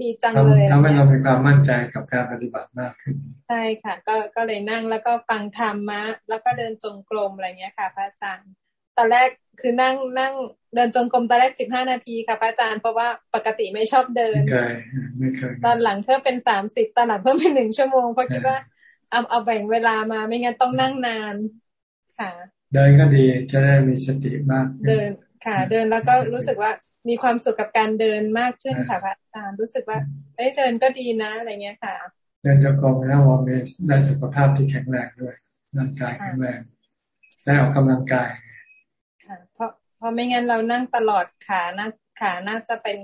ดีจังเลยทำให้เรามีความมั่นใจกับการปฏิบัติมากขึ้นใช่ค่ะ ก็ก็เลยนั่งแล้วก็ฟังธรรมะ แล้วก็เดินจงกรมอะไรเงี้ยค่ะพระอาจารย์ตอนแรกคือนั่งนั่งเดินจงกรมตอนแรกสิบห้านาทีค่ะพระอาจารย์เพราะว่าปกติไม่ชอบเดินไม่เคยไม่เคยตอนหลังเพิ่มเป็นสามสิบตอนหลังเพิ่มเป็นหนึ่งชั่วโมงเพราะคิดว่าเอาเอาแบ่งเวลามาไม่งั้นต้องนั่งนานค่ะ เดินก็ดีจะได้มีสติมาก เดินค่ะ เดินแล้วก็รู้สึกว่า มีความสุขกับการเดินมากขึ้นค่ะพระอาจารย์รู้สึกว่าเอ้เดินก็ดีนะอะไรเงี้ยค่ะ เดินจะกรมแล้วว่ามีได้สุขภาพที่แข็งแรงด้วยร่างกายแข็งแรงได้ออกกำลังกายค่ะเพราะเพราะไม่งั้นเรานั่งตลอดขาหน้าขาน่าจะเป็น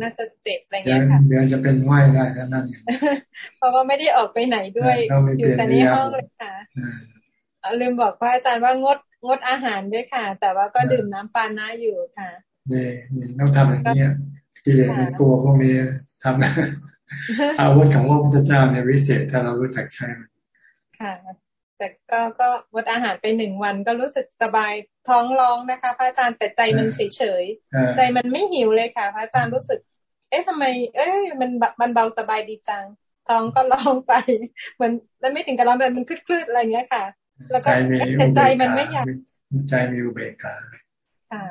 น่าจะเจ็บอะไรเงี้ยค่ะเดี๋ยวจะเป็นไหวได้แล้วนั่นเพราะว่าไม่ได้ออกไปไหนด้วย อยู่แต่ในห้องเลยค่ะลืมบอกพระอาจารย์ว่างดงดอาหารด้วยค่ะ แต่ว่าก็ดื่มน้ำปานะอยู่ค่ะ นี่นี่ต้องทำอย่างนี้กิเลสมันกลัวพวกนี้ทำอาวุธของพระพุทธเจ้าเนี่ยวิเศษถ้าเรารู้จักใช้มันค่ะ แต่ก็ก็งดอาหารไปหนึ่งวันก็รู้สึกสบายท้องร้องนะคะ พระอาจารย์แต่ใจมันเฉยเฉยใจมันไม่หิวเลยค่ะ พระอาจารย์รู้สึก เอ๊ะทำไม เอ๊ะมันมันเบาสบายดีจังท้องก็ร้องไปเหมือนแล้วไม่ถึงกับร้องแบบมันคลืดๆอะไรเงี้ยค่ะ แล้วก็แต่ใจมันไม่อยากใจมีอุเบกขาค่ะ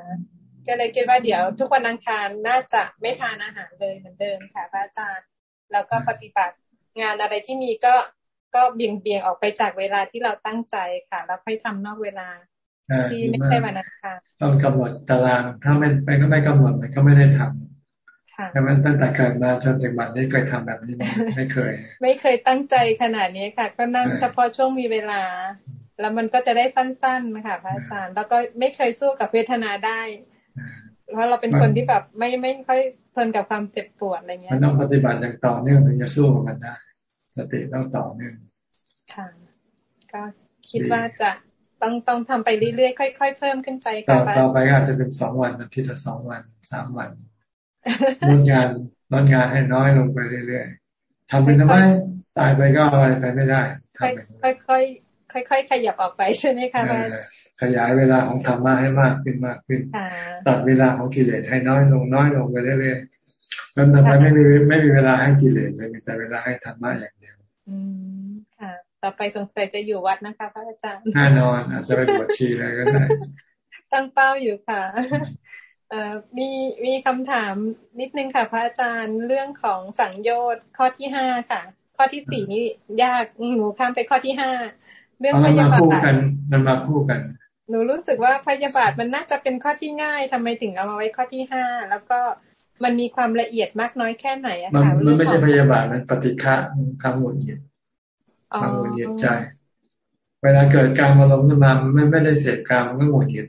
ก็เลยคิดว่าเดี๋ยว ทุกวันอังคารน่าจะไม่ทานอาหารเลยเหมือนเดิมค่ะพระอาจารย์ แล้วก็ปฏิบัติงานอะไรที่มีก็ก็เบี่ยงเบี่ยงออกไปจากเวลาที่เราตั้งใจค่ะ แล้วค่อยทำนอกเวลาที่ไม่ใช่วันอังคารต้องกำหนดตารางถ้าไม่ไปก็ไม่กำหนดมันก็ไม่ได้ทำแต่มันตั้งแต่เกิดมาจนถึงวันนี้เคยทำแบบนี้ไม่เคย ไม่เคยตั้งใจขนาดนี้ค่ะ ก็นั่งเฉพาะช่วงมีเวลา แล้วมันก็จะได้สั้นๆค่ะพระอาจารย์ แล้วก็ไม่เคยสู้กับเวทนาได้ เพราะเราเป็นคนที่แบบไม่ไม่ค่อยทนกับความเจ็บปวดอะไรเงี้ย มันต้องปฏิบัติอย่างต่อเนื่องถึงจะสู้กับมันได้สติต้องต่อเนื่องค่ะ ก็คิดว่าจะต้องต้องทำไปเรื่อยๆค่อย ๆ เพิ่มขึ้นไปต่อต่อไปอาจจะเป็นสองวันอาทิตย์ละสองวันสามวันลดงานลดงานให้น้อยลงไปเรื่อยๆทำเป็นทำไมตายไปก็อะไรไปไม่ได้ค่อยๆค่อยๆขยับออกไปใช่ไหมคะ ขยายเวลาของธรรมะให้มากขึ้นมากขึ้น ตัดเวลาของกิเลสให้น้อยลงน้อยลงไปเรื่อยๆแล้วต่อไปไม่มีไม่มีเวลาให้กิเลสเลยมีแต่เวลาให้ธรรมะอย่างเดียวอืมค่ะ ต่อไปสงสัยจะอยู่วัดนะคะพระอาจารย์แน่นอนอาจจะไปบวชชีอะไรก็ได้ตั้งเป้าอยู่ค่ะเอ่อมีมีคำถามนิดนึงค่ะ พระอาจารย์เรื่องของสังโยชน์ข้อที่ห้าค่ะ ข้อที่สี่นี่ยากหนูข้ามไปข้อที่ห้าเรื่องพยาบาทมันมาคู่กัน หนูรู้สึกว่าพยาบาทมันน่าจะเป็นข้อที่ง่ายทำไมถึงเอามาไว้ข้อที่ห้าแล้วก็มันมีความละเอียดมากน้อยแค่ไหนอะคะมันไม่ใช่พยาบาทมันปฏิฆะความหงุดหงิดความหงุดหงิดใจ เวลาเกิดการอารมณ์ขึ้นมามันไม่ไม่ได้เสพการมันก็หงุดหงิด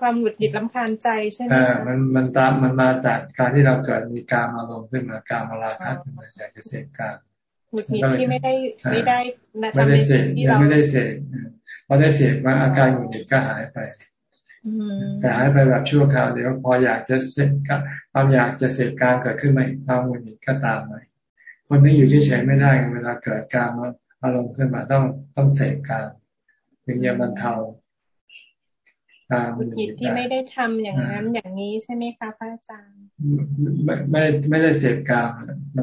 ความหงุดหงิดลำคาญใจใช่ไหมอ่ามันมันตามมันมาจากการที่เราเกิดมีการอารมณ์ขึ้นมาการมาราคะขึ้นมาอยากจะเสพการหงุดหงิดที่ไม่ได้ไม่ได้ไม่ได้เสพไม่ได้เสพพ อได้เสพมาอาการหงุดหงิดก็หายไปแต่หายไปแบบชั่วคราวเดี๋ยวพออยากจะเสพความอยากจะเสพการเกิดขึ้นมาอีกความหงุดหงิดก็ตามมาคนที่อยู่เฉยๆไม่ได้เวลาเกิดการอารมณ์ขึ้นมาต้องต้องเสพการถึงจะบรรเทาหงุดหงิดที่ไม่ได้ทำอย่างนั้นอย่างนี้ใช่ไหมคะพระอาจารย์ไม่ไม่ไม่ได้เสพกาม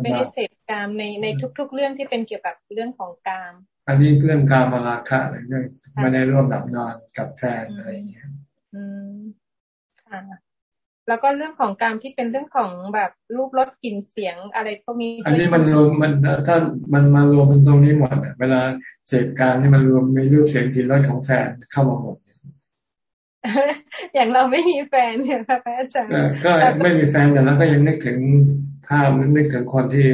ไม่ได้เสพกามในในทุก ๆ เรื่องที่เป็นเกี่ยวกับเรื่องของกาม อันนี้เรื่องการมาราคะอะไรเรื่องไม่ได้ร่วมหลับนอนกับแฟนอะไรอย่างเงี้ยอืมค่ะแล้วก็เรื่องของการที่เป็นเรื่องของแบบรูปรสกลิ่นเสียงอะไรพวกนี้ อันนี้มันรวมมันถ้ามันมารวมมันตรงนี้หมดเวลาเสพการนี่มันรวมมีรูปเสียงกลิ่นรสของแฟนเข้ามาหมดอย่างเราไม่มีแฟนเนี่ยค่ะพระอาจารย์ก็ไม่มีแฟนแต่เราก็ยังนึกถึงภาพนึกถึงคนที่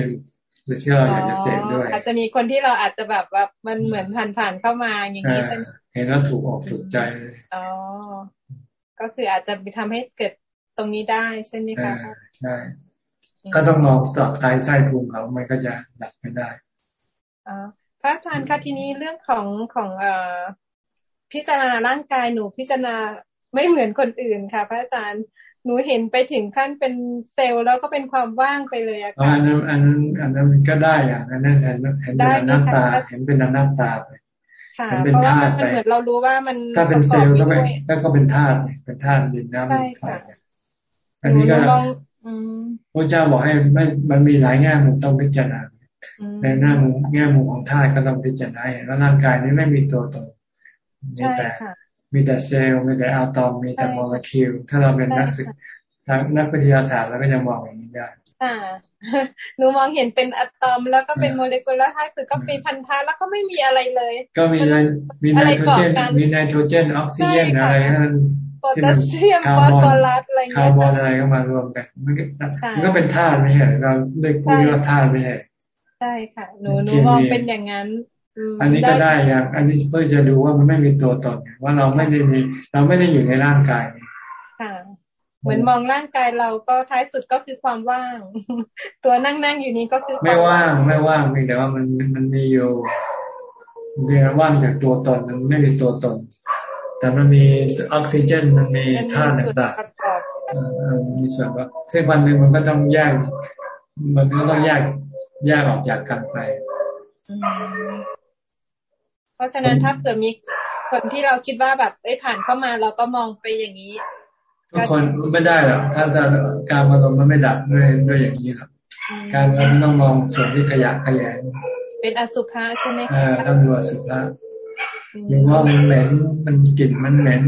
ที่เราอยากจะเสพด้วย อาจจะมีคนที่เราอาจจะแบบว่ามันเหมือนผ่านๆเข้ามาอย่างนี้ใช่ไหมเห็นแล้วถูกออกถูกใจอ๋อก็คืออาจจะทำให้เกิดตรงนี้ได้ใช่ไหมคะใช่ก็ต้องมองตับไตไส้พุงเขามันก็จะดับไม่ได้อ๋อพระอาจารย์คะทีนี้เรื่องของของเอ่อพิจารณาร่างกายหนูพิจารณาไม่เหมือนคนอื่นค่ะ พระอาจารย์ หนูเห็นไปถึงขั้นเป็นเซลล์แล้วก็เป็นความว่างไปเลยอะค่ะอันนั้นอันนั้นอันนั้นก็ได้อะอันนั้นเห็นเห็นเป็นน้ำตาเห็นเป็นน้ำตาไปค่ะเพราะว่ามันเหมือนเรารู้ว่ามันถ้าเป็นเซลล์ก็เป็นก็เป็นธาตุเป็นธาตุดินน้ำไฟอันนี้ก็พระเจ้าบอกให้ไม่มันมีหลายแง่มุมต้องพิจารณาในหน้ามุมแง่มุมของธาตุก็ต้องพิจารณาแล้วร่างกายนี้ไม่มีตัวตนมีแต่ มีแต่เซลล์มีแต่อะตอมมีแต่โมเลกุลถ้าเราเป็นนักศึกษานักวิทยาศาสตร์เราก็จะมองอย่างนี้ได้ค่ะหนูมองเห็นเป็นอะตอมแล้วก็เป็นโมเลกุลแล้วท้ายสุดก็มีพันธะแล้วก็ไม่มีอะไรเลย ก็มีมีไนโตรเจนมีไนโตรเจนออกซิเจนอะไรนั่นที่มันคาร์บอนคาร์บอนอะไรก็มารวมกันมันก็มันก็เป็นธาตุไม่ใช่เราได้พูดว่าธาตุไม่ใช่ใช่ค่ะ หนูหนูมองเป็นอย่างนั้น อันนี้ก็ได้อย่างอันนี้เพื่อจะดูว่ามันไม่มีตัวตนว่าเราไม่ได้มี เราไม่ได้อยู่ในร่างกายค่ะเหมือนมองร่างกายเราก็ท้ายสุดก็คือความว่าง ตัวนั่งนั่งอยู่นี้ก็คือไม่ว่างไม่ว่างเพียงแต่ว่ามันมันมีอยู่เรียกว่างจากตัวตนมันไม่มีตัวตน แต่มันมีออกซิเจนมันมีธาตุต่างๆมีส่วนว่าเส้นวันหนึ่งมันก็ต้องแยกมันก็ต้องแยกแยกออกจากกันไปเพ ราะฉะนั้นถ้าเกิดมีคนที่เราคิดว่าแบบไอ้ผ่านเข้ามาเราก็มองไปอย่างนี้ทุกคนไม่ได้หรอกถ้าการมาลมมันไม่ดับด้วยด้วยอย่างนี้ครับ การเราต้องมองส่วนที่ขยะขยงเป็นอสุภะใช่ไหมคะต้องดูอสุภะอย่างว่ามันเหม็นมันกลิ่นมันเหม็น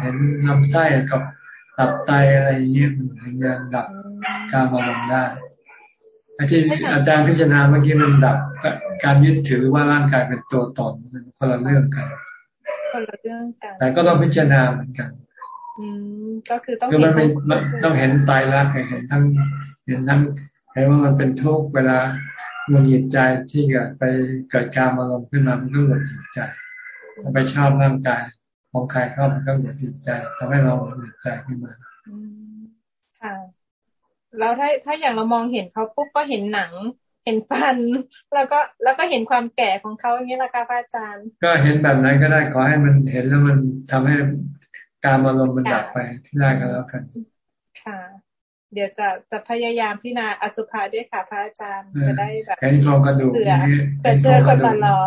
เห็นลำไส้กับตับไตอะไรอย่างเงี้ยมันถึงจะดับการมาลมได้ ไอ้ที่อาจารย์พิจารณาเมื่อกี้มันดับการยึดถือว่าร่างกายเป็นตัวตนมันคนละเรื่องกันคนละเรื่องกันแต่ก็ต้องพิจารณาเหมือนกัน อืมก็คือต้องคือมันเป็นต้องเห็นตายรักเห็นทั้ง เห็นทั้งเห็นว่ามันเป็นทุกข์เวลามันหยิดใจที่เกิดไปเกิดการมาลงขึ้นมามันก็หงุดหงิดใจไปชอบร่างกายของใครเข้ามันก็หงุดหงิดใจทำให้เราหงุดหงิดใจขึ้นมาค่ะ แล้วถ้าถ้าอย่างเรามองเห็นเขาปุ๊บก็เห็นหนัง เห็นฟัน แล้วก็แล้วก็เห็นความแก่ของเขาอย่างนี้ละค่ะพระอาจารย์ ก็เห็นแบบไหนก็ได้ขอให้มันเห็นแล้วมันทำให้การมาลงมันดับไปที่ได้ก็แล้วกัน ค่ะ เดี๋ยวจะจะพยายามพิจารณาอสุภะด้วยค่ะ พระอาจารย์จะได้แบบเห็นโครงกระดูกเกิดเจอคนตลอ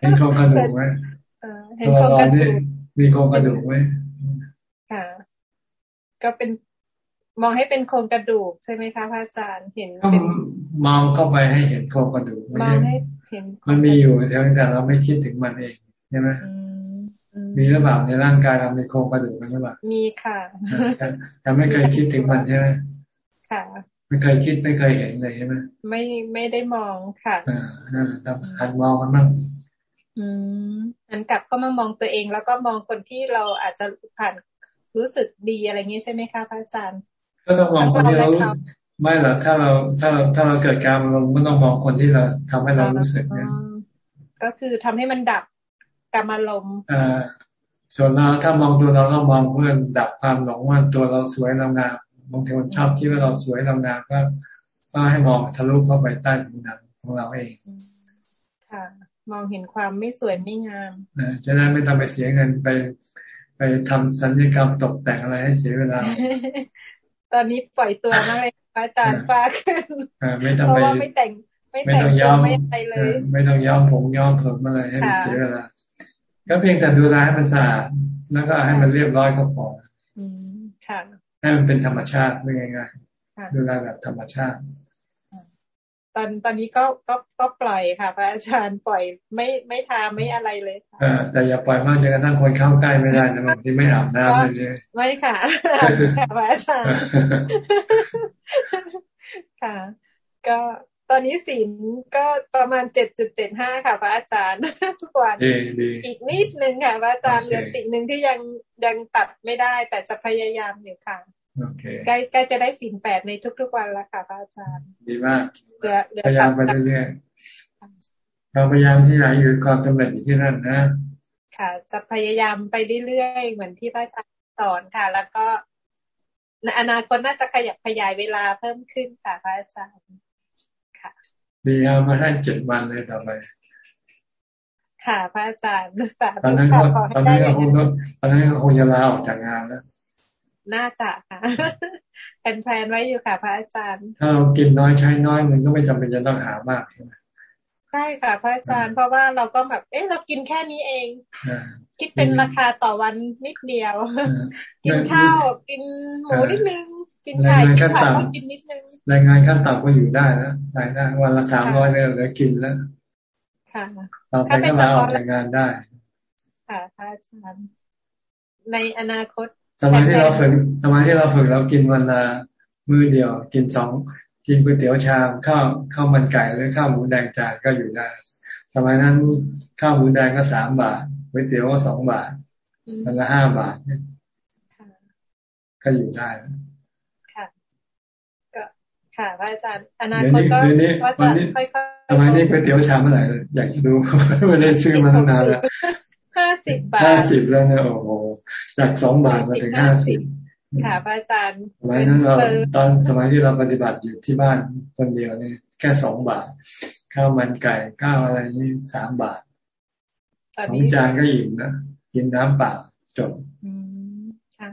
เห็นโครงกระดูกไหมตัวเรานี่มีโครงกระดูกไหมค่ะ ก็เป็น มองให้เป็นโครงกระดูกใช่ไหมคะพระอาจารย์เห็นเป็นมองเข้าไปให้เห็นโครงกระดูกมองให้เห็นมันมีอยู่แต่เราไม่คิดถึงมันเองใช่ไหมมีหรือเปล่าในร่างกายเรามีโครงกระดูกหรือเปล่ามีค่ะแต่ไม่เคยคิดถึงมันใช่ไหมค่ะไม่เคยคิดไม่เคยเห็นเลยใช่ไหมไม่ไม่ได้มองค่ะอ่านั่นแหละหันมองมันบ้างอืมหันกลับก็มามองตัวเอง แล้วก็มองคนที่เราอาจจะผ่านรู้สึกดีอะไรเงี้ใช่ไหมคะพระอาจารย์ ก็ต้องมองคนที่เราไม่หรอกถ้าเราถ้าเราถ้าเราเกิดการเราไม่ต้องมองคนที่เราทำให้เรารู้สึกเนี่ยก็คือทำให้มันดับกรรมลมอ่าส่วนเราถ้ามองตัวเราเรามองเพื่อดับความหลงว่าตัวเราสวยเรางามบางทีคนชอบที่ว่าเราสวยเรางามก็ก็ให้มองทะลุเข้าไปใต้ผิวหนังของเราเองค่ะ มองเห็นความไม่สวยไม่งามจะได้ไม่ต้องไปเสียเงินไป ไปทำสัญญกรรมตกแต่งอะไรให้เสียเวลา ตอนนี้ปล่อยตัวมากเลยอาจารย์ฟ้าขึ้นเพราะว่าไม่แต่ง ไม่แต่งตัวไม่อะไรเลย ไม่ต้องย้อมผมย้อมผมอะไรให้เสียเวลาก็เพียงแต่ดูแลให้มันสะอาดแล้วก็ให้มันเรียบร้อยก็พออืมค่ะให้มันเป็นธรรมชาติไม่ง่ายๆดูแลแบบธรรมชาติ ตอนตอนนี้ก็ก็ก็ปล่อยค่ะ พระอาจารย์ปล่อยไม่ไม่ทาไม่อะไรเลยค่ะแต่อย่าปล่อยมากจนกระทั่งคนเข้าใกล้ไม่ได้นะบางทีไม่อาบน้ำเลย ไม่ค่ะค่ะพระอาจารย์ค่ะ ก็ตอนนี้สินก็ประมาณเจ็ดจุดเจ็ดห้าค่ะ พระอาจารย์ทุกวันอีกนิดนึงค่ะ พระอาจารย์เหลือติ่งหนึ่งที่ยังยังตัดไม่ได้ แต่จะพยายามอยู่ค่ะ ใกล้ใกล้จะได้สินแปดในทุก ๆ วันแล้วค่ะพระอาจารย์ ดีมากพยายามไปเรื่อยๆเราพยายามที่ไหนอยู่ความสำเร็จอยู่ที่นั่นนะ ค่ะ จะพยายามไปเรื่อยๆเหมือนที่พระอาจารย์สอนค่ะ แล้วก็ในอนาคตน่าจะขยับขยายเวลาเพิ่มขึ้นค่ะพระอาจารย์ดีเอามาให้เจ็ดวันเลยต่อไปค่ะพระอาจารย์ตอนนั้นก็ตอนนั้นก็คงตอนนั้นก็คงจะลาออกจากงานแล้ว น่าจะค่ะเป็นแพลนไว้อยู่ค่ะ พระอาจารย์ ถ้าเรากินน้อยใช้น้อยมันก็ไม่จำเป็นจะต้องหามากใช่ไหมใช่ค่ะ พระอาจารย์เพราะว่าเราก็แบบเอ๊ะเรากินแค่นี้เอง คิดเป็นราคาต่อวันนิดเดียว กินข้าวกินหมูนิดนึง กินไข่กินผักกินนิดนึงรายงานขั้นต่ำก็อยู่ได้แล้วรายได้วันละสามร้อยเลยเหลือกินแล้วค่ะเราไปก็ลาออกจากงานได้ ค่ะพระอาจารย์ในอนาคต สมัยที่เราฝึกสมัยที่เราฝึกเรากินวันละมื้อเดียว กินสองกินก๋วยเตี๋ยวชามข้าวข้าวมันไก่หรือข้าวหมูแดงจานก็อยู่ได้สมัยนั้นข้าวหมูแดงก็สามบาทก๋วยเตี๋ยวก็สองบาทวันละห้าบาทก็อยู่ได้ค่ะพระอาจารย์อนาคตก็ก็จะค่อยๆทำไมนี่ก๋วยเตี๋ยวชามเมื่อไหร่อยากดูไม่ได้ซื้อมาตั้งนานแล้วห้าสิบบาทห้าสิบแล้วเนี่ยโอ้โห จากสองบาทมาถึงห้าสิบค่ะพระอาจารย์สมัยนั้นเราตอนสมัยที่เราปฏิบัติอยู่ที่บ้านคนเดียวนี่แค่สองบาท ข้าวมันไก่ข้าวอะไรนี่สามบาทของจานก็อิ่มนะกินน้ำเปล่าจบอืมค่ะ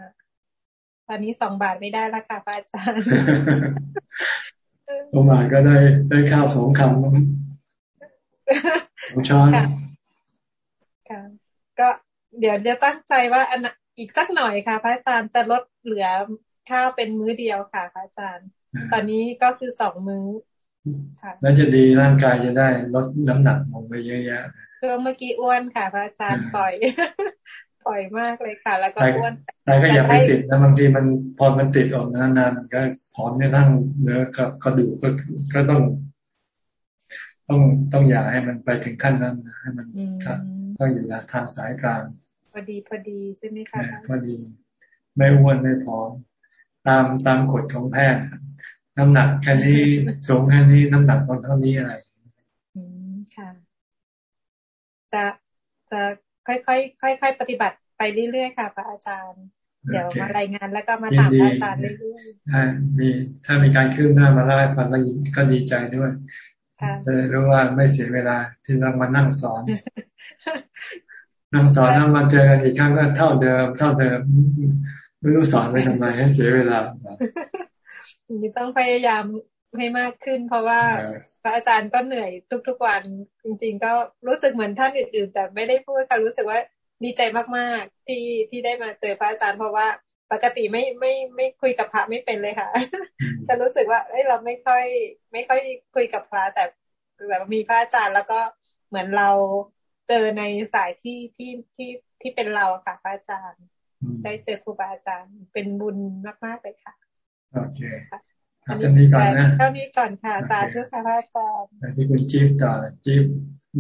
ตอนนี้สองบาทไม่ได้ละค่ะพระอาจารย์สองบาทก็ได้ได้ข้าวสองคำสองช้อนค่ะก็เดี๋ยวจะตั้งใจว่าอัน อีกสักหน่อยค่ะ พระอาจารย์จะลดเหลือข้าวเป็นมื้อเดียวค่ะ พระอาจารย์ ตอนนี้ก็คือสองมื้อค่ะแล้วจะดีร่างกายจะได้ลดน้ำหนักลงไปเยอะแยะคือเมื่อกี้อ้วนค่ะ พระอาจารย์ปล่อยปล่อยมากเลยค่ะ แล้วก็อ้วนแต่ก็อย่าไปติดนะบางทีมันพอมันติดออกนานๆมันก็ผอมไม่ทั้งเนื้อกับกระดูกก็ก็ต้อง ต้องต้องอย่าให้มันไปถึงขั้นนั้นให้มันต้องอยู่ทางสายกลาง พอดีพอดีใช่ไหมคะพอดี ไม่อ้วนไม่ผอมตามตามกฎของแพทย์น้ำหนักแค่นี้สูงแค่นี้น้ำหนักตอนเท่านี้อะไรอืมค่ะ จะจะค่อยค่อยค่อยค่อยปฏิบัติไปเรื่อยๆค่ะพระอาจารย์ เดี๋ยวมารายงานแล้วก็มาถามพระอาจารย์เรื่อยๆมีถ้ามีการคืบหน้ามาเล่าให้ฟังก็ดีใจด้วยจะรู้ว่าไม่เสียเวลาที่เรามานั่งสอน นั่งสอนแล้วมาเจอกันอีกครั้งก็เท่าเดิม เท่าเดิม ไม่รู้สอนไปทำไมให้เสียเวลาทีนี้ต้องพยายามให้มากขึ้น เพราะว่าพระอาจารย์ก็เหนื่อยทุกๆวัน จริง ๆ ก็รู้สึกเหมือนท่านอื่นๆ แต่ไม่ได้พูดค่ะรู้สึกว่าดีใจมากๆที่ที่ได้มาเจอพระอาจารย์ เพราะว่าปกติไม่ไม่ไม่คุยกับพระไม่เป็นเลยค่ะ จะรู้สึกว่า เอ้ยเราไม่ค่อย ไม่ค่อยคุยกับพระแต่แต่มีพระอาจารย์แล้วก็เหมือนเรา เจอในสายที่ที่ที่ที่เป็นเราค่ะพระอาจารย์ ได้เจอครูบาอาจารย์ เป็นบุญมากๆเลยค่ะโอเคท่านี้ก่อนนะเท่านี้ก่อนค่ะสาธุค่ะพระอาจารย์ที่คุณจิ๊บต่อจิ๊บ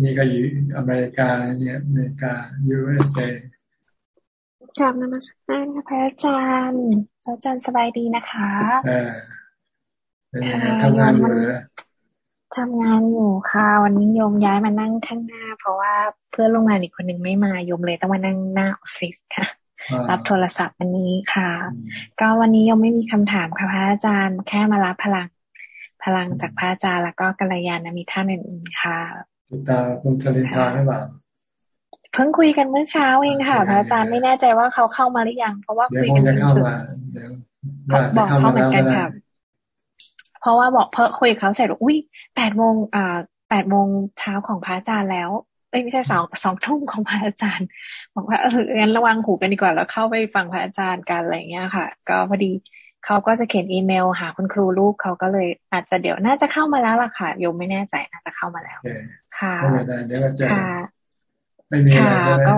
นี่ก็อยู่อเมริกาเนี่ยอเมริกา USA กราบนมัสการค่ะพระอาจารย์พระอาจารย์สบายดีนะคะเออทำงานอยู่เลยทำงานอยู่ค่ะ วันนี้โยมย้ายมานั่งข้างหน้า เพราะว่าเพื่อนโรงงานอีกคนหนึ่งไม่มาโยมเลยต้องมานั่งหน้าออฟฟิศค่ะ รับโทรศัพท์วันนี้ค่ะ ก็วันนี้ยังไม่มีคำถามค่ะพระอาจารย์แค่มารับพลัง พลังจากพระอาจารย์แล้วก็กัลยาณมิตรท่านอื่นๆค่ะติดตามคุณชลินทาหรือเปล่าเพิ่งคุยกันเมื่อเช้าเองค่ะพระอาจารย์ไม่แน่ใจว่าเขาเข้ามาหรือยัง เพราะว่าคุยกันเข้ามาบอกเขาเหมือนกันค่ะเพราะว่าบอกเพิ่คุยเขาเสร็จอุ้ยแปดโมงอ่าแปดโมงเช้าของพระอาจารย์แล้วเอ้ ไม่ใช่สองสองทุ่มของพระอาจารย์ บอกว่าเอองั้นระวังหูกันดีกว่าแล้วเข้าไปฟังพระอาจารย์กันอะไรเงี้ยค่ะ ก็พอดีเขาก็จะเขียนอีเมล หาคุณครูลูกเขาก็เลยอาจจะเดี๋ยวน่าจะเข้ามาแล้วล่ะค่ะโยมไม่แน่ใจน่าจะเข้ามาแล้ว ค่ะเดี๋ยวจะไม่มีอะไรก็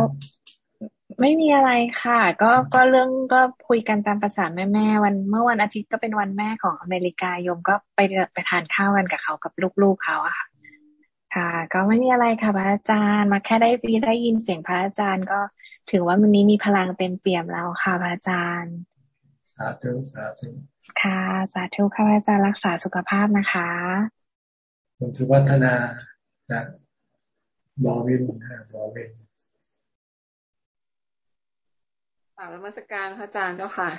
ไม่มีอะไรค่ะ ก็ก็เรื่องก็คุยกันตามภาษาแม่แม่วันเมื่อวันอาทิตย์ก็เป็นวันแม่ของอเมริกาโยมก็ไปไปทานข้าวกันกับเขากับลูกๆเขาอะค่ะ ค่ะ ก็ไม่มีอะไรค่ะพระอาจารย์มาแค่ได้ได้ยินเสียงพระอาจารย์ก็ถือว่าวันนี้มีพลังเต็มเปี่ยมแล้วค่ะพระอาจารย์สาธุสาธุค่ะ สาธุค่ะพระอาจารย์รักษาสุขภาพนะคะคุณสุวัฒนาจากบอวินบอวินกราบนมัสการพระอาจารย์เจ้าค่ะ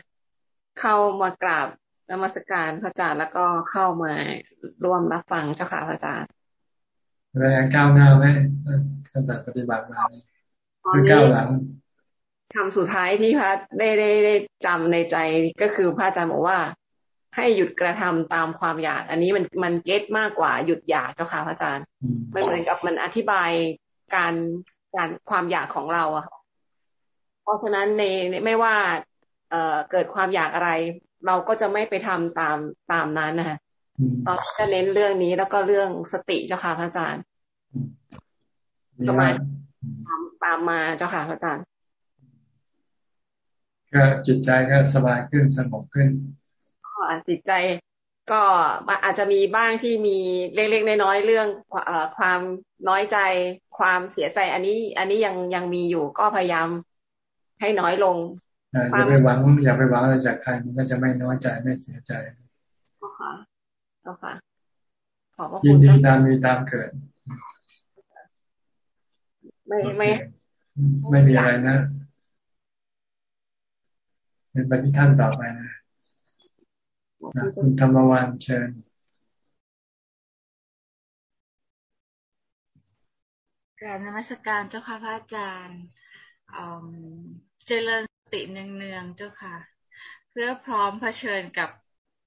เข้ามากราบนมัสการพระอาจารย์แล้วก็เข้ามาร่วมรับฟังเจ้าค่ะพระอาจารย์ แรงก้าวหน้าไหมตั้งแต่ปฏิบัติมาคือก้าวหลังคำสุดท้ายที่พระได้ได้ได้จำในใจก็คือพระอาจารย์บอกว่า ให้หยุดกระทำตามความอยาก อันนี้มันมันเก็ตมากกว่าหยุดอยากเจ้าค่ะพระอาจารย์มันเหมือนกับมันอธิบายการการความอยากของเราอะเพราะฉะนั้นในไม่ว่า เอ่อเกิดความอยากอะไร เราก็จะไม่ไปทำตามตามนั้นนะคะ ตอนจะเน้นเรื่องนี้แล้วก็เรื่องสติเจ้าค่ะพระอาจารย์จะมาตามมาเจ้าค่ะพระอาจารย์ก็จิตใจก็สบายขึ้นสงบขึ้นก็จิตใจก็อาจจะมีบ้างที่มีเล็กๆน้อยๆเรื่องความน้อยใจความเสียใจ อันนี้ อันนี้ยังยังมีอยู่ก็พยายามให้น้อยลงอย่าไปหวังอย่าไปหวังอะไรจากใครมันก็จะไม่น้อยใจไม่เสียใจ ค่ะค่ะ ขอบพระคุณยินดีตามมีตามเกิด ไม่ไม่ ไม่มีอะไรนะเป็นปฏิท่านต่อไปนะคุณธรรมวันเชิญกราบนมัสการเจ้าค่ะพระอาจารย์เจริญสติเนืองๆเจ้าค่ะ เพื่อพร้อมเผชิญกับ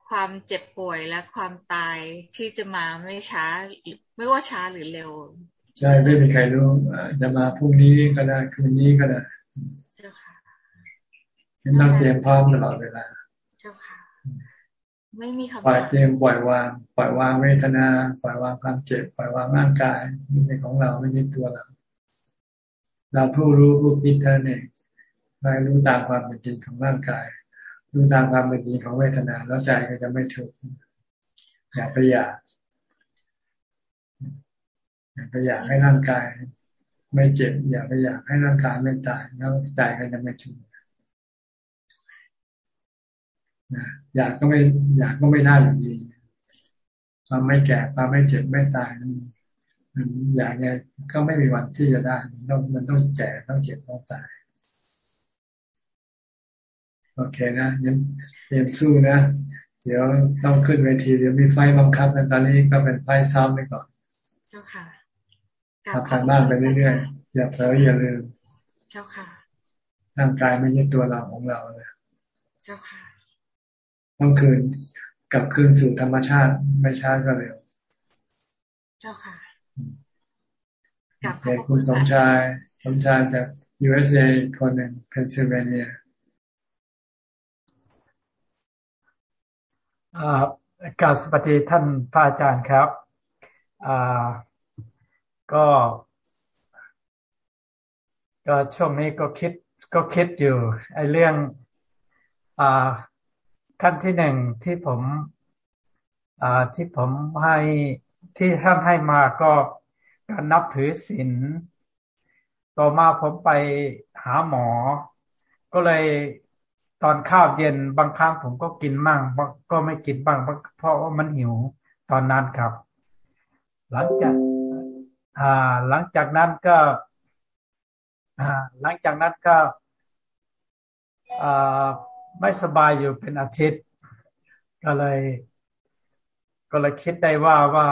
ความเจ็บป่วยและความตายที่จะมาไม่ช้า ไม่ว่าช้าหรือเร็ว ใช่ไม่มีใครรู้จะมาพรุ่งนี้ก็ได้คืนนี้ก็ได้เจ้าค่ะต้องเตรียมพร้อมตลอดเวลา เจ้าค่ะ ไม่มีคำปล่อยเตรียมปล่อยวาง ปล่อยวางเวทนา ปล่อยวางความเจ็บ ปล่อยวางร่างกายไม่ใช่ของเราไม่ใช่ตัวเราเราผู้รู้ผู้คิดเท่านั้นเองไม่รู้ตามความเป็นจริงของร่างกาย รู้ตามความเป็นจริงของเวทนา แล้วใจก็จะไม่ถูกข์อย่าไปอยากอย่าไปอยากให้ร่างกาย ไม่เจ็บ อย่าไปอยากให้ร่างกายไม่ตายแล้วใจก็จะไม่ถูกนะอยากก็ไม่อยากก็ไม่ได้อยู่ดีความไม่แก่ความไม่เจ็บไม่ตายมันอยากไงก็ไม่มีวันที่จะได้ต้องมันต้องแก่ต้องเจ็บต้องตาย โอเคนะยังเตรียมสู้นะ เดี๋ยวต้องขึ้นเวทีเดี๋ยวมีไฟบังคับกันตอนนี้ก็เป็นไฟซ้อมไปก่อน เจ้าค่ะทำการบ้านไปเรื่อยๆอย่าเผลออย่าลืม เจ้าค่ะร่างกายไม่ใช่ตัวเราของเราเลยเจ้าค่ะต้องคืนกลับคืนสู่ธรรมชาติไม่ช้าก็เร็ว เจ้าค่ะกับคุณสมชาย สมชายจาก USA คนหนึ่งเพนซิลเวเนีย กราบสวัสดีท่านพระอาจารย์ครับก็ ก็ช่วงนี้ก็คิดก็คิดอยู่ไอ้เรื่องอขั้นที่หนึ่งที่ผมที่ผมให้ที่ท่านให้มาก็การนับถือศีลต่อมาผมไปหาหมอ ก็เลย ตอนข้าวเย็นบางครั้งผมก็กินมั่งก็ไม่กินบ้างเพราะว่ามันหิวตอนนั้นครับ หลังจากอ่าหลังจากนั้นก็อ่าหลังจากนั้นก็อ่าไม่สบายอยู่เป็นอาทิตย์ ก็เลย ก็เลยคิดได้ว่าว่า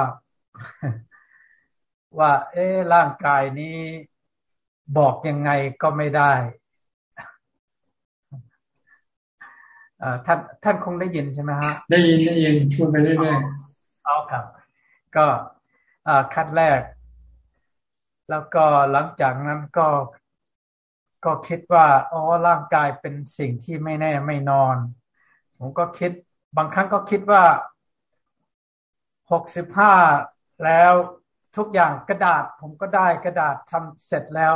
ว่า เอ๊ร่างกายนี้บอกยังไงก็ไม่ได้ ท่านท่านคงได้ยินใช่ไหมฮะได้ยินได้ยินพูดไปเรื่อยๆเอาครับ ก็คัดแรก แล้วก็หลังจากนั้นก็ก็คิดว่าอ๋อร่างกายเป็นสิ่งที่ไม่แน่ไม่นอน ผมก็คิด บางครั้งก็คิดว่าหกสิบห้าแล้วทุกอย่างกระดาษ ผมก็ได้กระดาษทำเสร็จแล้ว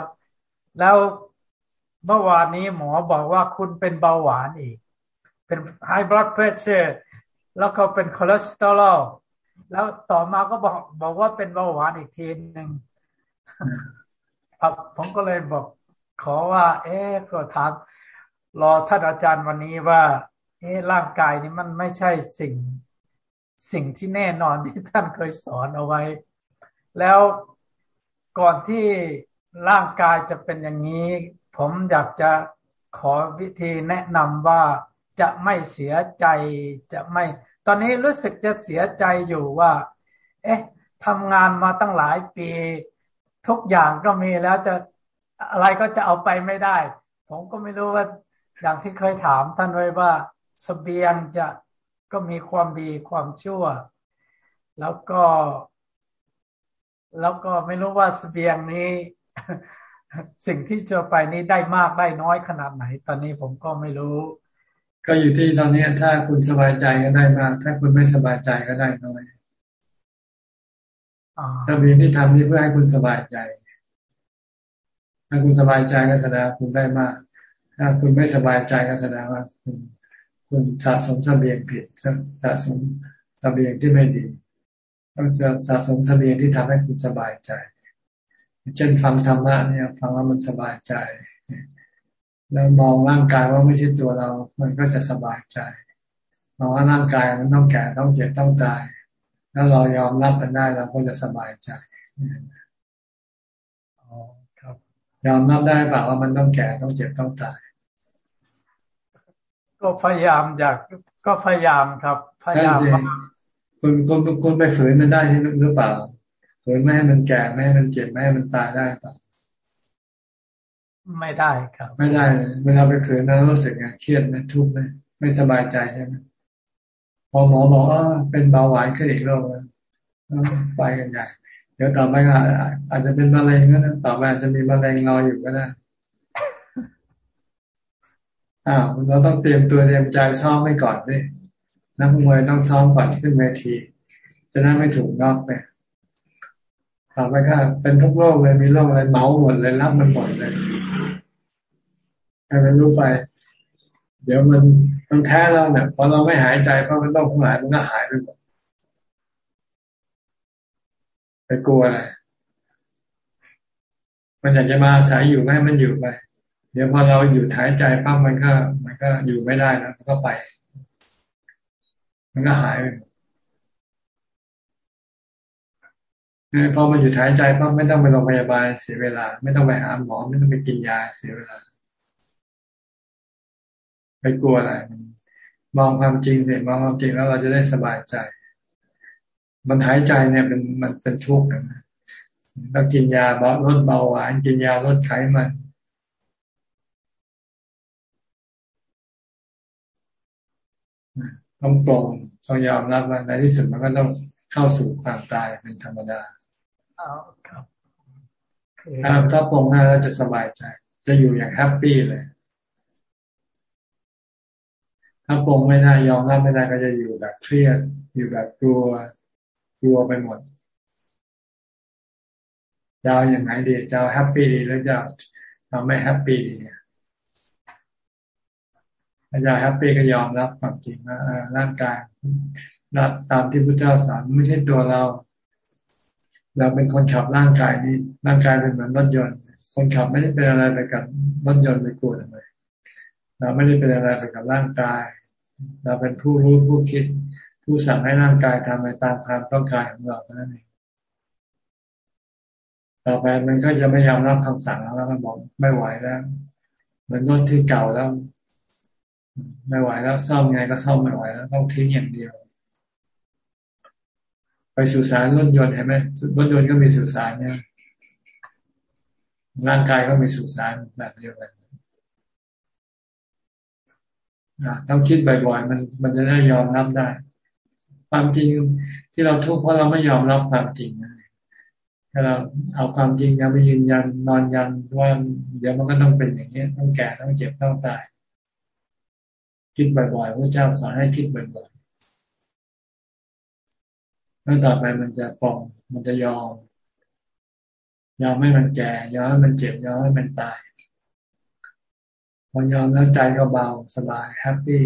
แล้วเมื่อวานนี้หมอบอกว่าคุณเป็นเบาหวานอีก เป็น high blood pressure แล้วก็เป็นคอเลสเตอรอลแล้วต่อมาก็บอกบอกว่าเป็นเบาหวานอีกทีหนึ่งครับผมก็เลยบอก ขอว่า เอ๊ะก็ถามรอท่านอาจารย์วันนี้ว่า เอ๊ะร่างกายนี้มันไม่ใช่สิ่งสิ่งที่แน่นอนที่ท่านเคยสอนเอาไว้ แล้วก่อนที่ร่างกายจะเป็นอย่างนี้ ผมอยากจะขอวิธีแนะนำว่า จะไม่เสียใจจะไม่ ตอนนี้รู้สึกจะเสียใจอยู่ว่า เอ๊ะทำงานมาตั้งหลายปี ทุกอย่างก็มีแล้วจะอะไรก็จะเอาไปไม่ได้ ผมก็ไม่รู้ว่าอย่างที่เคยถามท่านไว้ว่าสเสบียงจะก็มีความดีความชั่ว แล้วก็ แล้วก็ไม่รู้ว่าสเสบียงนี้ สิ่งที่เจะไปนี้ได้มากได้น้อยขนาดไหน ตอนนี้ผมก็ไม่รู้ ก็อยู่ที่ตอนนี้ถ้าคุณสบายใจก็ได้มาก ถ้าคุณไม่สบายใจก็ได้น้อยสบีที่ทำนี่เพื่อให้คุณสบายใจ ถ้าคุณสบายใจก็แสดงคุณได้มาก ถ้าคุณไม่สบายใจก็แสดงว่าคุณคุณสะสมสเสบียงผิดสะสมสเสบียงที่ไม่ดีต้องสะสมสเสบียงที่ทำให้คุณสบายใจ เช่นฟังธรรมะเนี่ยฟังแล้วมันสบายใจ แล้วมองร่างกายว่าไม่ใช่ตัวเรา มันก็จะสบายใจมองว่าร่างกายมันต้องแก่ต้องเจ็บต้องตาย แล้วเรายอมรับมันได้เราก็จะสบายใจยอมรับได้เปล่าว่ามันต้องแก่ต้องเจ็บต้องตาย ก็พยายามอยากก็พยายามครับ พยายามคุณคุณคุณไปฝืนมันได้หรือเปล่าฝืนไม่ให้มันแก่ไม่ให้มันเจ็บไม่ให้มันตายได้เปล่า ไม่ได้ครับ ไม่ได้เวลาไปฝืนแล้วรู้สึกไงเครียดไหมทุกข์ไหมไม่สบายใจใช่ไหมพอหมอบอกว่าเป็นเบาหวานขึ้นอีกโรคไปกันใหญ่เดี๋ยวต่อไปอาจจะเป็นมะเร็งก็ได้ต่อไปอาจจะมีมะเร็งรออยู่ก็ได้อ้าวเราต้องเตรียมตัวเตรียมใจซ้อมไว้ก่อนดินักมวยต้องซ้อมก่อนขึ้นเวที จะได้ไม่ถูกนอกไป ต่อไปก็เป็นทุกโรคเลยมีโรคอะไรเมาหมดเลยรับมันหมดเลยให้มันรู้ไป เดี๋ยวมันมันแท้เราเนี่ยพอเราไม่หายใจเพราะมันต้องหายมันก็หายไปหมดไปกลัวอะไรมันอยากจะมาอาศัยอยู่ให้มันอยู่ไป เดี๋ยวพอเราอยู่หายใจปั๊บมันก็ มันก็อยู่ไม่ได้แล้วมันก็ไป มันก็หายไป พอมาอยู่หายใจปั๊บไม่ต้องไปโรงพยาบาลเสียเวลา ไม่ต้องไปหาหมอไม่ต้องไปกินยาเสียเวลา ไปกลัวอะไร มองความจริงเสร็จมองความจริงแล้วเราจะได้สบายใจ มันหายใจเนี่ยเป็นมันเป็นทุกข์นะต้องกินยาเบาลดเบาหวานกินยาลดไขมันต้องปรงต้องยอมรับว่าในที่สุดมันก็ต้องเข้าสู่ความตายเป็นธรรมดา ครับถ้าปรงได้แล้วจะสบายใจ จะอยู่อย่าง happy เลย ถ้าปลงไม่ได้ยอมรับไม่ได้ก็จะอยู่แบบเครียด อยู่แบบกลัวกลัวไปหมดจะเอาอย่างไรดีจะ happy ดีหรือจะทำไม่ happy ดีเนี่ยถ้าจะ happy ก็ยอมรับความจริงว่าร่างกายรับตามที่พระเจ้าสอนไม่ใช่ตัวเรา เราเป็นคนขับร่างกายนี้ร่างกายเป็นเหมือนรถยนต์ คนขับไม่ได้เป็นอะไรไปกับรถยนต์ไปกลัวทำไมเราไม่ได้เป็นอะไรไปกับร่างกาย เราเป็นผู้รู้ผู้คิด ผู้สั่งให้ร่างกายทำไปตามความต้องการของเราเท่านั้นเองต่อไปมันก็จะไม่ยอมรับคำสั่งแล้วมันบอกไม่ไหวแล้วเหมือนรถที่เก่าแล้ว ไม่ไหวแล้วซ่อมไงก็ซ่อมไม่ไหวแล้วต้องทิ้งอย่างเดียว ไปสู่สารรถยนต์เห็นไหมรถยนต์ก็มีสู่สารเนี่ยร่างกายก็มีสู่สารแบบเดียวกันต้องคิดบ่อยๆมันมันจะได้ยอมรับได้ ความจริงที่เราทุกข์เพราะเราไม่ยอมรับความจริงนะถ้าเราเอาความจริงยังไปยืนยันนอนยันว่าเดี๋ยวมันก็ต้องเป็นอย่างนี้ต้องแก่ต้องเจ็บต้องตาย คิดบ่อยๆพระเจ้าสอนให้คิดบ่อยๆ แล้วต่อไปมันจะปลงมันจะยอม ยอมให้มันแก่ ยอมให้มันเจ็บ ยอมให้มันตายพอยอมแล้วใจก็เบาสบาย happy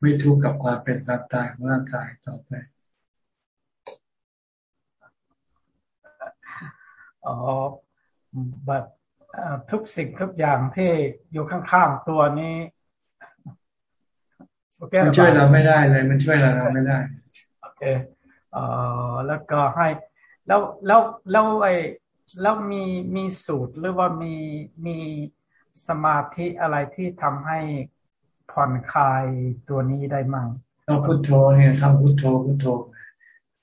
ไม่ทุกข์กับความเป็นความตายของร่างกายต่อไปอ๋อแบบทุกสิ่งทุกอย่างที่อยู่ข้างๆตัวนี้มันช่วยเราไม่ได้เลย มันช่วยเราเราไม่ได้ โอเคเออแล้วก็ให้ แล้วแล้วแล้วไอ้แล้วมีมีสูตรหรือว่ามีมีสมาธิอะไรที่ทำให้ผ่อนคลายตัวนี้ได้มั่งเราพุโทโธเนี่ยทำพุโทโธพุโทโธ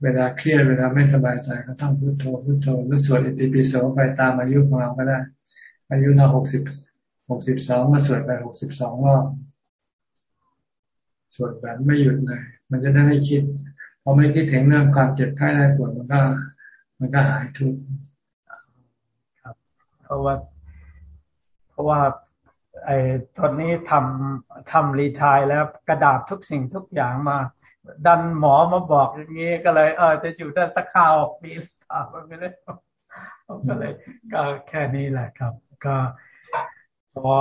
เวลาเครียดเวลาไม่สบายใจก็ต้องพุโทโธพุโทโธหรือสวดอิติปิโสไปตามอายุของเราก็ได้ อายุเราหกสิบหกสิบสองมาสวดไปหกสิบสองรอบสวดแบบไม่หยุดเลยมันจะได้ไม่คิด พอไม่คิดถึงเรื่องความเจ็บไข้ได้ปวดมันก็ มันก็หายทุกข์ครับ เพราะว่า เพราะว่า ไอ้ตอนนี้ทำทำรีทายแล้วกระดาษทุกสิ่งทุกอย่างมา ดันหมอมาบอกอย่างนี้ก็เลย เออจะอยู่ได้สักข่าวปีถามไม่ได้ก็เลย ก็แค่นี้แหละครับ ก็ขอ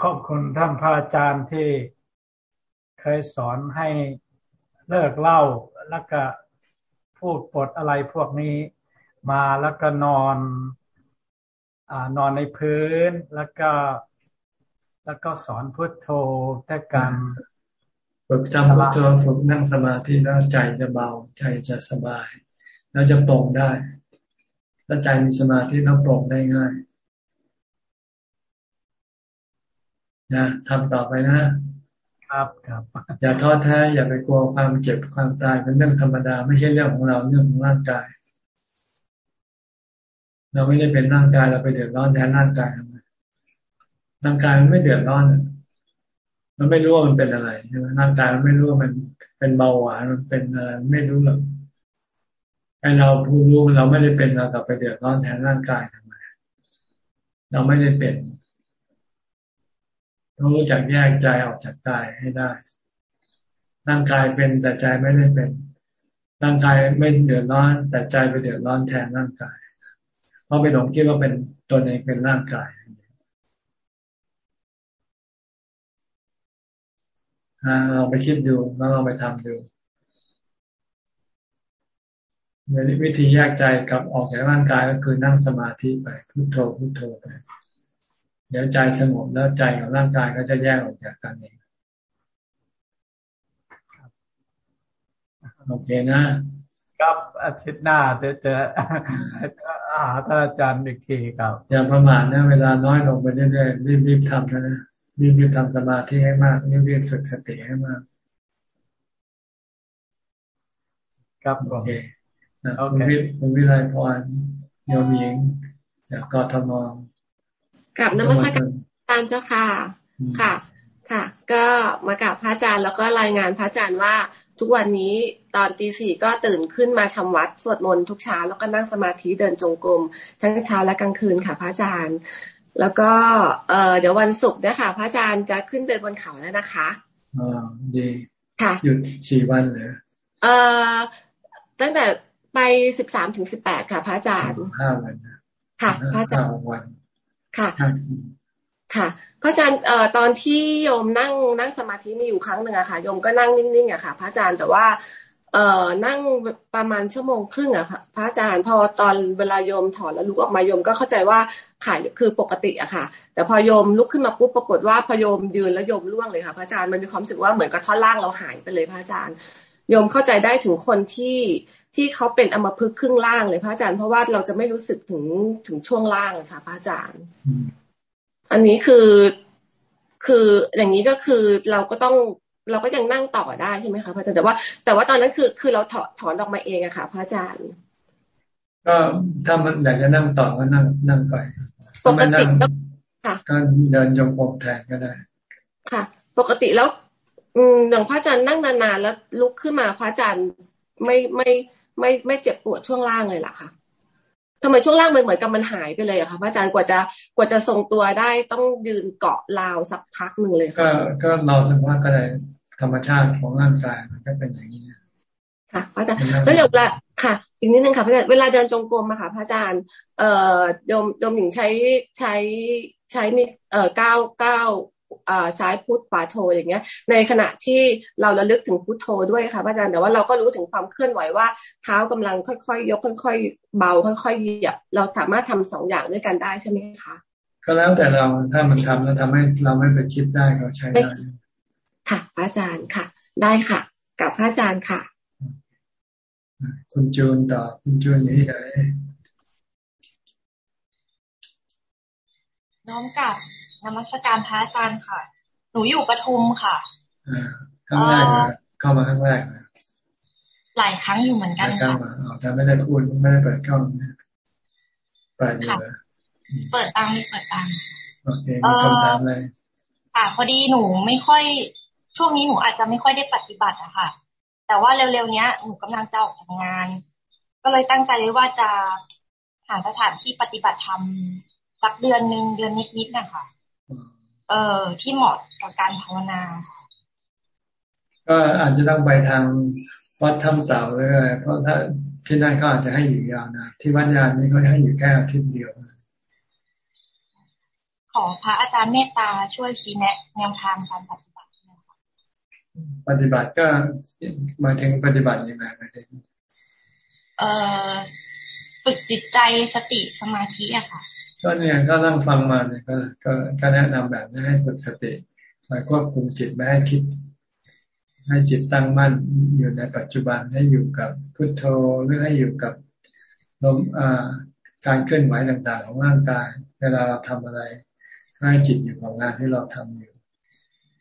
ขอบคุณท่านพระอาจารย์ที่เคยสอนให้ เลิกเล่าแล้วก็พูดปดอะไรพวกนี้มาแล้วก็นอนอนอนในพื้นแล้วก็ แล้วก็สอนพุทโธแต่การฝึกจำพุทโธฝึกนั่งสมาธิแล้วใจจะเบาใจจะสบาย แล้วจะปรงได้ถ้าใจมีสมาธิแล้วปรงได้ง่ายนะทำต่อไปนะ ครับครับ อย่าท้อแท้อย่าไปกลัวความเจ็บความตายเป็นเรื่องธรรมดา ไม่ใช่เรื่องของเราเรื่องของร่างกาย เราไม่ได้เป็นร่างกายเราไปเดือดร้อนแทนร่างกายทำไมร่างกายมันไม่เดือดร้อนมันไม่รู้ว่ามันเป็นอะไรใช่ไหมร่างกายมันไม่รู้ว่ามันเป็นเบาหวานมันเป็นอะไรไม่รู้หรอกไอเราผู้รู้เราไม่ได้เป็นเรากลับไปเดือดร้อนแทนร่างกายทำไมเราไม่ได้เป็น ต้องรู้จักแยกใจออกจากกายให้ได้ ร่างกายเป็นแต่ใจไม่ได้เป็น ร่างกายไม่เดือดร้อน แต่ใจไปเดือดร้อนแทนร่างกาย เพราะไปหลงคิดว่าเป็นตัวเองเป็นร่างกายเราไปคิดดูแล้วเราไปทำดูวิธีแยกใจกับออกจากร่างกายก็คือนั่งสมาธิไปพุโทโธพุโทโธไป ดี๋ยวใจสงบแล้วใจกับร่างกายก็จะแยกออกจากกันเองโอเคนะ ครับอาทิตย์หน้าจะเจออาหาท่านอาจารย์อีกทีครับ อย่าประมาทนะ เวลาน้อยลงไปเรื่อยๆรีบๆทำนะรีบๆทำสมาธิให้มากรีบๆฝึกสติให้มาก ครับโอเคคุณวิคุณวิไลพรโยมหญิงจากกทม กลับนมัสการอาจารย์เจ้าค่ะ ค่ะ ค่ะ ก็มากับพระอาจารย์แล้วก็รายงานพระอาจารย์ว่า ทุกวันนี้ตอนตีสี่ก็ตื่นขึ้นมาทำวัดสวดมนต์ทุกเช้าแล้วก็นั่งสมาธิเดินจงกรมทั้งเช้าและกลางคืนค่ะพระอาจารย์ แล้วก็เออเดี๋ยววันศุกร์นะคะพระอาจารย์จะขึ้นเดินบนเขาแล้วนะคะอ๋อดีค่ะหยุดสี่วันเหรอเออตั้งแต่ไปสิบสามถึงสิบแปดค่ะ พระอาจารย์ห้าวันค่ะ พระอาจารย์วัน ค่ะ ค่ะพระอาจารย์เอ่อตอนที่โยมนั่งนั่งสมาธิมีอยู่ครั้งหนึ่งอะค่ะโยมก็นั่งนิ่งๆอะค่ะ พระอาจารย์แต่ว่า เอ่อนั่งประมาณชั่วโมงครึ่งอะค่ะ พระอาจารย์พอตอนเวลาโยมถอนแล้วลุกออกมาโยมก็เข้าใจว่าขายคือปกติอะค่ะ แต่พอโยมลุกขึ้นมาปุ๊บปรากฏว่าพอโยมยืนแล้วโยมล่วงเลยค่ะพระอาจารย์มันมีความรู้สึกว่าเหมือนกับท่อนล่างเราหายไปเลยพระอาจารย์โยมเข้าใจได้ถึงคนที่ ที่เขาเป็นอมพึกครึ่งล่างเลยพระอาจารย์เพราะว่าเราจะไม่รู้สึกถึงถึงช่วงล่างเลยค่ะพระอาจารย์ อันนี้คือคืออย่างนี้ก็คือเราก็ต้องเราก็ยังนั่งต่อได้ใช่ไหมคะพระอาจารย์แต่ว่า แต่ว่าตอนนั้นคือคือเราถอนถอนออกมาเองอะค่ะพระอาจารย์ ก็ถ้ามันอยากจะนั่งต่อก็นั่งนั่งไปปกติแล้วค่ะก็เดินยงกรมแทนก็ได้ ค่ะ ปกติแล้วอืมอย่างพระอาจารย์นั่งนานๆแล้วลุกขึ้นมาพระอาจารย์ไม่ไม่ ไม่ไม่เจ็บปวดช่วงล่างเลยล่ะคะทำไมช่วงล่างมันเหมือนกับมันหายไปเลยอะคะพระอาจารย์กว่าจะกว่าจะทรงตัวได้ต้องยืนเกาะราวสักพักหนึ่งเลยก็ก็เราสัมว่าก็ได้ธรรมชาติของร่างกายมันก็เป็นอย่างนี้ค่ะพระอาจารย์แล้วอย่างละค่ะ อีกนิดนึงค่ะพระอาจารย์เวลาเดินจงกรมอะค่ะพระอาจารย์ เอ่อโยมโยมหญิงใช้ใช้ใช้มีเอ่อเก้าเก้า ซ้ายพุทขวาโทอย่างเงี้ย ในขณะที่เราระลึกถึงพุทโธด้วยค่ะอาจารย์แต่ว่าเราก็รู้ถึงความเคลื่อนไหวว่า เท้ากำลังค่อยๆยกค่อยๆเบา ค่อยๆเหยียบเราสามารถทำสองอย่างด้วยกันได้ใช่ไหมคะก็แล้วแต่เราถ้ามันทำแล้วทำให้เราไม่ไปคิดได้ก็ใช้ได้ค่ะอาจารย์ค่ะ ได้ค่ะ กับพระอาจารย์ค่ะ คุณจูนต่อคุณจูนนี่ไหนน้องกับ นมัสการพระอาจารย์ค่ะ หนูอยู่ปทุมค่ะครั้งแรกเข้ามาครั้งแรกหลายครั้งอยู่เหมือนกันค่ะแต่ไม่ได้พูดไม่ได้เปิดกล้องเปิดอยู่เปิดตังมีเปิดตังโอเคมีคำถามเลยค่ะพอดีหนูไม่ค่อยช่วงนี้หนูอาจจะไม่ค่อยได้ปฏิบัติอะค่ะ แต่ว่าเร็วๆเนี้ยหนูกำลังจะออกจากงาน ก็เลยตั้งใจไว้ว่าจะหาสถานที่ปฏิบัติธรรมสักเดือนหนึ่งเดือนนิดๆนะคะ เอ่อที่เหมาะกับการภาวนาก็อาจจะต้องไปทางวัดถ้ำเต่าเลยเพราะถ้าที่นั่นเขาอาจจะให้อยู่ยาวนะที่วัดยานนี้เขาให้อยู่แค่อาทิตย์เดียวขอพระอาจารย์เมตตาช่วยชี้แนะแนวทางการปฏิบัติปฏิบัติก็มาถึงปฏิบัติยังไงมาถึงเอ่อฝึกจิตใจสติสมาธิอะค่ะ ก็เนี่ยก็นั่งฟังมาเนี่ยก็ก็ก็แนะนำแบบนี้ให้ฝึกสติคอยควบคุมจิตไม่ให้คิด ให้จิตตั้งมั่นอยู่ในปัจจุบันให้อยู่กับพุทโธหรือให้อยู่กับลมการเคลื่อนไหวต่างๆ ของร่างกาย เวลาเราทำอะไร ให้จิตอยู่กับงานที่เราทำอยู่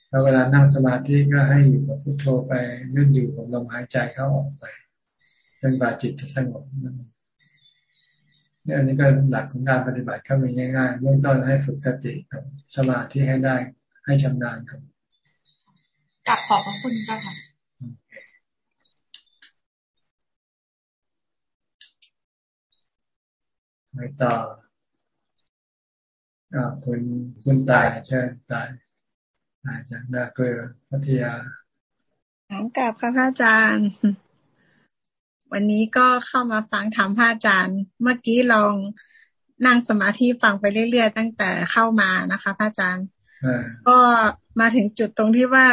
แล้วเวลานั่งสมาธิก็ให้อยู่กับพุทโธไปนื่งอยู่กับลมหายใจเข้าออกไปจนกว่าจิตจะสงบนั่นเนี่ยอันนี้ก็หลักของการปฏิบัติก็มีง่ายๆเริ่มต้นให้ฝึกสติกับสมาธิให้ได้ให้ชำนาญครับกับขอบพระคุณค่ะไม่ต่ออ่าคุณคุณตายใช่ตายตายจากนาเกลือพัทยาถามกับพระอาจารย์ วันนี้ก็เข้ามาฟังถามพระอาจารย์ เมื่อกี้ลองนั่งสมาธิฟังไปเรื่อยๆ ตั้งแต่เข้ามานะคะพระอาจารย์ก็มาถึงจุดตรงที่ว่า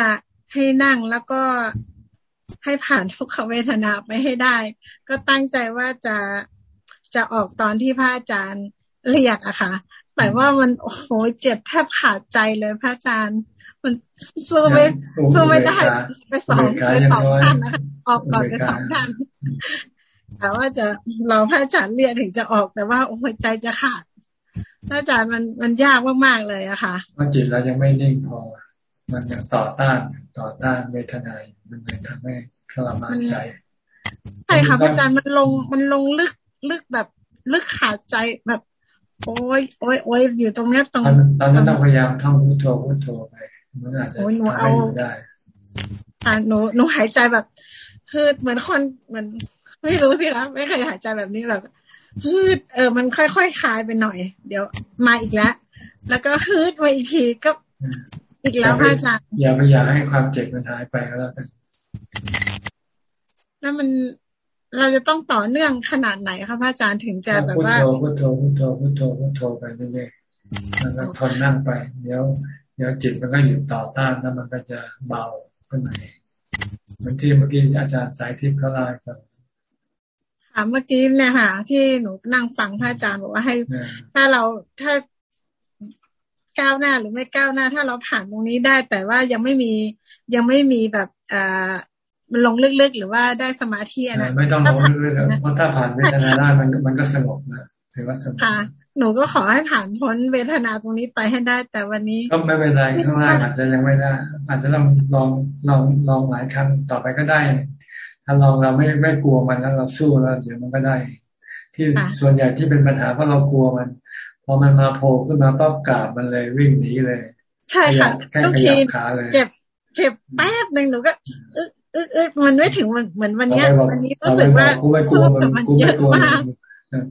ให้นั่งแล้วก็ให้ผ่านทุกขเวทนาไปให้ได้ ก็ตั้งใจว่าจะจะออกตอนที่พระอาจารย์เรียกอะค่ะ แต่ว่ามันโอ้โหเจ็บแทบขาดใจเลยพระอาจารย์ มันสู้ไม่สู้ไม่ได้ไปสองไปสองท่านนะคะออกก่อนไปสองท่านแต่ว่าจะรอพระอาจารย์เรียกถึงจะออกแต่ว่าโอ้โหใจจะขาดพระอาจารย์มันมันยากมากๆเลยอะค่ะว่าจิตเรายังไม่นิ่งพอ มันยังต่อต้านต่อต้านเวทนามันเลยทำให้ทรมานใจใช่ค่ะพระอาจารย์มันลงมันลงลึกลึกแบบลึกขาดใจแบบ โอ้ยโอ้ยโอ้ยอยู่ตรงนี้ตรงตอนนั้นต้องพยายามท่องพุทโธพุทโธไป มันอาจจะทำให้ได้อ่าหนูหนูหายใจแบบพืดเหมือนคนเหมือนไม่รู้สิคะไม่เคยหายใจแบบนี้แบบพืดเออ มันค่อยๆคคลายไปหน่อย เดี๋ยวมาอีกแล้วแล้วก็ฮืดมาอีกทีก็อีกแล้วพระอาจารย์อย่าไปอยากให้ความเจ็บมันหายไปก็แล้วกันแล้วมันเราจะต้องต่อเนื่องขนาดไหนคะพระอาจารย์ถึงจะแบบว่าพุทโธพุทโธพุทโธพุทโธไปเรื่อยๆแล้วก็ทนนั่งไป เดี๋ยวเดี๋ยวจิตมันก็หยุดต่อต้านแล้วมันก็จะเบาขึ้นมาเหมือนที่เมื่อกี้อาจารย์สายทิพย์เขาเล่าให้ฟังค่ะเมื่อกี้เนี่ยค่ะ ที่หนูนั่งฟังพระอาจารย์บอกว่าให้ ถ้าเราถ้าก้าวหน้าหรือไม่ก้าวหน้า ถ้าเราผ่านตรงนี้ได้ แต่ว่ายังไม่มียังไม่มีแบบอ่ามันลงลึกๆ หรือว่าได้สมาธินะไม่ต้องลงลึกๆเพราะถ้าผ่านเวทนาได้มันมันก็สงบนะถือว่าสงบค่ะ หนูก็ขอให้ผ่านพ้นเวทนาตรงนี้ไปให้ได้ แต่วันนี้ ก็ไม่เป็นไรข้างล่างอาจจะยังไม่ได้ อาจจะลองลองลองลองหลายครั้งต่อไปก็ได้ ถ้าลองเราไม่ไม่กลัวมันแล้วเราสู้แล้วเดี๋ยวมันก็ได้ ที่ส่วนใหญ่ที่เป็นปัญหาเพราะเรากลัวมันพอมันมาโผล่ขึ้นมาปั๊บกาบมันเลยวิ่งหนีเลย ใช่ค่ะทุกทีเจ็บเจ็บแป๊บหนึ่งหนูก็เออเออมันไม่ถึงมันเหมือนวันนี้วันนี้รู้สึกว่าสู้กับมันเยอะมาก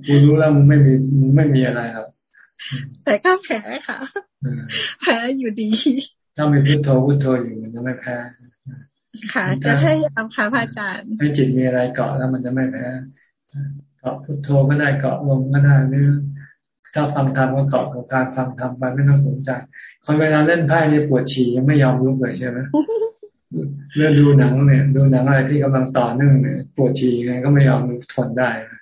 กูรู้แล้วมันไม่มีไม่มีอะไรครับ แต่ก็แพ้ค่ะแพ้อยู่ดี ถ้ามีพุทโธพุทโธอยู่มันจะไม่แพ้ค่ะ จะให้ยามค่ะพระอาจารย์ให้จิตมีอะไรเกาะแล้วมันจะไม่แพ้เกาะพุทโธก็ได้เกาะลมก็ได้หรือถ้าฟังธรรมก็เกาะกับการฟังธรรมไปไม่ต้องสนใจคนเวลาเล่นไพ่เนี่ยปวดฉี่ยังไม่ยอมลุกเลยใช่ไหมเรื่องดูหนังเนี่ย ดูหนังอะไรที่กำลังต่อเนื่องเนี่ยปวดฉี่ยังไงก็ไม่ยอมทนได้เพราะ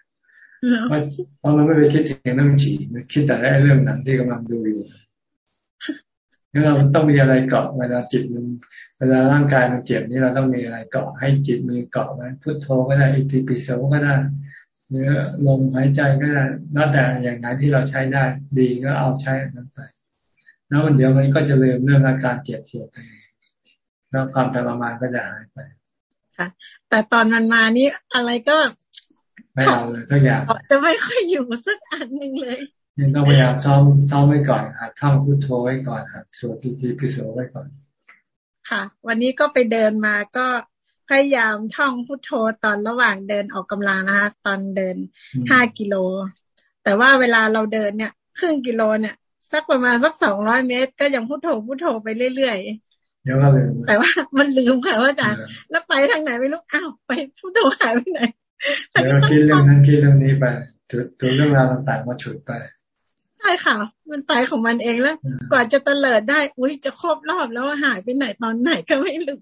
เพราะมันไม่ไปคิดถึงเรื่องฉี่มันคิดแต่เรื่องหนังที่กำลังดูอยู่นี่เราต้องมีอะไรเกาะเวลาจิตมันเวลาร่างกายมันเจ็บนี่เราต้องมีอะไรเกาะให้จิตมีเกาะไว้พุทโธก็ได้อิติปิโสก็ได้เนื้อลมหายใจก็ได้แล้วแต่อย่างไหนที่เราใช้ได้ดีก็เอาใช้นั้นไปแล้วเดี๋ยวมันก็จะลืมเรื่องอาการเจ็บปวดไปแล้วความทรมานก็จะหายไปค่ะแต่ตอนมันมานี่อะไรก็ ไม่เอาเลยทุกอย่างจะไม่ค่อยอยู่สักอันหนึ่งเลยยังต้องพยายามซ้อมซ้อมไว้ก่อนหัดท่องพุทโธไว้ก่อนหัดสวดทีทีพิโสไว้ก่อน ค่ะ วันนี้ก็ไปเดินมาก็พยายามท่องพุทโธตอนระหว่างเดินออกกำลังนะคะตอนเดินห้ากิโล แต่ว่าเวลาเราเดินเนี่ยครึ่งกิโลเนี่ย สักประมาณสักสองร้อยเมตร ก็ยังพุทโธพุทโธไปเรื่อยเดี๋ยวก็ลืมแต่ว่ามันลืมค่ะว่าอาจารย์แล้วไปทางไหนไม่รู้อ้าวไปพุทโธหายไปไหน เดี๋ยวคิดเรื่องนั้นคิดเรื่องนี้ไปถือถือเรื่องราวต่างๆมาฉุดไปใช่ค่ะ มันไปของมันเองแล้ว กว่าจะเตลิดได้ อุ้ยจะครบรอบแล้วหายไปไหนตอนไหนก็ไม่รู้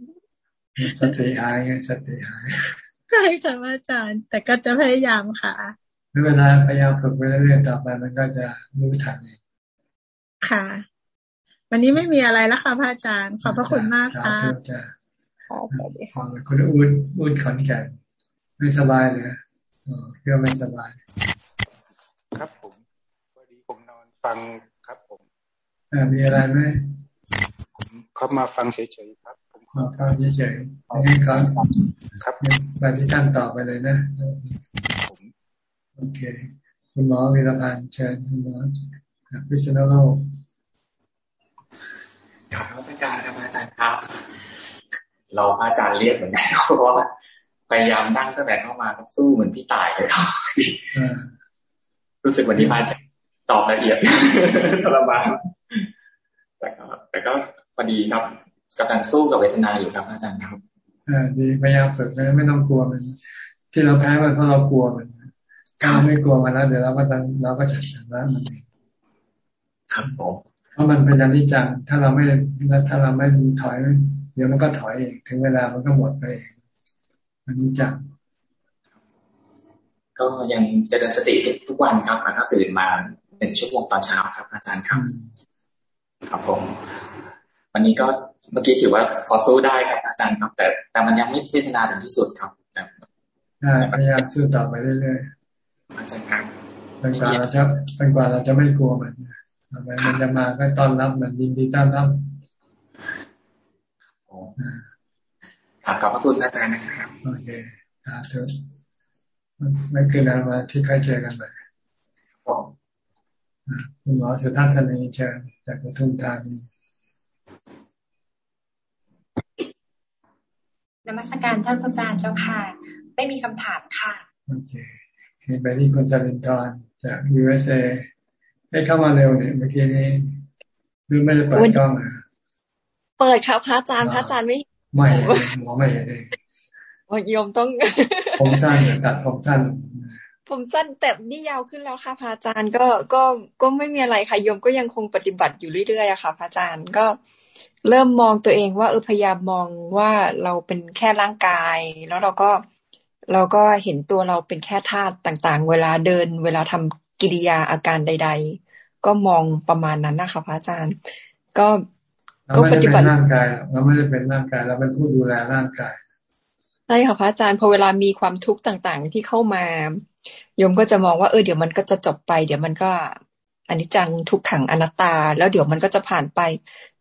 สติหายไงสติหายใช่ค่ะอาจารย์ แต่ก็จะพยายามค่ะไม่เป็นไรพยายามฝึกไปเรื่อยๆต่อไปมันก็จะรู้ทันเองค่ะ วันนี้ไม่มีอะไรแล้วค่ะพระอาจารย์ขอบพระคุณมากค่ะขอบคุณอุ่นอุ่นขอนแก่น ไม่สบายเลยเพื่อไม่สบาย ครับผมพอดีผมนอนฟังครับผมมีอะไรไหมผมเขามาฟังเฉยๆครับ ผมมาฟังเฉยๆนี่ครับ ครับไปที่ท่านต่อไปเลยนะผมโอเค คุณหมอวิรพันธ์เชิญคุณหมอพิษณุโลกขอบคุณการครับอาจารย์ครับรออาจารย์เรียกเหมือนกันเพราะว่า พยายามนั่งตั้งแต่เข้ามาก็สู้เหมือนพี่ตายเลยครับรู้สึกวันนี้อาจารย์ตอบละเอียดทรมานแต่ก็แต่ก็พอดีครับกำลังสู้กับเวทนาอยู่ครับอาจารย์ครับอ่าดีพยายามฝึกไม่ไม่ต้องกลัวมัน ที่เราแพ้มันเพราะเรากลัวมันถ้าเราไม่กลัวมันแล้วเดี๋ยวเราก็จะเราก็จะชนะมันเองครับผมเพราะมันเป็นอนิจจังถ้าเราไม่ถ้าเราไม่ถอย เดี๋ยวมันก็ถอยเองถึงเวลามันก็หมดไปเอง อนิจจังก็ยังจะเดินสติทุกวันครับแล้วก็ตื่นมาหนึ่งชั่วโมงตอนเช้าครับ อาจารย์ครับครับผม วันนี้ก็เมื่อกี้ถือว่าขอสู้ได้ครับ อาจารย์ครับ แต่แต่มันยังไม่พิจารณาถึงที่สุดครับแต่พยายามสู้ต่อไปเรื่อยๆอาจารย์ครับเป็นกว่าเราจะเป็นกว่าเราจะไม่กลัวมันมันจะมาก็ต้อนรับมันยินดีต้อนรับ ขอบพระคุณอาจารย์นะครับโอเคครับไม่เคยนานมาที่ใครเจอกันเลยคุณหมอสุทัศนีเชิญจากปทุมธานีนมัสการท่านพระอาจารย์เจ้าค่ะ ไม่มีคำถามค่ะ โอเคไปที่คุณจรินทร์จาก USA ได้เข้ามาเร็วเนี่ยเมื่อกี้นี้หรือไม่ได้เปิดกล้องอะเปิดครับพระอาจารย์พระอาจารย์ไม่ ไม่หมอไม่เห็นเองโยมต้อง ผมสั้นตัดผมสั้น ผมสั้นแต่นี่ยาวขึ้นแล้วค่ะพระอาจารย์ก็ก็ก็ไม่มีอะไรค่ะโยมก็ยังคงปฏิบัติอยู่เรื่อยๆอะค่ะพระอาจารย์ก็เริ่มมองตัวเองว่าเออพยายามมองว่าเราเป็นแค่ร่างกาย แล้วเราก็เราก็เห็นตัวเราเป็นแค่ธาตุต่างๆ เวลาเดิน เวลาทำกิริยาอาการใด ๆ ก็มองประมาณนั้นนะคะพระอาจารย์ ก็ ก็ปฏิบัติร่างกายเราไม่ได้เป็นร่างกาย เราเป็นผู้ดูแลร่างกายใช่ค่ะพระอาจารย์พอเวลามีความทุกข์ต่างๆ ที่เข้ามาโยมก็จะมองว่าเออเดี๋ยวมันก็จะจบไป เดี๋ยวมันก็อันนี้จังทุกขังอนัตตา แล้วเดี๋ยวมันก็จะผ่านไป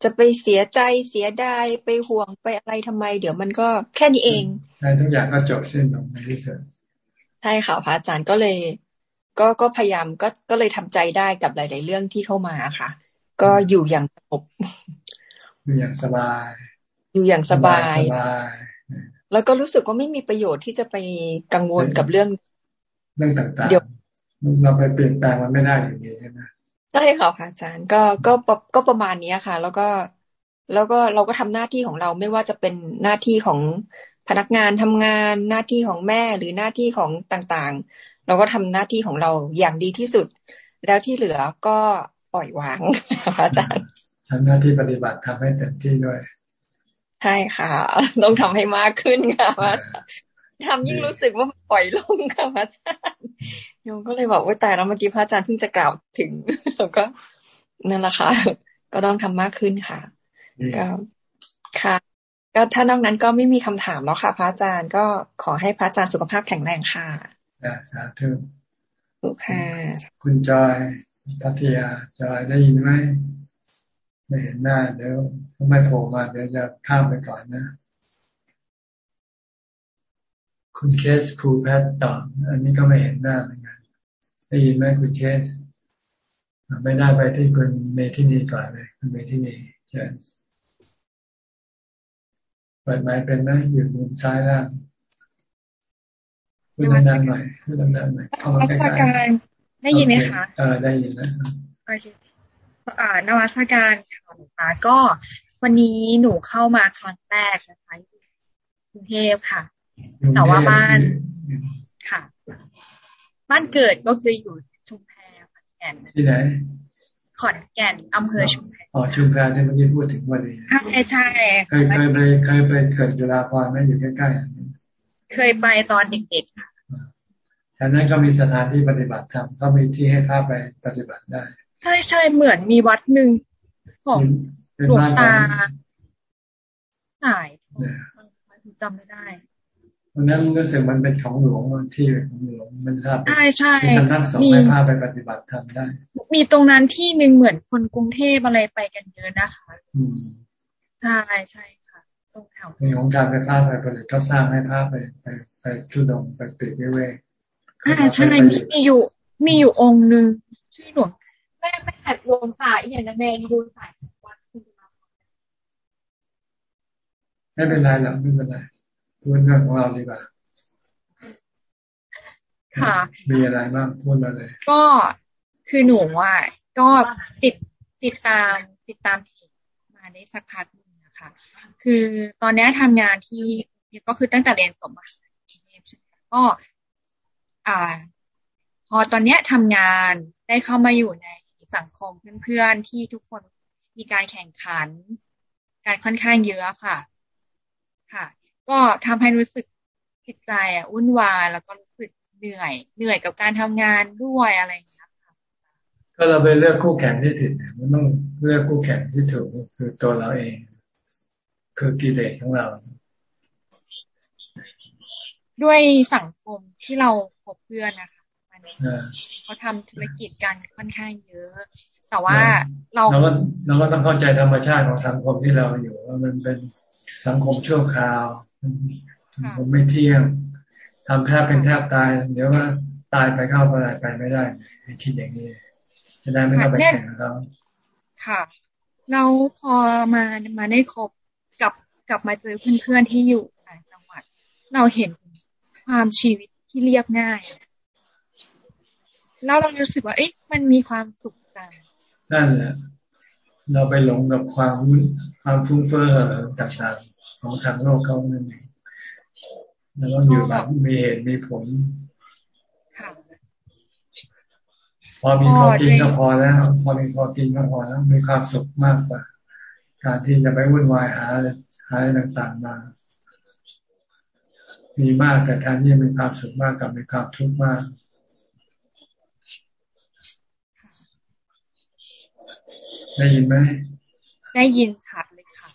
จะไปเสียใจเสียดายไปห่วงไปอะไรทำไม เดี๋ยวมันก็แค่นี้เองใช่ทุกอย่างก็จบสิ้นลงในที่สุดใช่ค่ะพระอาจารย์ก็เลย ก็ก็พยายามก็ก็เลยทำใจได้กับหลาย ๆ เรื่องที่เข้ามาค่ะ ก็อยู่อย่างสงบ อยู่อย่างสบาย อยู่อย่างสบาย แล้วก็รู้สึกว่าไม่มีประโยชน์ที่จะไปกังวลกับเรื่อง เรื่องต่างๆเดี๋ยวเราไปเปลี่ยนแปลงมันไม่ได้อย่างนี้ใช่ไหมใช่ค่ะอาจารย์ก็ก็ก็ประมาณนี้ค่ะ แล้วก็แล้วก็เราก็ทำหน้าที่ของเราไม่ว่าจะเป็นหน้าที่ของพนักงานทำงานหน้าที่ของแม่หรือหน้าที่ของต่างๆ เราก็ทำหน้าที่ของเราอย่างดีที่สุด แล้วที่เหลือก็ปล่อยวางอาจารย์ ทำหน้าที่ปฏิบัติทำให้เต็มที่ด้วย ใช่ค่ะ ต้องทำให้มากขึ้นค่ะว่าทำยิ่งรู้สึกว่าปล่อยลงค่ะพระอาจารย์โยมก็เลยบอกว่าแต่เราเมื่อกี้พระอาจารย์เพิ่งจะกล่าวถึงแล้วก็นั่นแหละค่ะ ก็ต้องทำมากขึ้นค่ะก็ค่ะก็ถ้านอกนั้นก็ไม่มีคำถามแล้วค่ะ พระอาจารย์ก็ขอให้พระอาจารย์สุขภาพแข็งแรงค่ะสาธุสุค่ะ คุณจอยพัทยาจอยได้ยินไหม ไม่เห็นหน้าเดี๋ยวไม่โผล่มาเดี๋ยวจะข้ามไปก่อนนะ คุณเคสครูแพทต่ออันนี้ก็ไม่เห็นหน้าเหมือนกันได้ยินไหมคุณเคส ไม่ได้ไปที่คุณเมที่นี่ก่อนเลยคุณเมที่นี่เชิญเปิดไม้เป็นไหมอยู่มุมซ้ายล่างพูดดังๆหน่อยพูดดังๆหน่อยเข้ามาใกล้ๆได้ยินไหมคะเออได้ยินแล้วโอเคอ่า นวัตการค่ะก็วันนี้หนูเข้ามาครั้งแรกนะคะกรุงเทพค่ะ แต่ว่าบ้านค่ะ บ้านเกิดก็คืออยู่ชุมแพขอนแก่นที่ไหนขอนแก่นอำเภอชุมแพอ๋อชุมแพที่เมื่อกี้พูดถึงวันนี้ใช่ใช่เคยเคยไปเคยไปเกิดจุฬาภรณ์ไหมอยู่ใกล้ๆเคยไปตอนเด็กๆค่ะแถวนั้นก็มีสถานที่ปฏิบัติธรรมก็มีที่ให้ข้าไปปฏิบัติได้ ใช่ใช่เหมือนมีวัดหนึ่งของหลวงตาสายจำไม่ได้วันนั้นรู้สึกมันเป็นของหลวงที่ของหลวงมันทราบใช่ใช่มีสำนักสงฆ์ให้พาไปปฏิบัติธรรมได้ มีตรงนั้นที่หนึ่งเหมือนคนกรุงเทพอะไรไปกันเยอะนะคะใช่ใช่ค่ะตรงแถวมีของการไปพาไปปฏิบัติเขาสร้างให้พาไปไปไปชุดงไปปิดวิเวกอ่าใช่มีอยู่มีอยู่องค์หนึ่งชื่อหลวงแม่แม่หลวงสายอย่างนั้นเองดูสายวัดไม่เป็นไรหรอกไม่เป็นไรพูดเรื่องของเราดีกว่าค่ะมีอะไรบ้างพูดมาเลย ก็คือหนูว่าก็ติดติดตามติดตามเพจมาได้สักพักนึงนะคะ คือตอนนี้ทำงานที่ก็คือตั้งแต่เรียนจบมาก็ อ่า พอตอนเนี้ยทำงานได้เข้ามาอยู่ใน สังคมเพื่อนๆที่ทุกคนมีการแข่งขัน การค่อนข้างเยอะค่ะ ค่ะ ก็ทำให้รู้สึกจิตใจอะวุ่นวายแล้วก็รู้สึกเหนื่อย เหนื่อยกับการทำงานด้วยอะไรอย่างเงี้ยค่ะก็เราไปเลือกคู่แข่งที่ผิดมันต้องเลือกคู่แข่งที่ถูกคือตัวเราเอง คือกิเลสของเรา ด้วยสังคมที่เราพบเพื่อนนะคะมัน เขาทำธุรกิจกันค่อนข้างเยอะ แต่ว่าเราเราก็เราก็ต้องเข้าใจธรรมชาติของสังคมที่เราอยู่ว่ามันเป็นสังคมชั่วคราวสังคมไม่เที่ยงทำแทบเป็นแทบตายเดี๋ยวว่าตายไปเข้าไปไปไม่ได้คิดอย่างนี้จะได้ไม่ต้องไปแข่งเขาค่ะเราพอมามาได้คบกับกลับมาเจอเพื่อนๆที่อยู่ต่างจังหวัด เราเห็นความชีวิตที่เรียบง่าย แล้วเรารู้สึกว่า เอ๊ะมันมีความสุขจังนั่นแหละเราไปหลงกับความความฟุ้งเฟ้อต่างๆของทางโลกเขานั่นเองเราต้องอยู่แบบมีเหตุมีผลพอมีพอกินก็พอแล้ว พอมีพอกินก็พอแล้วมีความสุขมากกว่า การที่จะไปวุ่นวายหาหาอะไรต่างๆมา มีมากแต่แทนที่จะมีความสุขมากกับมีความทุกข์มาก ได้ยินไหมได้ยินชัดเลยค่ะ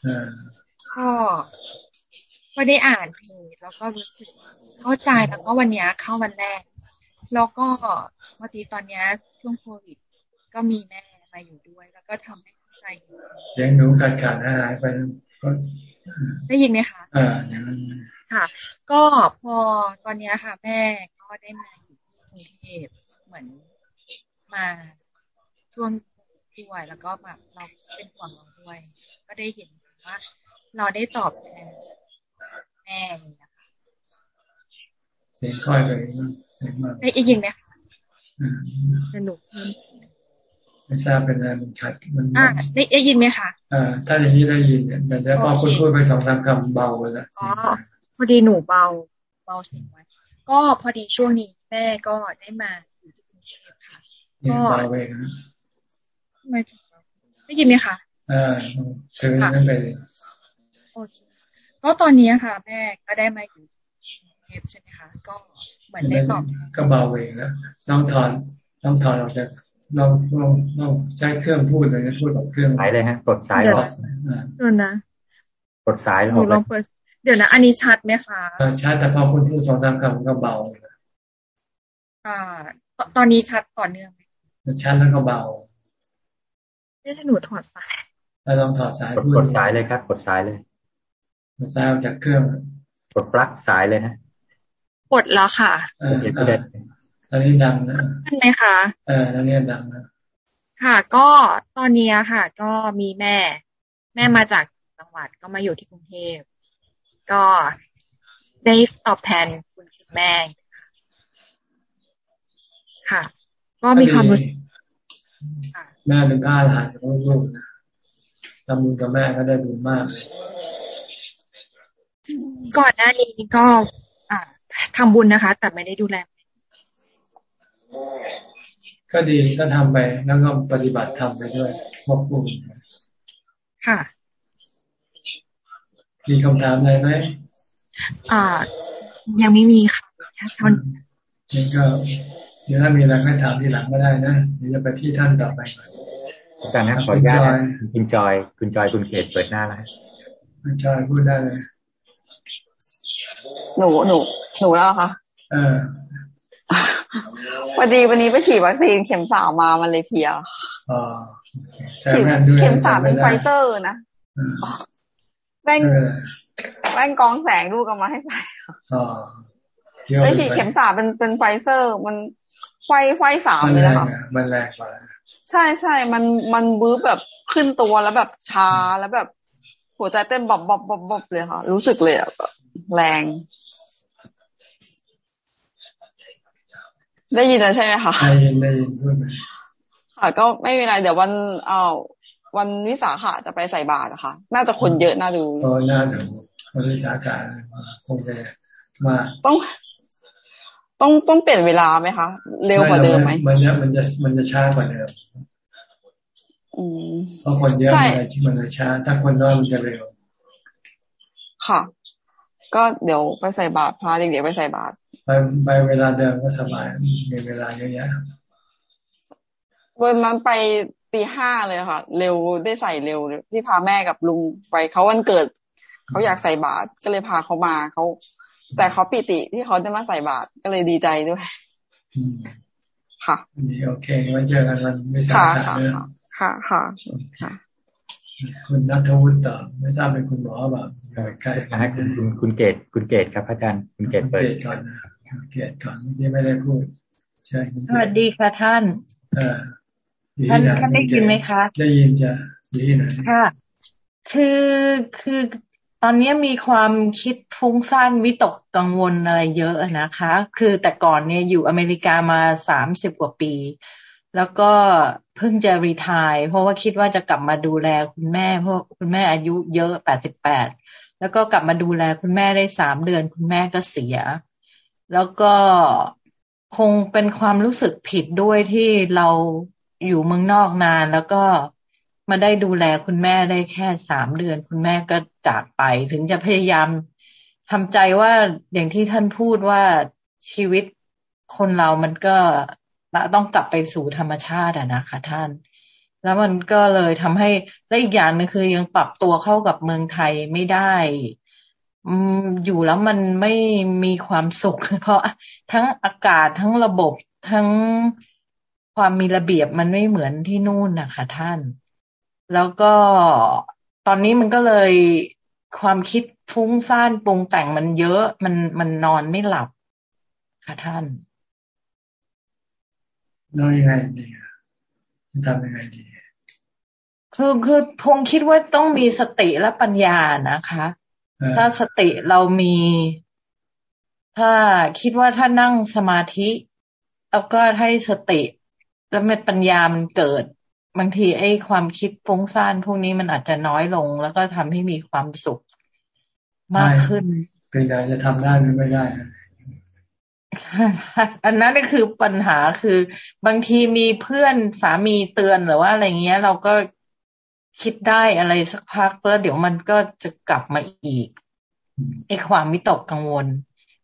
ก็ก็ได้อ่านเพจแล้วก็รู้สึกเข้าใจแล้วก็วันนี้เข้าวันแรก แล้วก็พอดีตอนนี้ช่วงโควิด ก็มีแม่มาอยู่ด้วย แล้วก็ทำให้เข้าใจเสียงหนูขาดขาดหายไปก็ได้ยินไหมคะอ่าอย่างนั้นค่ะ ก็พอตอนนี้ค่ะ แม่ก็ได้มาอยู่ที่กรุงเทพเหมือนมาช่วง ด้วย แล้วก็แบบเราเป็นห่วงเราด้วย ก็ได้เห็นว่า เราได้ตอบแทนแม่เนี่ยค่ะเสียงค่อยเลยเสียงมากได้ยินไหมคะสนุกไม่ทราบเป็นอะไรมันชัดมันอ่าได้ได้ยินไหมคะอ่าถ้าอย่างนี้ได้ยินเนี่ยแต่พอคุณพูดไปสองสามคำเบาแล้วอ๋อพอดีหนูเบาเบาเสียงไว้ก็พอดีช่วงนี้แม่ก็ได้มาอยู่ที่กรุงเทพค่ะก็เบาเองนะ ไม่ได้ยินไหมคะอ่าถึงนั่นไปโอเคก็ตอนนี้ค่ะ แม่ก็ได้มาอยู่เทพใช่ไหมคะก็เหมือนได้ตอบก็เบาเองแล้วต้องถอนต้องถอนออกจากลองลองลองใช้เครื่องพูดเลยพูดกับเครื่องสายเลยฮะกดสายออกเดี๋ยวนะกดสายออกลองเปิดเดี๋ยวนะ อันนี้ชัดไหมคะชัดแต่พอคุณพูดสองสามคำก็เบาอ่า ตอนนี้ชัดต่อเนื่องไหมชัดแล้วก็เบา นี่ถ้าหนูถอดสายเราลองถอดสายกดสายเลยครับกดสายเลยกดสายออกจากเครื่องกดปลั๊กสายเลยฮะกดแล้วค่ะเออตอนนี้ดังนะใช่ไหมคะเออตอนนี้ดังนะค่ะ ก็ตอนนี้ค่ะ ก็มีแม่ แม่มาจากจังหวัดก็มาอยู่ที่กรุงเทพก็ได้ตอบแทนคุณแม่ค่ะ ก็มีความรู้สึก แม่เป็นข้าหลานของลูกนะทำบุญกับแม่ก็ได้บุญมากเลยก่อนหน้านี้ก็อ่าทำบุญนะคะ แต่ไม่ได้ดูแล ก็ดีก็ทำไปแล้วก็ปฏิบัติทำไปด้วยควบคุมค่ะ มีคำถามอะไรไหมอ่า ยังไม่มีค่ะท่านนี่ก็เดี๋ยวถ้ามีอะไรก็ถามทีหลังก็ได้นะเดี๋ยวจะไปที่ท่านต่อไปก่อน อาจารย์นะขออนุญาตคุณจอย คุณจอยคุณเขตเปิดหน้าแล้วคุณจอยพูดได้เลย หนูหนูหนูแล้วค่ะเออพอดีวันนี้ไปฉีดวัคซีนเข็มสามมามันเลยเพลียฉีดเข็มสามเป็นไฟเซอร์นะแว่นแว่นกรองแสงลูกเอามาให้ใส่ไม่ฉีดเข็มสามเป็นเป็นไฟเซอร์ มันไฟไฟสามเลยค่ะมันแรงกว่า ใช่ใช่มันมันบื้อแบบขึ้นตัวแล้วแบบชาแล้วแบบ หัวใจเต้นบอบบอบบบบบเลยค่ะ รู้สึกเลยแบบแรง ได้ยินแล้วใช่ไหมคะได้ยินได้ยินค่ะ ก็ไม่มีอะไรเดี๋ยววันอ้าววันวิสาขะจะไปใส่บาตรนะคะน่าจะคนเยอะน่าดูโอ้น่าดูคนวิสาขะคงจะมาต้อง ต้องต้องเปลี่ยนเวลาไหมคะ เร็วกว่าเดิมไหมมันจะมันจะมันจะช้ากว่าเดิมเพราะคนเยอะมันจะมันจะช้า ถ้าคนน้อยมันจะเร็ว ค่ะ ก็เดี๋ยวไปใส่บาตรพาเด็กๆไปใส่บาตรไปไปเวลาเดิมก็สบายมีเวลาเยอะแยะวันนั้นไปตีห้าเลยค่ะ เร็วได้ใส่เร็วที่พาแม่กับลุงไปเขาวันเกิดเขาอยากใส่บาตรก็เลยพาเขามาเขา แต่เขาปิติที่เขาได้มาใส่บาตรก็เลยดีใจด้วย ค่ะนี่โอเคไว้เจอกันวันไม่ทราบค่ะค่ะค่ะค่ะคุณนัทวุฒิต่อไม่ทราบเป็นคุณหมอแบบใกล้ให้คุณคุณคุณเกตคุณเกตครับอาจารย์คุณเกตเปิดก่อนเกตก่อนที่ไม่ได้พูดใช่สวัสดีค่ะท่านเออท่านท่านได้ยินไหมคะ ได้ยินจะดีหน่อยค่ะ คือคือ ตอนนี้มีความคิดฟุ้งซ่านวิตกกังวลอะไรเยอะนะคะ คือแต่ก่อนเนี่ยอยู่อเมริกามาสามสิบกว่าปี แล้วก็เพิ่งจะรีทายเพราะว่าคิดว่าจะกลับมาดูแลคุณแม่เพราะคุณแม่อายุเยอะแปดสิบแปดแล้วก็กลับมาดูแลคุณแม่ได้สามเดือน คุณแม่ก็เสีย แล้วก็คงเป็นความรู้สึกผิดด้วยที่เราอยู่เมืองนอกนานแล้วก็ มาได้ดูแลคุณแม่ได้แค่สามเดือน คุณแม่ก็จากไป ถึงจะพยายามทำใจว่าอย่างที่ท่านพูดว่าชีวิตคนเรามันก็ต้องกลับไปสู่ธรรมชาติอะนะคะท่าน แล้วมันก็เลยทำให้และอีกอย่างนึงคือยังปรับตัวเข้ากับเมืองไทยไม่ได้อืมอยู่แล้วมันไม่มีความสุข เพราะทั้งอากาศทั้งระบบทั้งความมีระเบียบมันไม่เหมือนที่นู่นนะคะท่าน แล้วก็ตอนนี้มันก็เลยความคิดฟุ้งซ่านปรุงแต่งมันเยอะ มันมันนอนไม่หลับ ค่ะท่านน้อยยังไงดีทำยังไงดีคือคือพงคิดว่าต้องมีสติและปัญญานะคะ ถ้าสติเรามี ถ้าคิดว่าถ้านั่งสมาธิ แล้วก็ให้สติ แล้วมันปัญญามันเกิด บางทีไอ้ความคิดฟุ้งซ่านพวกนี้มันอาจจะน้อยลง แล้วก็ทำให้มีความสุขมากขึ้น เป็นไงจะทำได้หรือไม่ได้อันนั้นก็คือปัญหาคือบางทีมีเพื่อนสามีเตือนหรือว่าอะไรเงี้ย เราก็คิดได้อะไรสักพักเพื่อเดี๋ยวมันก็จะกลับมาอีกไอ้ความมิตกกังวล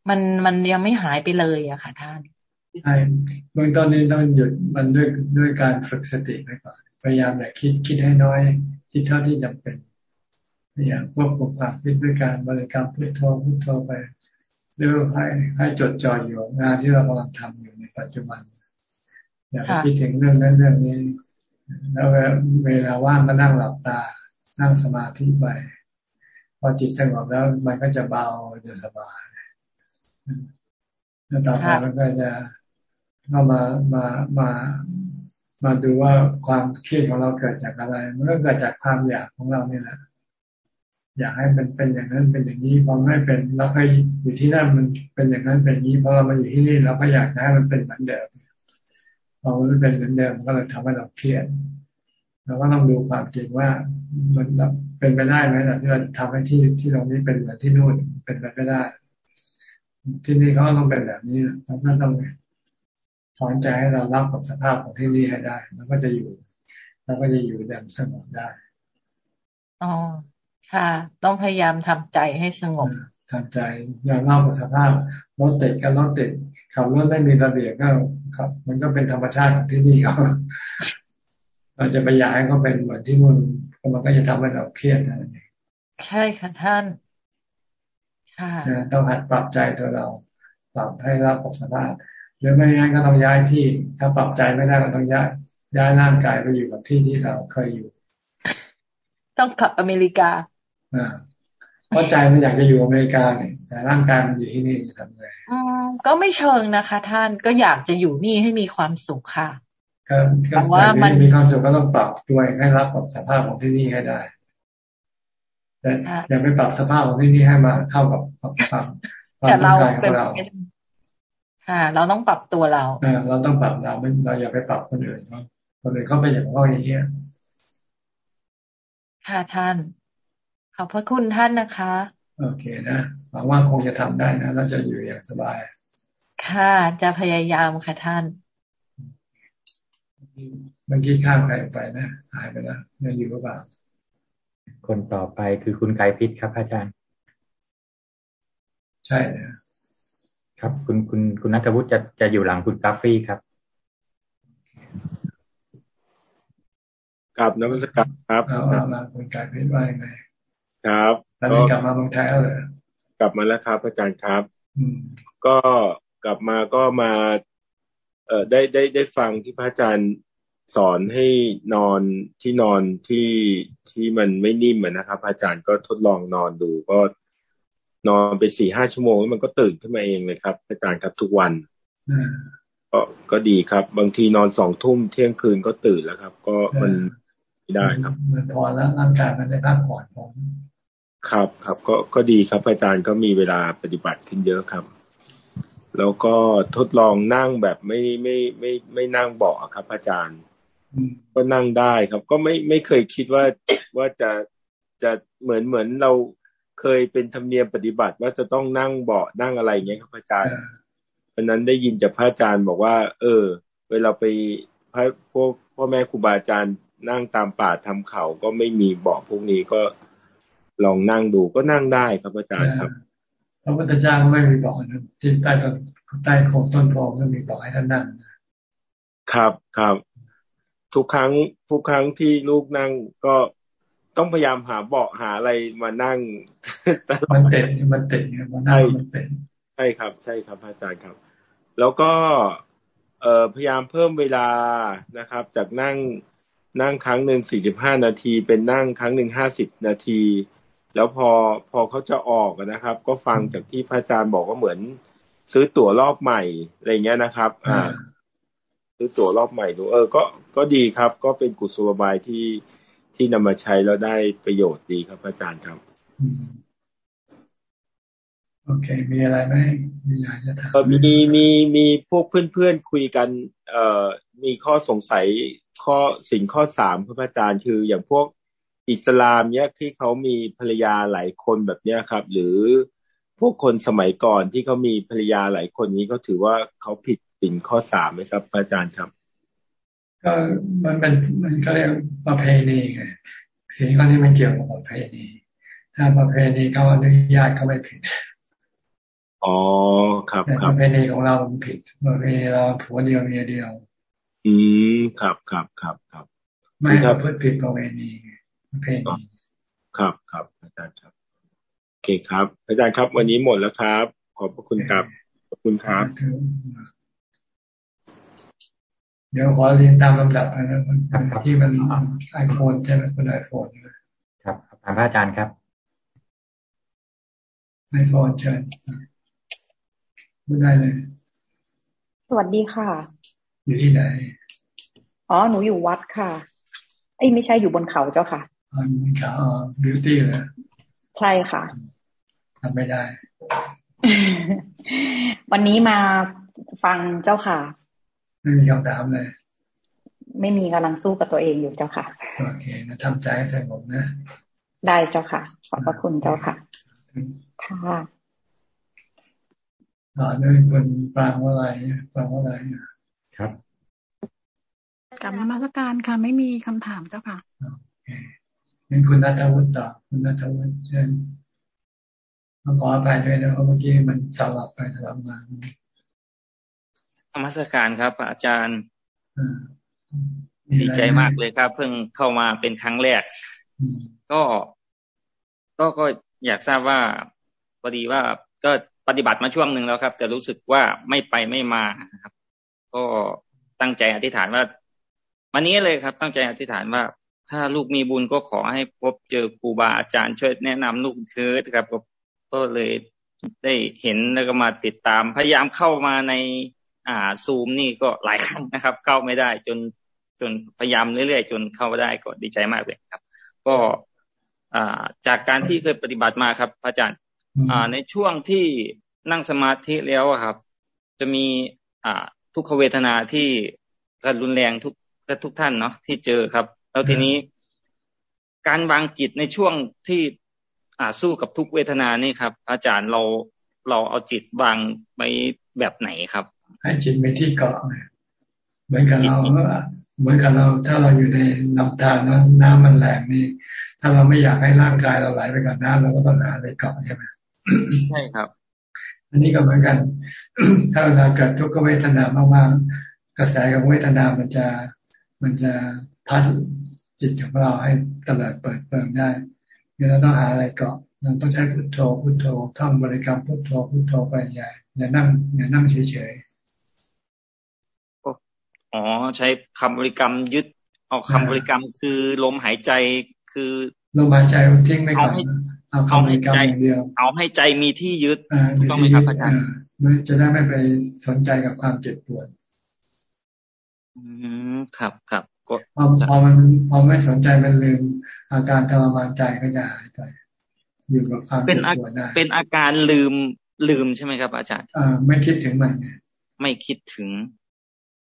มันมันยังไม่หายไปเลยอะค่ะท่าน ใช่เบื้องต้นนี้ต้องหยุดมันด้วยด้วยการฝึกสติไปก่อนพยายามอย่าคิดคิดให้น้อยคิดเท่าที่จำเป็นพยายามควบคุมความคิดด้วยการบริกรรมพุทโธพุทโธไปหรือให้ให้จดจ่ออยู่งานที่เรากำลังทำอยู่ในปัจจุบัน อย่าไปคิดถึงเรื่องนั้นเรื่องนี้ แล้วเวลาว่างก็นั่งหลับตา นั่งสมาธิไป พอจิตสงบแล้วมันก็จะเบาจะสบายแล้วต่อไปมันก็จะ เข้ามามามามาดูว่าความเครียดของเราเกิดจากอะไร มันก็เกิดจากความอยากของเราเนี่ยแหละอยากให้มันเป็นอย่างนั้นเป็นอย่างนี้พอไม่เป็นเราเคยอยู่ที่นั่นมันเป็นอย่างนั้นเป็นอย่างนี้พอเรามาอยู่ที่นี่เราก็อยากให้มันเป็นเหมือนเดิมพอมันเป็นเหมือนเดิมก็เลยทำให้เราเครียดเราก็ต้องดูความจริงว่ามันเป็นไปได้ไหมที่เราทำให้ที่ที่ตรงนี้เป็นเหมือนที่นู่นเป็นไปไม่ได้ ที่นี่เขาต้องเป็นแบบนี้เราก็ต้อง สอนใจให้เรารับกับสภาพของที่นี่ให้ได้แล้วก็จะอยู่แล้วก็จะอยู่อย่างสงบได้อ๋อค่ะ ต้องพยายามทำใจให้สงบทำใจอย่างเล่ากับสภาพรถติดกันรถติดขับรถไม่มีระเบียบก็ครับ มันก็เป็นธรรมชาติของที่นี่เขาเราจะไปอยากให้เขาเป็นเหมือนที่นู่นมันก็จะทำให้เราเครียดนั่นเองใช่ค่ะท่านค่ะต้องหัดปรับใจตัวเรา ปรับให้รับกับสภาพ หรือไม่งั้นก็ต้องย้ายที่ ถ้าปรับใจไม่ได้ก็ต้องย้ายย้ายร่างกายไปอยู่กับที่ที่เราเคยอยู่ ต้องกลับอเมริกาเพราะใจมันอยากจะอยู่อเมริกาเนี่ยแต่ร่างกายมันอยู่ที่นี่ทำไงก็ไม่เชิงนะคะ ท่านก็อยากจะอยู่นี่ให้มีความสุขค่ะแต่ว่ามันมีความสุขก็ต้องปรับตัวให้รับกับสภาพของที่นี่ให้ได้แต่อย่าไปปรับสภาพของที่นี่ให้มาเข้ากับความความต้องการของเรา ค่ะ เราต้องปรับตัวเราเออเราต้องปรับเราไม่เราอย่าไปปรับคนอื่นเขาคนอื่นเขาไปอย่างว่าอย่างเงี้ยค่ะท่าน ขอบพระคุณท่านนะคะ โอเคนะหวังว่าคงจะทำได้นะเราจะอยู่อย่างสบาย ค่ะ จะพยายามค่ะท่านเมื่อกี้ข้ามใครไปนะหายไปแล้วยังอยู่หรือเปล่าคนต่อไปคือคุณไกพิษครับอาจารย์ ใช่นะ ครับ คุณคุณคุณนัทวุฒิจะจะอยู่หลังคุณกาฟี่ครับกับนักวิชาการครับเอามาคุณไกพิษว่ายังไงครับตอนนี้กลับมาเมืองไทยแล้วเหรอกลับมาแล้วครับอาจารย์ครับก็กลับมาก็มา เอ่อได้ได้ได้ฟังที่พระอาจารย์สอนให้นอนที่นอนที่ที่มันไม่นิ่มนะครับ อาจารย์ก็ทดลองนอนดูก็ นอนไปสี่ห้าชั่วโมงแล้วมันก็ตื่นขึ้นมาเองเลยครับอาจารย์ครับทุกวันก็ก็ดีครับ บางทีนอนสองทุ่มเที่ยงคืนก็ตื่นแล้วครับ ก็มันไม่ได้ครับมันพอแล้วร่างกายมันได้พักผ่อนพอครับครับก็ก็ดีครับอาจารย์ก็มีเวลาปฏิบัติขึ้นเยอะครับ แล้วก็ทดลองนั่งแบบไม่ไม่ไม่ไม่นั่งเบาะครับ อาจารย์ก็นั่งได้ครับ ก็ไม่ไม่เคยคิดว่าว่าจะจะเหมือนเหมือนเรา เคยเป็นธรรมเนียมปฏิบัติว่าจะต้องนั่งเบาะนั่งอะไรเงี้ยครับอาจารย์เพราะนั้นได้ยินจากพระอาจารย์บอกว่า เออ เวลาไปพระพวกพ่อแม่ครูบาอาจารย์นั่งตามป่าทำเขาก็ไม่มีเบาะพวกนี้ก็ลองนั่งดูก็นั่งได้ครับอาจารย์ครับพระพุทธเจ้าไม่มีบอกนะที่ใต้ต้นใต้โคนต้นโพก็มีบอกให้ท่านนั่งครับครับทุกครั้งทุกครั้งที่ลูกนั่งก็ ต้องพยายามหาเบาะหาอะไรมานั่งมันเต็มมันเต็มมันนั่งมันเต็มใช่ครับ ใช่ครับอาจารย์ครับ แล้วก็เอ่อพยายามเพิ่มเวลานะครับ จากนั่งนั่งครั้งหนึ่งสี่สิบห้านาที เป็นนั่งครั้งหนึ่งห้าสิบนาที แล้วพอพอเขาจะออกนะครับ ก็ฟังจากที่พระอาจารย์บอกว่าเหมือน ซื้อตั๋วรอบใหม่อะไรเงี้ยนะครับ อ่าซื้อตั๋วรอบใหม่ดูเออ ก็ก็ดีครับ ก็เป็นกุศโลบายที่ ที่นำมาใช้แล้วได้ประโยชน์ดีครับอาจารย์ครับโอเค มีอะไรไหมมีอะไรจะถามมีมีมีพวกเพื่อนๆคุยกัน เอ่อมีข้อสงสัยข้อสิ่งข้อสามพระอาจารย์คืออย่างพวกอิสลามเนี้ยที่เขามีภรรยาหลายคนแบบเนี้ยครับ หรือพวกคนสมัยก่อนที่เขามีภรรยาหลายคนนี้เขาถือว่าเขาผิดสิ่งข้อสามไหมครับอาจารย์ครับ ก็มันเป็นมันก็เรียกประเพณีไงสิ่งข้อนี้มันเกี่ยวกับประเพณี ถ้าประเพณีเขาอนุญาตเขาไม่ผิดอ๋อครับครับประเพณีของเราผิดประเพณีเราผัวเดียวเมียเดียว อืมครับครับครับครับไม่ครับพูดผิดประเพณีประเพณีครับครับอาจารย์ครับโอเคครับ อาจารย์ครับ วันนี้หมดแล้วครับ ขอบพระคุณครับขอบคุณครับ เดี๋ยวขอเรียนตามลำดับนะที่มันไอโฟนใช่ไหมคุณไอโฟนครับถามพระอาจารย์ครับไอโฟนเชิญพูดได้เลย สวัสดีค่ะ อยู่ที่ไหนอ๋อหนูอยู่วัดค่ะเอ้ไม่ใช่อยู่บนเขาเจ้าค่ะอ๋อบนเขาอ๋อบิวตี้เลยใช่ค่ะทำไม่ได้ วันนี้มาฟังเจ้าค่ะ ไม่มีคำถามเลย ไม่มีกำลังสู้กับตัวเองอยู่เจ้าค่ะ โอเคนะทำใจให้สงบนะ ได้เจ้าค่ะ ขอบพระคุณเจ้าค่ะ ค่ะอ่าด้วยคนฟังว่าอะไรฟังว่าอะไรครับกับนมัสการค่ะ ไม่มีคำถามเจ้าค่ะโอเคเป็นคุณนัทวุฒิต่อคุณนัทวุฒิเช่นมาขออภัยด้วยนะเพราะเมื่อกี้มันสลับไปสลับมา ธรรมสการครับ อาจารย์ดีใจมากเลยครับ เพิ่งเข้ามาเป็นครั้งแรก ก็ก็ก็อยากทราบว่าพอดีว่าก็ปฏิบัติมาช่วงหนึ่งแล้วครับ แต่รู้สึกว่าไม่ไปไม่มาครับ ก็ตั้งใจอธิษฐานว่า วันนี้เลยครับ ตั้งใจอธิษฐานว่า ถ้าลูกมีบุญก็ขอให้พบเจอครูบาอาจารย์ช่วยแนะนำลูกเชิดครับก็เลยได้เห็นแล้วก็มาติดตาม พยายามเข้ามาใน อ่าซูมนี่ก็หลายครั้งนะครับ เข้าไม่ได้จนจนพยายามเรื่อยๆ จนเข้าได้ก็ดีใจมากเลยครับ ก็อ่าจากการที่เคยปฏิบัติมาครับพระอาจารย์อ่าในช่วงที่นั่งสมาธิแล้วครับ จะมีอ่าทุกขเวทนาที่กรุนแรงทุกทุกท่านเนาะที่เจอครับ แล้วทีนี้ การวางจิตในช่วงที่อ่าสู้กับทุกเวทนานี่ครับ อาจารย์เราเราเอาจิตวางไปแบบไหนครับ ให้จิตไปที่เกาะเหมือนกับเราเหมือนกับเราถ้าเราอยู่ในลำธารน้ำน้ำมันแรงนี่ ถ้าเราไม่อยากให้ร่างกายเราไหลไปกับน้ำเราก็ต้องหาอะไรเกาะใช่ไหมใช่ครับ อันนี้ก็เหมือนกัน ถ้าเวลาเกิดทุกขเวทนามากๆ กระแสของเวทนามันจะมันจะพัดจิตของเราให้ตลอดเปิดเปิงได้เราต้องหาอะไรเกาะเราต้องใช้พุทโธพุทโธท่องบริกรรมพุทโธพุทโธไปอย่าอย่านั่งอย่านั่งเฉยๆ อ๋อ ใช้คำบริกรรมยึด เอาคำบริกรรมคือลมหายใจคือลมหายใจทิ้งไม่ก่อนเอาคำบริกรรมอย่างเดียว เอาให้ใจมีที่ยึดต้องไหมครับอาจารย์จะได้ไม่ไปสนใจกับความเจ็บปวดอืมครับครับก็พอพอมันพอไม่สนใจมันลืมอาการทรมานใจก็จะหายไปอยู่กับความเป็นเป็นอาการลืมลืมใช่ไหมครับ อาจารย์อ่าไม่คิดถึงมันไงไม่คิดถึง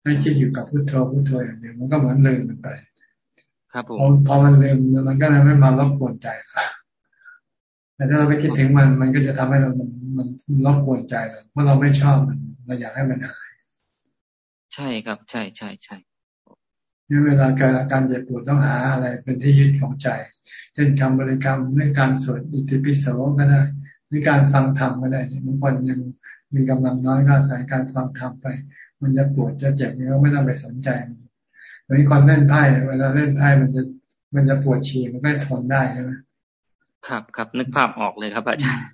ไม่คิดอยู่กับพุทโธพุทโธอย่างเดียวมันก็เหมือนลืมมันไป ครับผมพอมันลืมมันก็เลยไม่มารบกวนใจแต่ถ้าเราไปคิดถึงมันมันก็จะทำให้เรา มันมันรบกวนใจเราเพราะเราไม่ชอบมันเราอยากให้มันหายใช่ครับ ใช่ใช่ใช่เวลาเกิดอาการเจ็บปวดต้องหาอะไรเป็นที่ยึดของใจ เช่นคำบริกรรมในการสวดอิติปิโสก็ได้หรือการฟังธรรมก็ได้บางคนยังมีกำลังน้อยก็อาศัยการฟังธรรมไป มันจะปวดจะเจ็บนี่ก็ไม่ต้องไปสนใจเหมือนคนเล่นไพ่เวลาเล่นไพ่มันจะมันจะปวดฉี่มันก็ทนได้ใช่ไหมครับครับนึกภาพออกเลยครับอาจารย์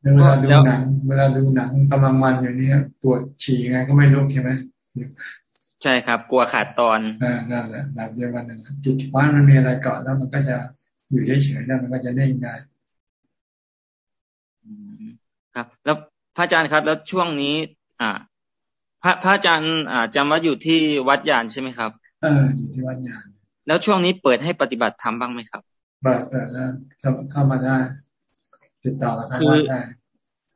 เวลาดูหนังเวลาดูหนังกำลังมันอยู่นี่ปวดฉี่ไงก็ไม่รู้ใช่ไหมใช่ครับ กลัวขาดตอนอ่านั่นแหละแบบเดียวกันนั่นจิตว่ามันมีอะไรเกาะแล้วมันก็จะอยู่เฉยๆแล้วมันก็จะเด้งได้ครับ แล้วพระอาจารย์ครับ แล้วช่วงนี้ อ่า พระพระอาจารย์อ่าจำวัดอยู่ที่วัดยานใช่ไหมครับเอออยู่ที่วัดยาน แล้วช่วงนี้เปิดให้ปฏิบัติธรรมบ้างไหมครับเปิดเปิดแล้วเข้ามาได้ติดต่อกับทางวัดได้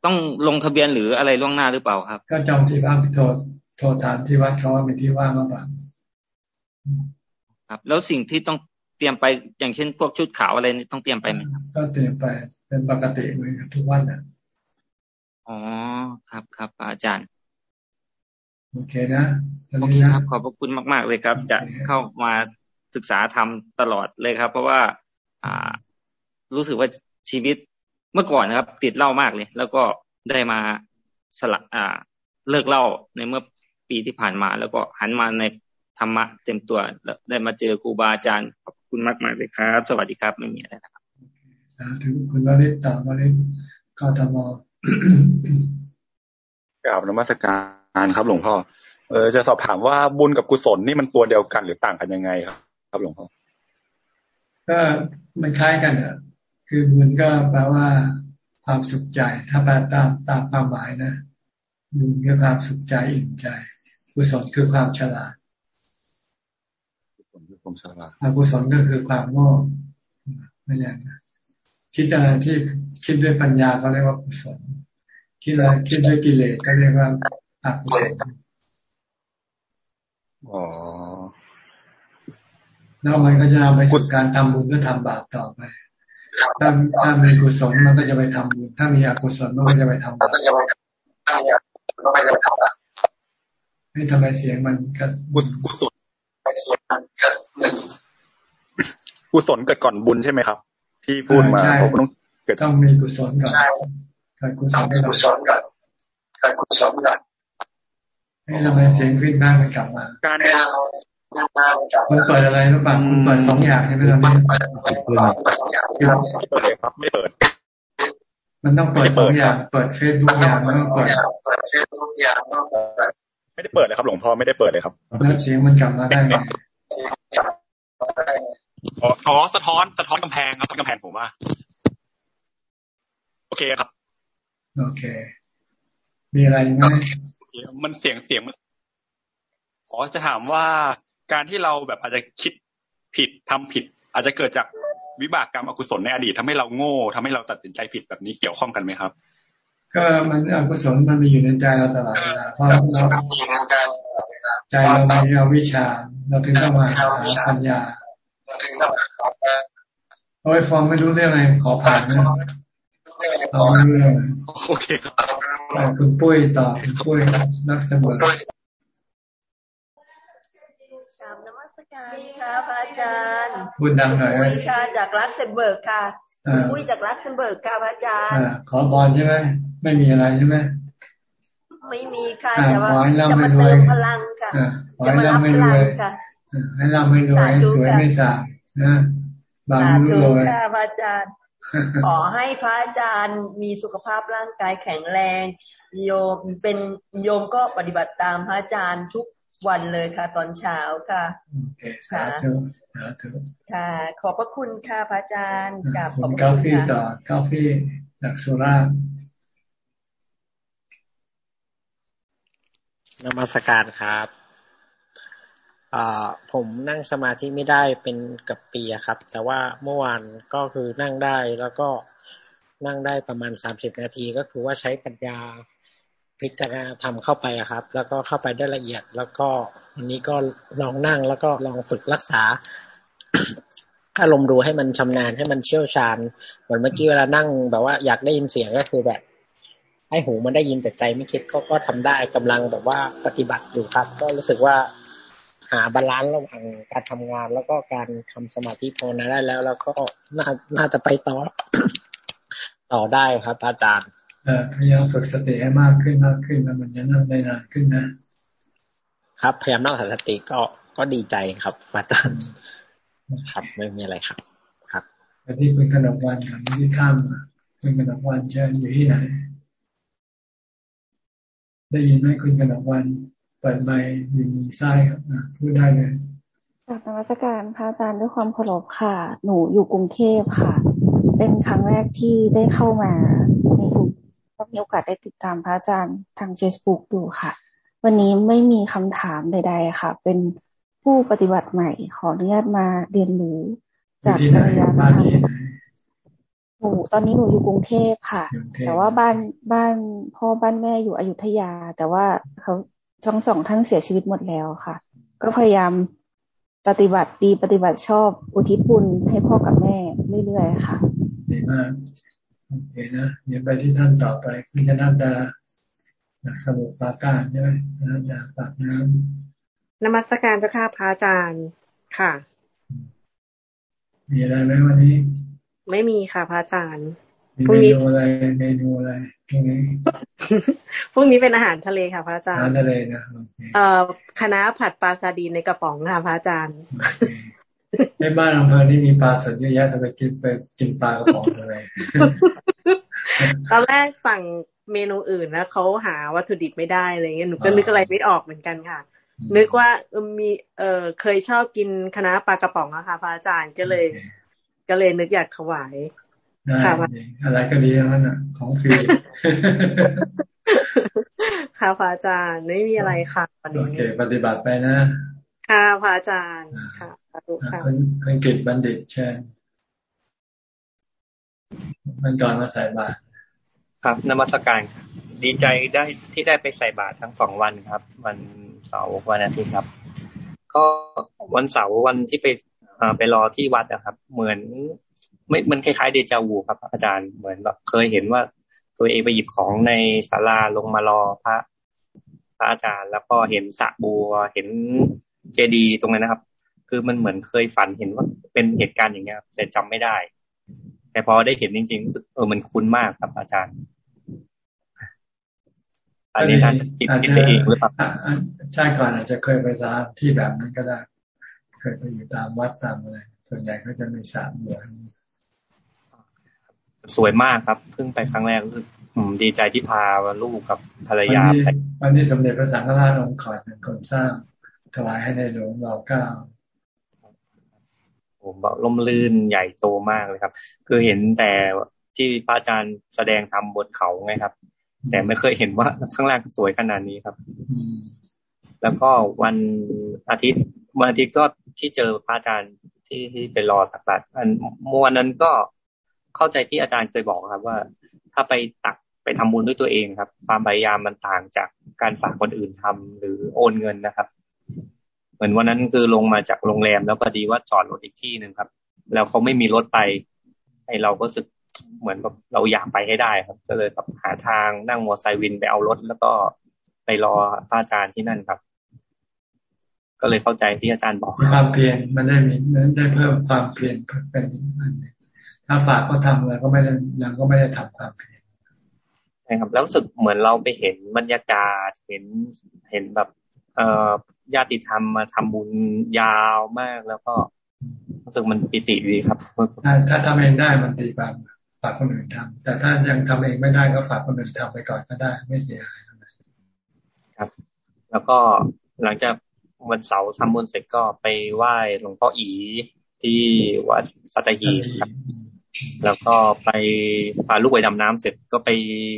ต้องลงทะเบียนหรืออะไรล่วงหน้าหรือเปล่าครับ ก็จองที่พักโทษโทรถามที่วัดเขาว่ามีที่ว่างหรือเปล่าครับ แล้วสิ่งที่ต้องเตรียมไปอย่างเช่นพวกชุดขาวอะไรนี่ต้องเตรียมไปไหมครับก็เตรียมไปเป็นปกติเหมือนทุกวันนะ อ๋อครับครับอาจารย์โอเคนะโอเคครับ ขอบพระคุณมาก ๆ เลยครับ จะเข้ามาศึกษาทำตลอดเลยครับ เพราะว่า อ่า รู้สึกว่าชีวิตเมื่อก่อนนะครับ ติดเหล้ามากเลย แล้วก็ได้มาสละอ่า เลิกเล่าในเมื่อปีที่ผ่านมา แล้วก็หันมาในธรรมะเต็มตัวแล้วได้มาเจอครูบาอาจารย์ขอบคุณมากมากเลยครับ สวัสดีครับไม่มีอะไรนะครับถึงคุณวริตตาวริตกทม กราบนมัสการครับ หลวงพ่อ เออจะสอบถามว่าบุญกับกุศลนี่มันตัวเดียวกันหรือต่างกันยังไงครับ ครับหลวงพ่อ ก็มันคล้ายกันอะ คือบุญก็แปลว่าความสุขใจ ถ้าแปลตามตามความหมายนะบุญคือความสุขใจอิ่มใจ กุศลคือความฉลาดกุศลคือความฉลาดอกุศลก็คือความโง่ไม่อย่างนะคิดอะไรที่คิดด้วยปัญญาก็เรียกว่ากุศล คิดอะไรคิดด้วยกิเลสก็เรียกว่าอกุศลอ๋อแล้วมันก็จะนำไปสู่การทำบุญก็ทำบาปต่อไป ถ้าถ้ามีกุศลมันก็จะไปทำบุญ ถ้ามีอกุศลมันก็จะไปทำบาปก็ไม่ได้ทำอะนี่ทำไมเสียงมันกกุศลกุศลเกิดก่อนบุญใช่ไหมครับ ที่พูดมาผมต้องเกิดต้องมีกุศลก่อน เกิดกุศลก่อนกุศลก่อนเกิดกุศลก่อนนี่ทำไมเสียงขึ้นบ้างมันกลับมา การคุณเปิดอะไรรู้ป่ะคุณเปิดสองอย่างใช่ไหมล่ะไม่เปิดสองอย่างไม่เปิดเลยครับ ไม่เปิด มันต้องเปิดสองอย่าง เปิดเฟซบุ๊กอย่างแล้วเปิดเฟซบุ๊กอย่างไม่ได้เปิดเลยครับ หลวงพ่อไม่ได้เปิดเลยครับแล้วเสียงมันกลับมาได้ไงอ๋อสะท้อนสะท้อนกำแพงครับกำแพงผมว่า โอเคครับ โอเค มีอะไรไหมมันเสียงเสียงมันอ๋อจะถามว่าการที่เราแบบอาจจะคิดผิดทำผิด อาจจะเกิดจากวิบากกรรมอกุศลในอดีตทำให้เราโง่ทำให้เราตัดสินใจผิดแบบนี้เกี่ยวข้องกันไหมครับ ก็มันอกุศลมันมีอยู่ในใจเราตลอดเวลาเพราะเราใจเรามีอวิชชา เราถึงต้องมาหาปัญญาเอาไว้ฟังไม่รู้เรื่องอะไรขอผ่านนะ เอาเรื่องโอเคครับคุณปุ้ยต่อคุณปุ้ยนักสมุนการค่ะพระอาจารย์พูดดังหน่อยปุ้ยค่ะจากรัสเซนเบิร์กค่ะปุ้ยจากรัสเซนเบิร์กค่ะพระอาจารย์ขอบอลใช่ไหมไม่มีอะไรใช่ไหมไม่มีค่ะแต่ว่าจะมาเติมพลังค่ะจะมารับพลังค่ะให้เราไม่รวยสวยไม่สานะบางรู้เลยค่ะพระอาจารย์ ขอให้พระอาจารย์มีสุขภาพร่างกายแข็งแรง โยมเป็นโยมก็ปฏิบัติตามพระอาจารย์ทุกวันเลยค่ะ ตอนเช้าค่ะค่ะค่ะ ขอบพระคุณค่ะพระอาจารย์กับขอบคุณกาแฟต่อกาแฟจากสุราษฎร์นมัสการครับ อ่าผมนั่งสมาธิไม่ได้เป็นกับปีครับ แต่ว่าเมื่อวานก็คือนั่งได้แล้วก็นั่งได้ประมาณสามสิบนาทีก็คือว่าใช้ปัญญาพิจารณาทำเข้าไปครับ แล้วก็เข้าไปได้ละเอียด แล้วก็วันนี้ก็ลองนั่งแล้วก็ลองฝึกรักษาอารมณ์ดูให้มันชำนาญให้มันเชี่ยวชาญเหมือนเมื่อกี้เวลานั่ง แบบว่าอยากได้ยินเสียงก็คือแบบ ให้หูมันได้ยินแต่ใจไม่คิดก็ก็ทำได้กำลังแบบว่าปฏิบัติอยู่ครับ ก็รู้สึกว่า หาบาลานซ์ระหว่างการทำงาน แล้วก็การทำสมาธิภาวนาได้แล้ว แล้วก็น่าน่าจะไปต่อ ต่อได้ครับ อาจารย์พยายามฝึกสติให้มากขึ้นมากขึ้นแล้วมันจะนั่งได้นานขึ้นนะ ครับพยายามนั่งสติก็ก็ดีใจครับอาจารย์ครับไม่มีอะไรครับ ครับวันนี้คุณขนมวันครับที่ข้ามคุณขนมวันเชิญอยู่ที่ไหนได้ยินไหมคุณขนมวัน เปิดไมค์ยิงไส้ครับพูดได้เลยจากนวัตการพระอาจารย์ด้วยความเคารพค่ะ หนูอยู่กรุงเทพค่ะ เป็นครั้งแรกที่ได้เข้ามาในกลุ่มก็มีโอกาสได้ติดตามพระอาจารย์ทางเฟซบุ๊กดูค่ะ วันนี้ไม่มีคำถามใด ๆ ค่ะ เป็นผู้ปฏิบัติใหม่ขออนุญาตมาเรียนรู้จากภรรยามาหนูตอนนี้หนูอยู่กรุงเทพค่ะ แต่ว่าบ้านบ้านพ่อบ้านแม่อยู่อยุธยา แต่ว่าเขา ทั้งสองท่านเสียชีวิตหมดแล้วค่ะ ก็พยายามปฏิบัติดีปฏิบัติชอบ อุทิศบุญให้พ่อกับแม่เรื่อยๆค่ะดีมากโอเคนะเดี๋ยวไปที่ท่านต่อไปคุณชนะดาจากสมุทรปราการใช่ไหมนะดาปากน้ำนมัสการเจ้าค่ะพระอาจารย์ค่ะ มีอะไรไหมวันนี้ ไม่มีค่ะพระอาจารย์ พรุ่งนี้เมนูอะไรเมนูอะไรพรุ่งนี้พรุ่งนี้เป็นอาหารทะเลค่ะพระอาจารย์อาหารทะเลนะเอ่อคณะผัดปลาซาดีนในกระป๋องค่ะพระอาจารย์ในบ้านอำเภอนี่มีปลาสดเยอะแยะทำไมกินไปกินปลากระป๋องอะไรตอนแรกสั่งเมนูอื่นแล้วเขาหาวัตถุดิบไม่ได้อะไรเงี้ยหนูก็นึกอะไรไม่ออกเหมือนกันค่ะ นึกว่ามีเออเคยชอบกินคณะปลากระป๋องอะค่ะพระอาจารย์ก็เลย ก็เลยนึกอยากถวาย ค่ะอะไรก็ดีทั้งนั้นอะ ของฟรีค่ะพระอาจารย์ไม่มีอะไรค่ะวันนี้โอเคปฏิบัติไปนะ ค่ะพระอาจารย์ค่ะสาธุค่ะคุณกิตบัณฑิตเช่นมันก่อนมาใส่บาตรครับนมัสการดีใจได้ที่ได้ไปใส่บาตรทั้งสองวันครับ วันเสาร์วันอาทิตย์ครับ ก็วันเสาร์วันที่ไปไปรอที่วัดนะครับ เหมือน ไม่มันคล้ายๆเดจาวูครับ อาจารย์เหมือนแบบเคยเห็นว่าตัวเองไปหยิบของในศาลาลงมารอพระพระอาจารย์ แล้วก็เห็นสระบัวเห็นเจดีตรงนั้นนะครับ คือมันเหมือนเคยฝันเห็นว่าเป็นเหตุการณ์อย่างเงี้ยแต่จำไม่ได้ แต่พอได้เห็นจริงๆรู้สึกเออมันคุ้นมากครับอาจารย์ อันนี้อาจจะคิดคิดไปเองหรือเปล่าใช่ก่อนอาจจะเคยไปตามที่แบบนั้นก็ได้ เคยไปอยู่ตามวัดตามอะไรส่วนใหญ่ก็จะมีสระบัว สวยมากครับเพิ่งไปครั้งแรกรู้สึกดีใจที่พาลูกกับภรรยาไปวันที่สมเด็จพระสังฆราชองค์ขอดเป็นคนสร้างถวายให้ในหลวงรอเก้าผมแบบล่มลื่นใหญ่โตมากเลยครับ คือเห็นแต่ที่พระอาจารย์แสดงธรรมบนเขาไงครับ แต่ไม่เคยเห็นว่าข้างล่างสวยขนาดนี้ครับแล้วก็วันอาทิตย์วันอาทิตย์ก็ที่เจอพระอาจารย์ที่ที่ไปรอสักการอันเมื่อวันนั้นก็ เข้าใจที่อาจารย์เคยบอกครับ ว่า ถ้าไปตักไปทำบุญด้วยตัวเองครับ ความพยายามมันต่างจากการฝากคนอื่นทำหรือโอนเงินนะครับ เหมือนวันนั้นคือลงมาจากโรงแรมแล้วพอดีว่าจอดรถอีกที่หนึ่งครับ แล้วเขาไม่มีรถไปไอเราก็รู้สึกเหมือนแบบเราอยากไปให้ได้ครับ ก็เลยแบบหาทางนั่งมอเตอร์ไซค์วินไปเอารถ แล้วก็ไปรอพระอาจารย์ที่นั่นครับ ก็เลยเข้าใจที่อาจารย์บอกความเพียรมันได้มีได้เพิ่มความเพียรเป็นอันนึง ถ้าฝากก็ทำแล้วก็ไม่ได้ยังก็ไม่ได้ทำความเพียรใช่ครับแล้วรู้สึกเหมือนเราไปเห็นบรรยากาศเห็นเห็นแบบ เอ่อญาติธรรมมาทำบุญยาวมากแล้วก็รู้สึกมันปิติดีครับถ้าทำเองได้มันดีกว่าฝากคนอื่นทำแต่ถ้ายังทำเองไม่ได้ก็ฝากคนอื่นทำไปก่อนก็ได้ ไม่เสียหายอะไรครับ แล้วก็หลังจากวันเสาร์ทำบุญเสร็จก็ไปไหว้หลวงพ่ออีที่วัดสัตหีบครับ แล้วก็ไปพาลูกไปดำน้ำเสร็จก็ไป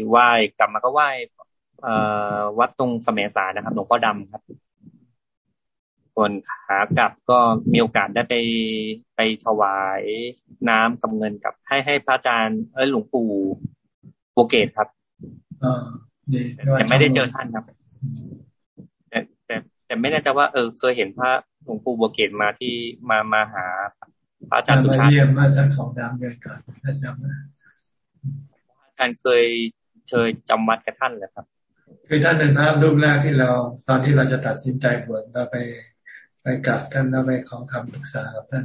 ไหว้กลับมาก็ไหว้วัดตรงสมัยสานะครับหลวงพ่อดำครับส่วนขากลับก็มีโอกาสได้ไปไปถวายน้ำกับเงินกับให้ให้พระอาจารย์เอ้ยหลวงปู่โปเกตครับแต่ไม่ได้เจอท่านครับ แต่แต่แต่ไม่แน่ใจว่าเออเคยเห็นพระหลวงปู่โบเกตมาที่มามาหาพระ อาจารย์สุชาติเยี่ยมมาจากสองดามเดือนก่อนท่านจำนะอาจารย์เคยเชยจำวัดกับท่านเลยครับ คือท่านเป็นพระรูปแรกที่เรา ตอนที่เราจะตัดสินใจบวชเราไปไปกับท่านแล้วไปขอคำปรึกษากับท่าน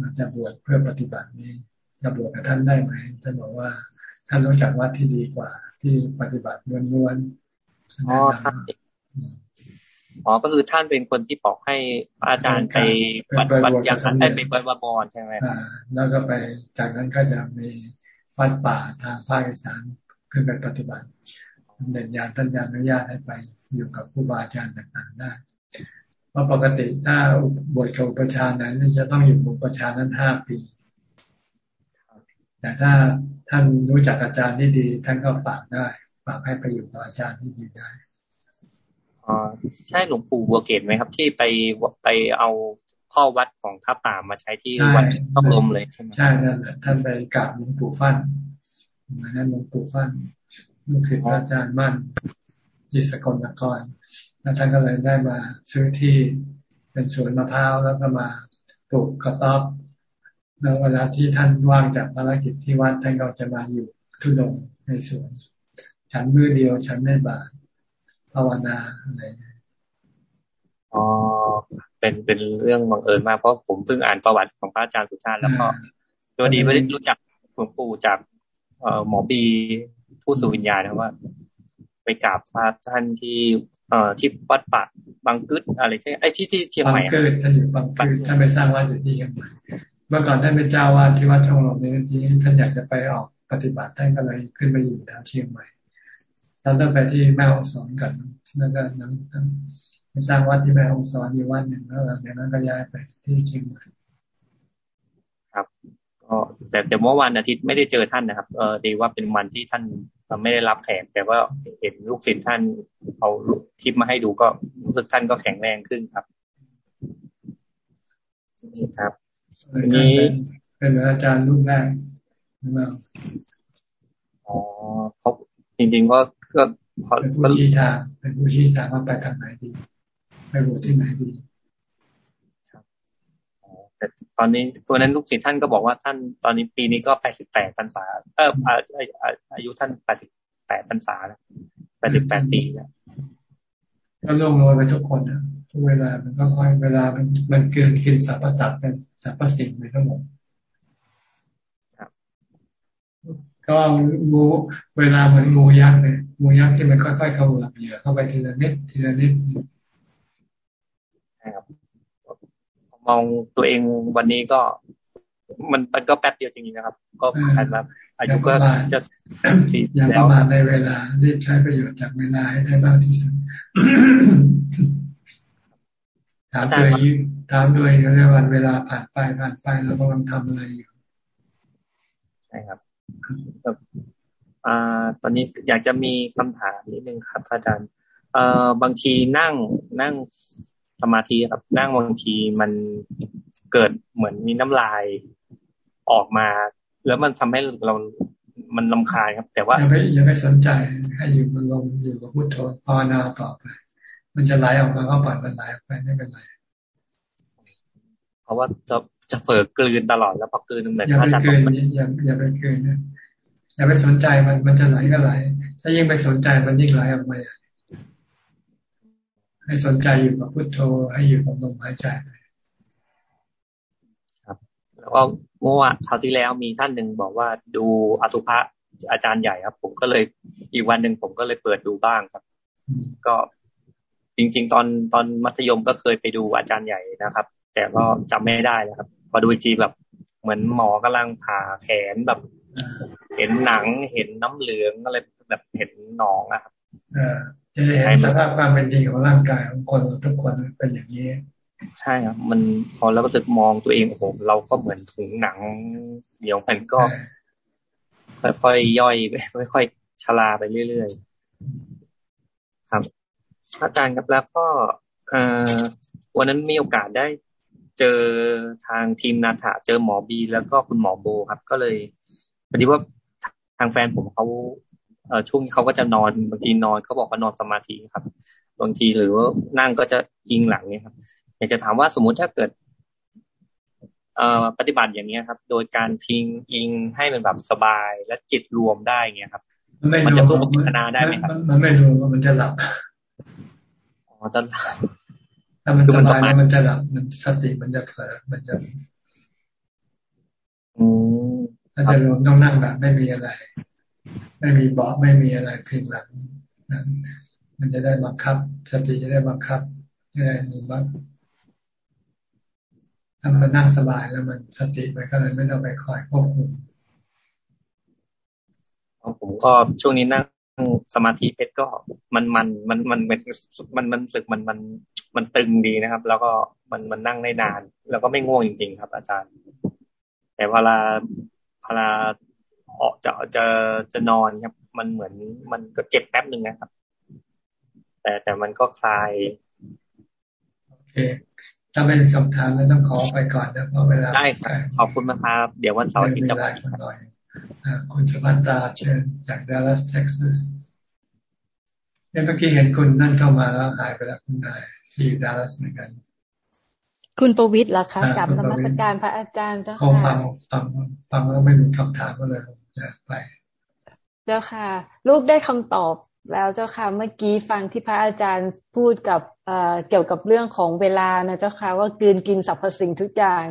มาจะบวชเพื่อปฏิบัตินี้จะบวชกับท่านได้ไหมท่านบอกว่าท่านรู้จักวัดที่ดีกว่า ที่ปฏิบัติล้วนๆอ๋อท่าน อ๋อก็คือท่านเป็นคนที่บอกให้อาจารย์ไปวัดวัดอย่างนั้นไปไปวัดบอลใช่ไหมอ่าแล้วก็ไปจากนั้นก็จะมีวัดป่าทางภาคอีสานขึ้นไปปฏิบัติเด่นยานท่านยานอนุญาตให้ไปอยู่กับผู้บาอาจารย์ต่างๆได้เพราะปกติถ้าบวชกับประชานั้นจะต้องอยู่กับประชานั้นห้าปีแต่ถ้าท่านรู้จักอาจารย์ที่ดี ท่านก็ฝากได้ฝากให้ไปอยู่กับอาจารย์ที่ดีได้ อ๋อใช่หลวงปู่บัวเกตไหมครับ ที่ไปไปเอาข้อวัดของท่าป่ามาใช้ที่วัดต้องลมเลยใช่ไหมใช่นั่นแหละท่านไปกราบหลวงปู่ฟั่นมานั้นหลวงปู่ฟั่นลูกศิษย์อาจารย์มั่นจิตสกลนครแล้วท่านก็เลยได้มาซื้อที่เป็นสวนมะพร้าวแล้วก็มาปลูกกระต๊อบแล้วเวลาที่ท่านว่างจากภารกิจที่วัดท่านก็จะมาอยู่ทุดงในสวน ฉันมือเดียวฉันไม่บาท ภาวนาอะไรอ๋อเป็นเป็นเรื่องบังเอิญมากเพราะผมเพิ่งอ่านประวัติของพระอาจารย์สุชาติ แล้วก็ตัวดีไม่ได้รู้จักหลวงปู่จากหมอบีผู้สุวิญญาณนะว่า ไปกราบพระท่านที่ เอ่อที่วัดป่าบางกึศอะไรใช่ไอ้ที่ที่เชียงใหม่บางกึศท่านอยู่บางกึศท่านไปสร้างวัดอยู่ที่เชียงใหม่เมื่อก่อนท่านเป็นเจ้าวาดที่วัดช่องลมในที่ท่านอยากจะไปออกปฏิบัติท่านก็เลยขึ้นไปอยู่ทางเชียงใหม่ ท่านต้องไปที่แม่ฮ่องสอนกันแล้วก็นั้นไปสร้างวัดที่แม่ฮ่องสอนอยู่วัดหนึ่งแล้วหลังจากนั้นก็ย้ายไปที่เชียงใหม่ครับก็แต่แต่เมื่อวันอาทิตย์ไม่ได้เจอท่านนะครับ เออดีว่าเป็นวันที่ท่านไม่ได้รับแขกแต่ว่าเห็นลูกศิษย์ท่านเอาคลิปมาให้ดูก็รู้สึกท่านก็แข็งแรงขึ้นครับนี่ครับนี้เป็นอาจารย์รุ่นแรกอ๋อเขาจริงๆก็ ก็เป็นผู้ชี้ทางเป็นผู้ชี้ทางว่าไปทางไหนดีไปบวชที่ไหนดีแต่ตอนนี้ตัวนั้นลูกศิษย์ท่านก็บอกว่าท่านตอนนี้ปีนี้ก็แปดสิบแปดพรรษาเอออายุท่านแปดสิบแปดพรรษาแล้วแปดสิบแปดปีแล้วก็ลงโรยไปทุกคนนะทุกเวลามันก็ค่อยเวลามันมันเกินกินสรรพสัตว์เป็นสรรพสิ่งไปทั้งหมด ก็งูเวลาเหมือนงูยักษ์เลยงูยักษ์ที่มันค่อยๆเข้าหลับเหยื่อเข้าไปทีละนิดทีละนิดครับมองตัวเองวันนี้ก็ มันมันก็แป๊บเดียวจริงๆนะครับ ก็ผ่านมาอายุก็จะอย่าประมาณในเวลารีบใช้ประโยชน์จากเวลาให้ได้มากที่สุดถามตัวเองถตามด้วยในวันเวลาผ่านไปผ่านไปเรากำลังทำอะไรอยู่ใช่ครับ อ่าตอนนี้อยากจะมีคำถามนิดนึงครับอาจารย์ เอ่อบางทีนั่งนั่งสมาธิครับ นั่งบางทีมันเกิดเหมือนมีน้ำลายออกมา แล้วมันทำให้เรามันลำคาญครับ แต่ว่าอย่าไปอย่าไปสนใจให้อยู่มันลงอยู่กับพุทโธภาวนาต่อไป มันจะไหลออกมาก็ปล่อยมันไหลออกไปไม่เป็นไรเพราะว่า จะจะเผลอกลืนตลอดแล้วพอกลืนเหมือนอย่าไปกลืนอย่าอย่าไปกลืนนะอย่าไปสนใจมันมันจะไหลก็ไหล ถ้ายิ่งไปสนใจมันยิ่งไหลออกมาให้สนใจอยู่กับพุทโธให้อยู่กับลมหายใจครับ แล้วก็เมื่อวานคราวที่แล้วมีท่านหนึ่งบอกว่าดูอสุภะอาจารย์ใหญ่ครับ ผมก็เลยอีกวันหนึ่งผมก็เลยเปิดดูบ้างครับ ก็จริง ๆ ตอนตอนมัธยมก็เคยไปดูอาจารย์ใหญ่นะครับ แต่ก็จำไม่ได้แล้วครับ พอดูอีกทีแบบ เหมือนหมอกำลังผ่าแขนแบบ เห็นหนังเห็นน้ำเหลืองอะไรแบบเห็นหนองอะครับจะเห็นสภาพความเป็นจริงของร่างกายของคนทุกคนเป็นอย่างนี้ ใช่ครับมันพอแล้วรู้สึกมองตัวเองโอ้โหเราก็เหมือนถุงหนังเดี๋ยวมันก็ ค่อยๆย่อยไปค่อยๆชราไปเรื่อยๆครับอาจารย์ครับแล้วก็วันนั้นมีโอกาสได้ เจอทางทีมนาถาเจอหมอบีแล้วก็คุณหมอโบครับ ก็เลยพอดีว่าทางแฟนผมเขาเอช่วงเขาก็จะนอนบางทีนอนเขาบอกว่านอนสมาธิครับ บางทีหรือว่านั่งก็จะอิงหลังเนี่ยครับ อยากจะถามว่าสมมุติถ้าเกิดเอ่อปฏิบัติอย่างนี้ครับ โดยการพิงอิงให้มันแบบสบายและจิตรวมได้เงี้ยครับ มันจะสู้กับพิจารณาได้ไหมครับ มันไม่รู้มันจะหลับอ๋อจะ ถ้ามันสบายแล้วมันจะหลับมันสติมันจะเผลอมันจะถ้าจะรวมต้องนั่งแบบไม่มีอะไร ไม่มีเบาะไม่มีอะไรเพียงหลังนั้นมันจะได้บังคับ สติจะได้บังคับจะได้มีบ้างถ้ามันนั่งสบายแล้วมันสติมันก็เลยไม่ต้องไปคอยควบคุมผมก็ช่วงนี้นั่ง สมาธิเพชรก็มันมันมันมันมันมันมันสึกมันมันมันตึงดีนะครับ แล้วก็มันมันนั่งได้นาน แล้วก็ไม่ง่วงจริง ๆ ครับ อาจารย์ แต่เวลาเวลาออกจะจะจะนอนครับ มันเหมือนมันก็เจ็บแป๊บหนึ่งนะครับ แต่แต่มันก็คลายโอเคถ้าเป็นคำถามแล้วต้องขอไปก่อนนะเพราะเวลาได้ครับขอบคุณมากครับ เดี๋ยววันเสาร์ที่จะไปคุ ณสุภันตาเชิญจากดัลลัสเท็กซัสเนี่ยเมื่อกี้เห็นคุณนั่นเข้ามาแล้วหายไปแล้วคุณนายที่ดัลลัสเหมือนกัน คุณประวิทย์ล่ะคะกับนมัสการพระอาจารย์เจ้าค่ะฟังฟังฟังแล้วไม่มีคำถามก็เลยจะไป เจ้าค่ะ ลูกได้คำตอบแล้วเจ้าค่ะ เมื่อกี้ฟังที่พระอาจารย์พูดกับเอ่อเกี่ยวกับเรื่องของเวลานะเจ้าค่ะ ว่ากืนกินสรรพสิ่งทุกอย่าง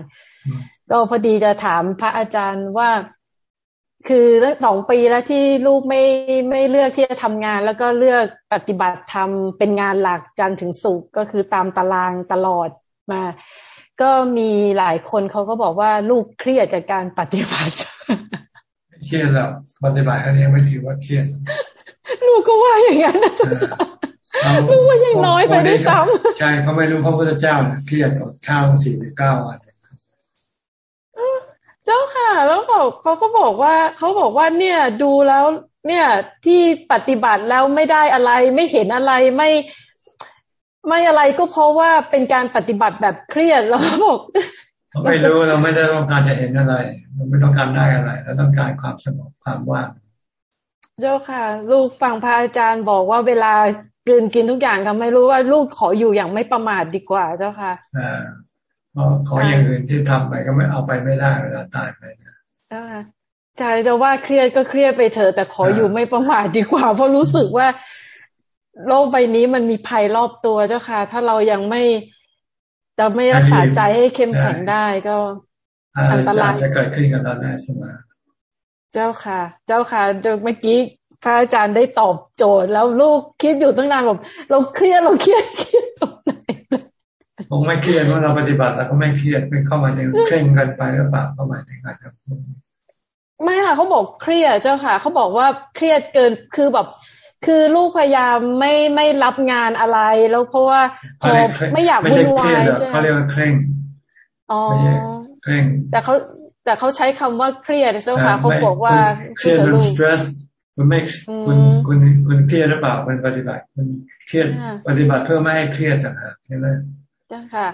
ก็พอดีจะถามพระอาจารย์ว่า คือสองปีแล้วที่ลูกไม่ไม่เลือกที่จะทำงาน แล้วก็เลือกปฏิบัติทำเป็นงานหลักจันถึงสุกก็คือตามตารางตลอดมา ก็มีหลายคนเขาก็บอกว่าลูกเครียดกับการปฏิบัติเครียดแล้วปฏิบัติอันนี้ไม่ถือว่าเครียดลูกก็ว่าอย่างนั้นนะจ๊ะลูกว่ายังน้อยไปด้วยซ้ำใช่เขาไม่รู้พระพุทธเจ้าเครียดกับข้าวสี่สิบเก้าวัน เจ้าค่ะ แล้วบอกเขาก็บอกว่าเขาบอกว่าเนี่ยดูแล้ว เนี่ยที่ปฏิบัติแล้วไม่ได้อะไร ไม่เห็นอะไรไม่ ไม่อะไรก็เพราะว่าเป็นการปฏิบัติแบบเครียดแล้วบอกเราไม่รู้เราไม่ได้ต้องการจะเห็นอะไร เราไม่ต้องการได้อะไรเราต้องการความสงบความว่างเจ้าค่ะ ลูกฟังพระอาจารย์บอกว่าเวลากินกินทุกอย่างก็ไม่รู้ว่าลูกขออยู่อย่างไม่ประมาทดีกว่าเจ้าค่ะอ่า ขออย่างอื่นที่ทำไปก็ไม่เอาไปไม่ได้เวลาตายไปนะใจจะว่าเครียดก็เครียดไปเถอะแต่ขออยู่ไม่ประมาทดีกว่า เพราะรู้สึกว่า โลกใบนี้มันมีภัยรอบตัวเจ้าค่ะ ถ้าเรายังไม่จะไม่รักษาใจให้เข้มแข็งได้ก็อันตรายจะเกิดขึ้นกับเราได้เสมอเจ้าค่ะ เจ้าค่ะเมื่อกี้พระอาจารย์ได้ตอบโจทย์แล้วลูกคิดอยู่ตั้งนานแบบเราเครียดเราเครียดเครียดตรงไหน ผมไม่เครียดว่าเราปฏิบัติแล้วก็ไม่เครียดไม่เข้ามาในเคร่งกันไปหรือเปล่าเข้ามาในการครับไม่ค่ะเขาบอกเครียดเจ้าค่ะเขาบอกว่าเครียดเกินคือแบบคือลูกพยายามไม่ไม่รับงานอะไรแล้วเพราะว่าพอไม่อยากวุ่นวายใช่ไหมเขาเรียกว่าเคร่งอ๋อเคร่งแต่เขาแต่เขาใช้คำว่าเครียดเจ้าค่ะเขาบอกว่าเครียดมันสตรสมันไม่คุณคุณคุณเครียดหรือเปล่ามันปฏิบัติมันเครียดปฏิบัติเพื่อไม่ให้เครียดต่างหากใช่ไหม จ้าค่ะ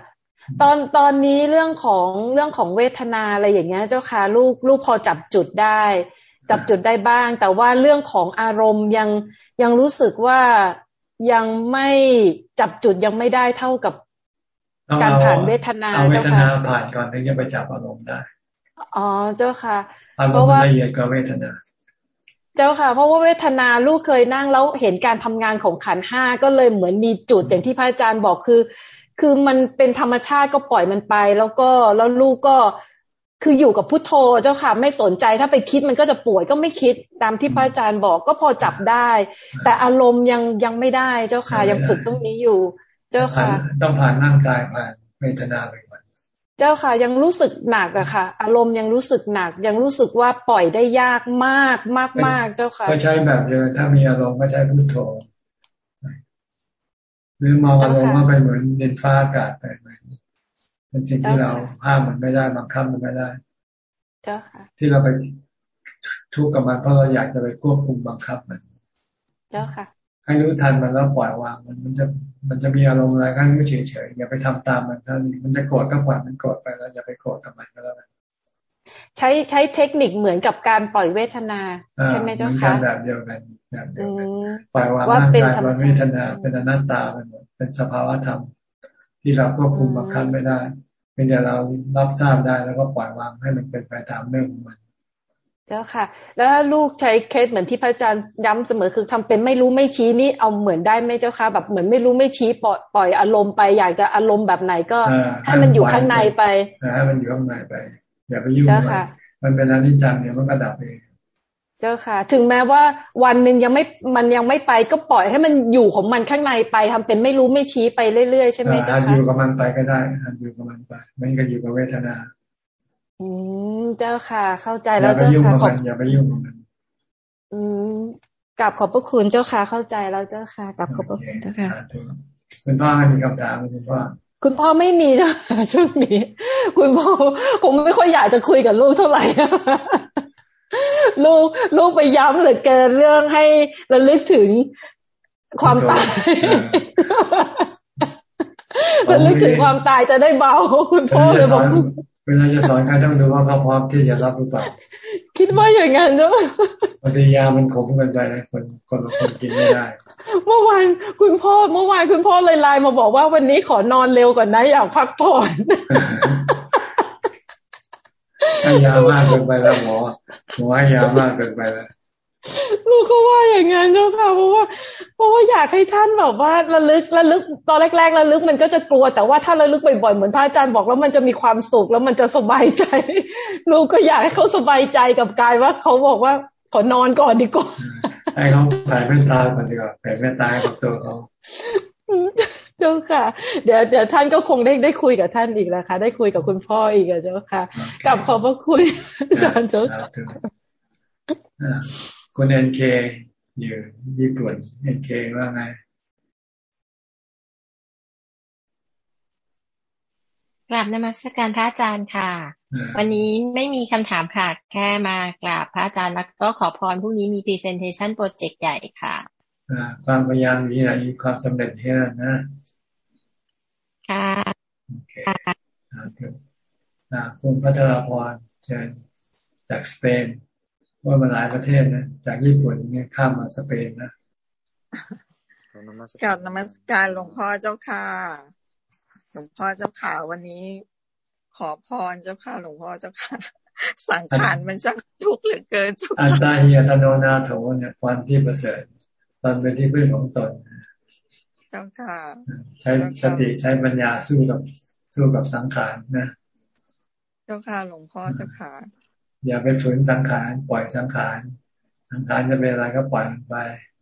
ตอนตอนนี้เรื่องของเรื่องของเวทนาอะไรอย่างเงี้ย เจ้าค่ะ ลูกลูกพอจับจุดได้ จับจุดได้บ้าง แต่ว่าเรื่องของอารมณ์ยังยังรู้สึกว่ายังไม่จับจุดยังไม่ได้เท่ากับการผ่านเวทนาเจ้าค่ะเอาเวทนาผ่านก่อนถึงจะไปจับอารมณ์ได้ อ๋อเจ้าค่ะเพราะว่าละเอียดกว่าเวทนา เจ้าค่ะ เพราะว่าเวทนาลูกเคยนั่งแล้วเห็นการทำงานของขันห้าก็เลยเหมือนมีจุดอย่างที่พระอาจารย์บอกคือ คือมันเป็นธรรมชาติก็ปล่อยมันไป แล้วก็แล้วลูกก็คืออยู่กับพุทโธเจ้าค่ะ ไม่สนใจถ้าไปคิดมันก็จะป่วยก็ไม่คิดตามที่พระอาจารย์บอกก็พอจับได้ แต่อารมณ์ยังยังไม่ได้เจ้าค่ะ ยังฝึกตรงนี้อยู่ เจ้าค่ะ ต้องผ่านร่างกายผ่านเวทนาไปก่อนเจ้าค่ะ ยังรู้สึกหนักอะค่ะ อารมณ์ยังรู้สึกหนัก ยังรู้สึกว่าปล่อยได้ยากมากมากมากเจ้าค่ะก็ใช้แบบเดียวถ้ามีอารมณ์ก็ใช้พุทโธ หรือมองอารมณ์ว่าเป็นเหมือนดินฟ้าอากาศไปเหมือนเป็นสิ่งที่เราห้ามมันไม่ได้บังคับมันไม่ได้เจ้าค่ะที่เราไปทุกข์กับมันเพราะเราอยากจะไปควบคุมบังคับมันเจ้าค่ะ ให้รู้ทันมันแล้วปล่อยวางมันมันจะมันจะมีอารมณ์อะไรก็รู้เฉยๆอย่าไปทำตามมันถ้ามันจะโกรธก็ปล่อยมันโกรธไปแล้วอย่าไปโกรธกับมันก็แล้วกันใช้ใช้เทคนิคเหมือนกับการปล่อยเวทนาใช่ไหมเจ้าค่ะแบบเดียวกัน แบบเดียวกันปล่อยวางร่างกายปล่อยเวทนาเป็นอนัตตาเป็นเป็นสภาวะธรรม ที่เราควบคุมบังคับไม่ได้เป็นแต่เรารับทราบได้แล้วก็ปล่อยวางให้มันเป็นไปตามเรื่องของมันเจ้าค่ะ แล้วลูกใช้เคสเหมือนที่พระอาจารย์ย้ำเสมอคือทำเป็นไม่รู้ไม่ชี้นี่เอาเหมือนได้ไหมเจ้าค่ะ แบบเหมือนไม่รู้ไม่ชี้ปล่อยปล่อยอารมณ์ไปอยากจะอารมณ์แบบไหนก็ให้มันอยู่ข้างในไปให้มันอยู่ข้างในไป อย่าไปยุ่งมันมันเป็นอนิจจังเนี่ยมันก็ดับเองเจ้าค่ะ ถึงแม้ว่าวันหนึ่งยังไม่มันยังไม่ไปก็ปล่อยให้มันอยู่ของมันข้างในไปทำเป็นไม่รู้ไม่ชี้ไปเรื่อยๆใช่ไหมเจ้าค่ะอยู่กับมันไปก็ได้อยู่กับมันไปไม่ก็อยู่กับเวทนา อืมเจ้าค่ะ เข้าใจแล้วเจ้าค่ะขอบอย่าไปยุ่งกับมันอืมกลับขอบพระคุณเจ้าค่ะ เข้าใจแล้วเจ้าค่ะกลับขอบพระคุณเจ้าค่ะคุณพ่อมีคำถามคุณพ่อคุณพ่อไม่มีนะช่วงนี้ คุณพ่อคงไม่ค่อยอยากจะคุยกับลูกเท่าไหร่ ลูกลูกไปย้ำเหลือเกินเรื่องให้ระลึกถึงความตายระลึกถึงความตายจะได้เบาคุณพ่อเลยบอกเวลาจะสอนใครต้องดูว่าเขาพร้อมที่จะรับหรือเปล่า คิดว่าอย่างนั้นเนาะปฏิยามันขมเกินไปนะคนคนละคนกินไม่ได้ เมื่อวานคุณพ่อเมื่อวานคุณพ่อเลยไลน์มาบอกว่าวันนี้ขอนอนเร็วก่อนนะอยากพักผ่อน ให้ยามากเกินไปแล้วหมอหมอให้ยามากเกินไปแล้วลูกก็ว่าอย่างงั้นเจ้าค่ะเพราะว่าเพราะว่าอยากให้ท่านแบบว่าระลึกระลึกตอนแรกๆระลึกมันก็จะกลัว แต่ว่าถ้าระลึกบ่อยๆเหมือนพระอาจารย์บอกแล้วมันจะมีความสุขแล้วมันจะสบายใจ ลูกก็อยากให้เขาสบายใจกับกายว่าเขาบอกว่าขอนอนก่อนดีกว่าให้เขาแผ่เมตตาก่อนดีกว่าแผ่เมตตากับตัวเขา เจ้าค่ะ เดี๋ยวเดี๋ยวท่านก็คงได้ได้คุยกับท่านอีกแล้วค่ะ ได้คุยกับคุณพ่ออีกอะเจ้าค่ะกับขอบพระคุณอาจารย์เจ้าค่ะคุณเอ็นเคอยู่ญี่ปุ่นเอ็นเคว่าไงกราบนมัสการพระอาจารย์ค่ะ วันนี้ไม่มีคำถามค่ะ แค่มากราบพระอาจารย์แล้วก็ขอพรพรุ่งนี้มี presentation โปรเจกต์ใหญ่ค่ะความพยายามนี้นะมีความสำเร็จแค่นั้นนะ ค่ะโอเคคุณพัทรพรเชิญจากสเปนว่ามาหลายประเทศนะ จากญี่ปุ่นเนี่ยข้ามมาสเปนนะกราบนมัสการหลวงพ่อเจ้าค่ะ หลวงพ่อเจ้าค่ะวันนี้ ขอพรเจ้าค่ะ หลวงพ่อเจ้าค่ะ สังขารมันช่างทุกข์เหลือเกินเจ้าค่ะอันตาเฮียตโนนาโถเนี่ยความที่ประเสริฐตอนเป็นที่พึ่งของตน เจ้าค่ะ ใช้สติใช้ปัญญาสู้กับสู้กับสังขารนะ เจ้าค่ะหลวงพ่อเจ้าค่ะ อย่าไปฝืนสังขารปล่อยสังขารสังขารจะเป็นอะไรก็ปล่อยไป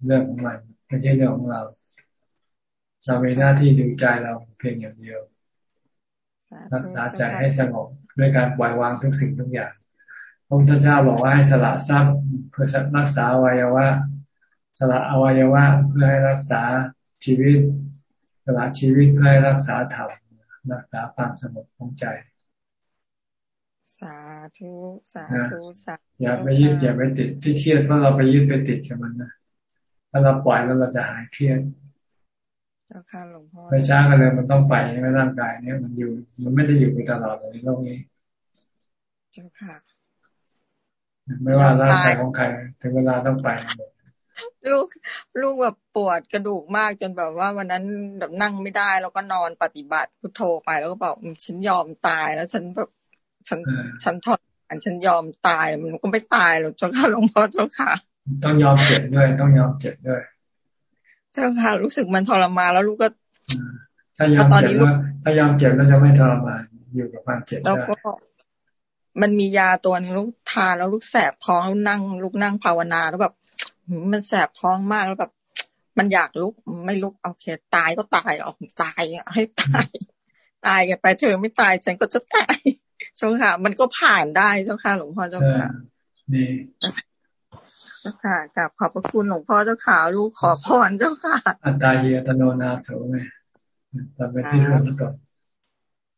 เรื่องของมันไม่ใช่เรื่องของเรา เรามีหน้าที่ดูใจเราเพียงอย่างเดียว รักษาใจให้สงบด้วยการปล่อยวางทุกสิ่งทุกอย่างพระพุทธเจ้าบอกว่าให้สละทรัพย์เพื่อรักษาวัยวะสละอวัยวะเพื่อให้รักษา ชีวิตสละชีวิตเพื่อให้รักษาธรรมรักษาความสงบของใจ สาธุสาธุสาธุอย่าไปยึดอย่าไปติดที่เครียดเพราะเราไปยึดไปติดกับมันนะถ้าเราปล่อยแล้วเราจะหายเครียดเจ้าค่ะหลวงพ่อไปช้ากันเลยมันต้องไปไม่ร่างกายเนี่ยมันอยู่ มันไม่ได้อยู่ไปตลอดในโลกนี้เจ้าค่ะ ไม่ว่าร่างกายของใครถึงเวลาต้องไป ลูกลูกแบบปวดกระดูกมากจนแบบว่าวันนั้นแบบนั่งไม่ได้ แล้วก็นอนปฏิบัติพุทโธไปแล้วก็บอกฉันยอมตายแล้วฉันแบบฉันฉันทนอันฉันยอมตายมันก็ไม่ตายหรอกเจ้าค่ะหลวงพ่อเจ้าค่ะ ต้องยอมเจ็บด้วย ต้องยอมเจ็บด้วย เจ้าค่ะ รู้สึกมันทรมานแล้วลูกก็ถ้ายอมเจ็บแล้วถ้ายอมเจ็บแล้วจะไม่ทรมานอยู่กับความเจ็บแล้วก็มันมียาตัวนึงลูกทานแล้วลูกแสบท้องแล้วนั่งลูกนั่งภาวนาแล้วแบบ มันแสบท้องมากแล้วแบบมันอยากลุกไม่ลุกโอเค ตายก็ตายออกตายให้ตาย ตายกันไปเธอไม่ตายฉันก็จะตายเจ้าค่ะ มันก็ผ่านได้เจ้าค่ะ หลวงพ่อเจ้าค่ะดีเจ้าค่ะกลับขอบพระคุณหลวงพ่อเจ้าค่ะลูกขอพรเจ้าค่ะ อัตตาเยตโนนาโถไงทำไปที่เรื่องก่อน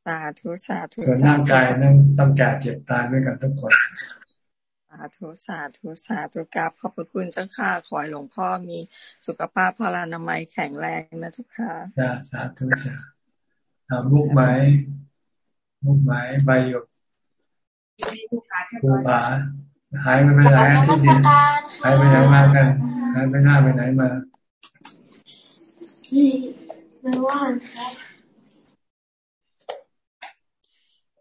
สาธุสาธุส่วนร่างกายนั่นต้องแก่เจ็บตายด้วยกันทุกคน สาธุสาธุสาธุกราบขอบพระคุณเจ้าค่ะขอให้หลวงพ่อมีสุขภาพพลานามัยแข็งแรงนะทุกค่ะจ้าสาธุจ้ามุกไม้มุกไม้ใบหยกภูผาหายไปไหนที่ดินหายไปไหนมากันหายไปหน้าไปไหนมาเมื่อวานครับ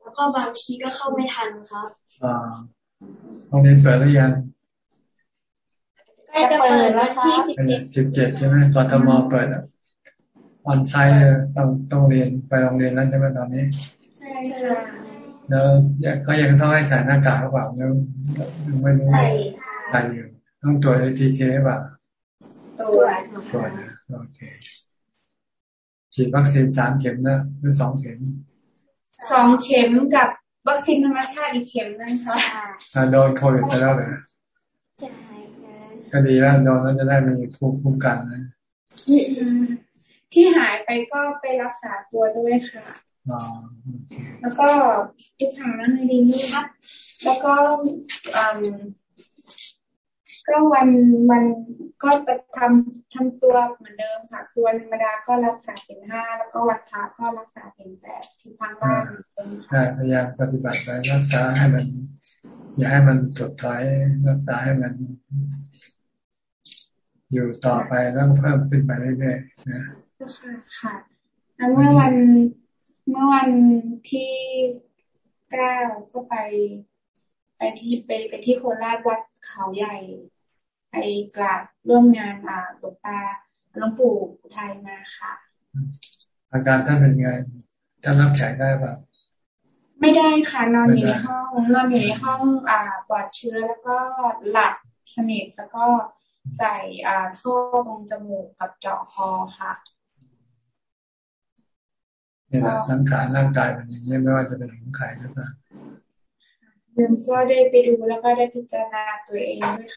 แล้วก็บางทีก็เข้าไม่ทันครับอ่า โรงเรียนเปิดหรือยังใกล้จะเปิดวันที่สิบเจ็ดสิบเจ็ดใช่ไหมกทมเปิดออนไซต์ต้องต้องเรียนไปโรงเรียนนั้นใช่ไหมตอนนี้ใช่ค่ะแล้วก็ยังต้องให้ใส่หน้ากากหรือเปล่าแล้วไม่รู้ใส่อยู่ต้องตรวจเอทีเคหรือเปล่าตรวจตรวจนะโอเคฉีดวัคซีนสามเข็มนะหรือสองเข็มสองเข็มกับ วัคซีนธรรมชาติอีกเข็มนึงค่ะโดนโควิดไปแล้วเลยใช่ค่ะก็ดีแล้วโดนแล้วจะได้มีภูมิคุ้มกันนะที่หายไปก็ไปรักษาตัวด้วยค่ะแล้วก็ทุกทางนั้นในดีนี่ครับแล้วก็ ก็วันมันก็ไปทำทำตัวเหมือนเดิมค่ะ คือวันธรรมดาก็รักษาเป็นห้าแล้วก็วันพระก็รักษาเป็นแปดที่ทางบ้านใช่พยายามปฏิบัติไปรักษาให้มัน อย่าให้มันถดถอยรักษาให้มัน อยู่ต่อไปแล้วเพิ่มขึ้นไปเรื่อยๆนะค่ะค่ะแล้วเมื่อวันเมื่อวันที่เก้าก็ไป ไปที่ไปไปที่โคราชวัดเขาใหญ่ไป กราบร่วมงานอ่าหลวงตาหลวงปู่ไทยมาค่ะ อาการท่านเป็นไงท่านรับแขกได้ปะไม่ได้ค่ะ นอนอยู่ในห้องนอนอยู่ในห้องอ่าปลอดเชื้อแล้วก็หลับสนิทแล้วก็ใส่อ่าท่อตรงจมูกกับเจาะคอค่ะนี่แหละสังขารร่างกายเป็นอย่างนี้ไม่ว่าจะเป็นของใครก็ตามเดี๋ยวก็ได้ไปดูแล้วก็ได้พิจารณาตัวเองด้วย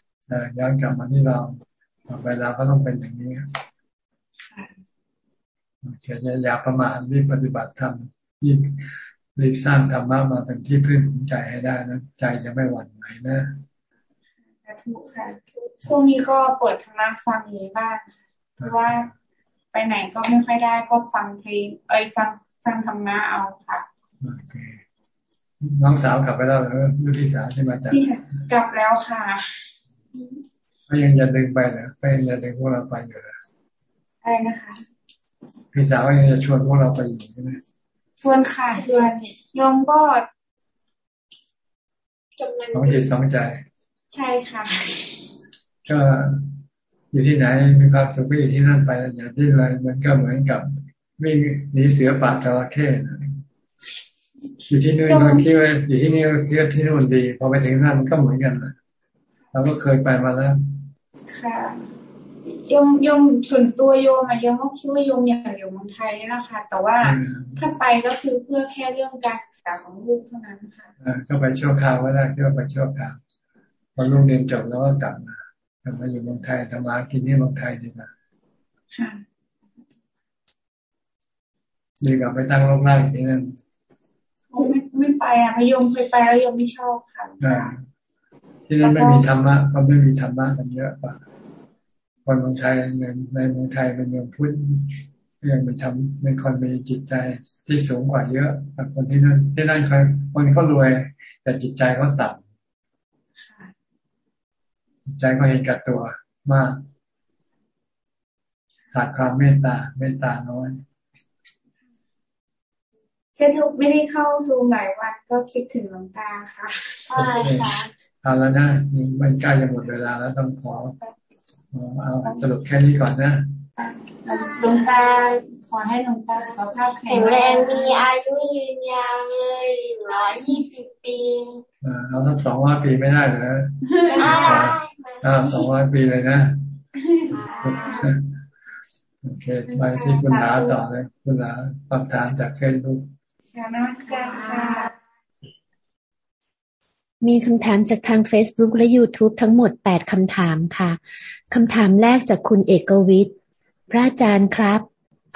ย้อนกลับมาที่เราต่อไปเราก็ต้องเป็นอย่างนี้โอเคอย่าประมาทรีบปฏิบัติธรรมยิ่งรีบสร้างธรรมะมาเป็นที่พึ่งของใจให้ได้นะใจจะไม่หวั่นไหวนะถูกค่ะช่วงนี้ก็เปิดธรรมะฟังอยู่บ้างเพราะว่าไปไหนก็ไม่ค่อยได้ก็ฟังเพลงเอ้ยฟังฟังธรรมะเอาค่ะโอเคน้องสาวกลับไปแล้วหรือลูกพี่สาวใช่ไหมจ๊ะกลับแล้วค่ะ ก็ยังจะดึงไปเหรอก็ยังจะดึงพวกเราไปอยู่เหรออะไรนะคะพี่สาวยังจะชวนพวกเราไปอยู่ใช่ไหมชวนค่ะชวนโยมก็สองจิตสองใจ ใช่ค่ะก็อยู่ที่ไหนมีความสุขก็อยู่ที่นั่นไปอย่างที่ไรมันก็เหมือนกับวิ่งหนีเสือป่าจระเข้อยู่ที่นู่นเราคิดว่าอยู่ที่นี่ก็คิดว่าที่นู่นดีพอไปถึงนั่นมันก็เหมือนกันนะ เราก็เคยไปมาแล้ว ค่ะยมยมส่วนตัวโยมอะยมก็คิดว่าโยมอยากอยู่เมืองไทยนะคะแต่ว่าถ้าไปก็คือเพื่อแค่เรื่องการศึกษาของลูกเท่านั้นค่ะก็ไปชั่วคราวก็ได้ที่ว่าไปชั่วคราวพอลูกเรียนจบแล้วก็กลับมากลับมาอยู่เมืองไทยทำมากินที่เมืองไทยดีกว่าค่ะดีกว่าไปตั้งโรงแรมอีกทีนึงไม่ไม่ไปอะพยมเคยไปแล้วยมไม่ชอบค่ะ ที่นั่นไม่มีธรรมะก็ไม่มีธรรมะกันเยอะกว่าคนเมืองไทยในในเมืองไทยเป็นเมืองพุทธยังมีทำเป็นคนมีจิตใจที่สูงกว่าเยอะแต่คนที่นั่นที่นั่นคนคนเขารวย แต่จิตใจเขาต่ำจิตใจก็เห็นกับตัวมากขาดความเมตตาเมตตาน้อยแค่ทุกไม่ได้เข้าซูมหลายวันก็คิดถึงหลวงตาค่ะใช่ค่ะ เอาแล้วนะมันใกล้จะหมดเวลาแล้วต้องขอเอาสรุปแค่นี้ก่อนนะหลวงตาขอให้หลวงตาสุขภาพแข็งแรงมีอายุยืนยาวเลยร้อยยี่สิบปีเอาสักสองร้อยปีไม่ได้เหรออ่าสองร้อยปีเลยนะ โอเค ไปที่คุณหาต่อเลย คุณหาคำถามจากเฟซบุ๊ก มีคำถามจากทาง Facebook และ YouTube ทั้งหมด 8คำถามค่ะ คำถามแรกจากคุณเอกวิทย์ พระอาจารย์ครับ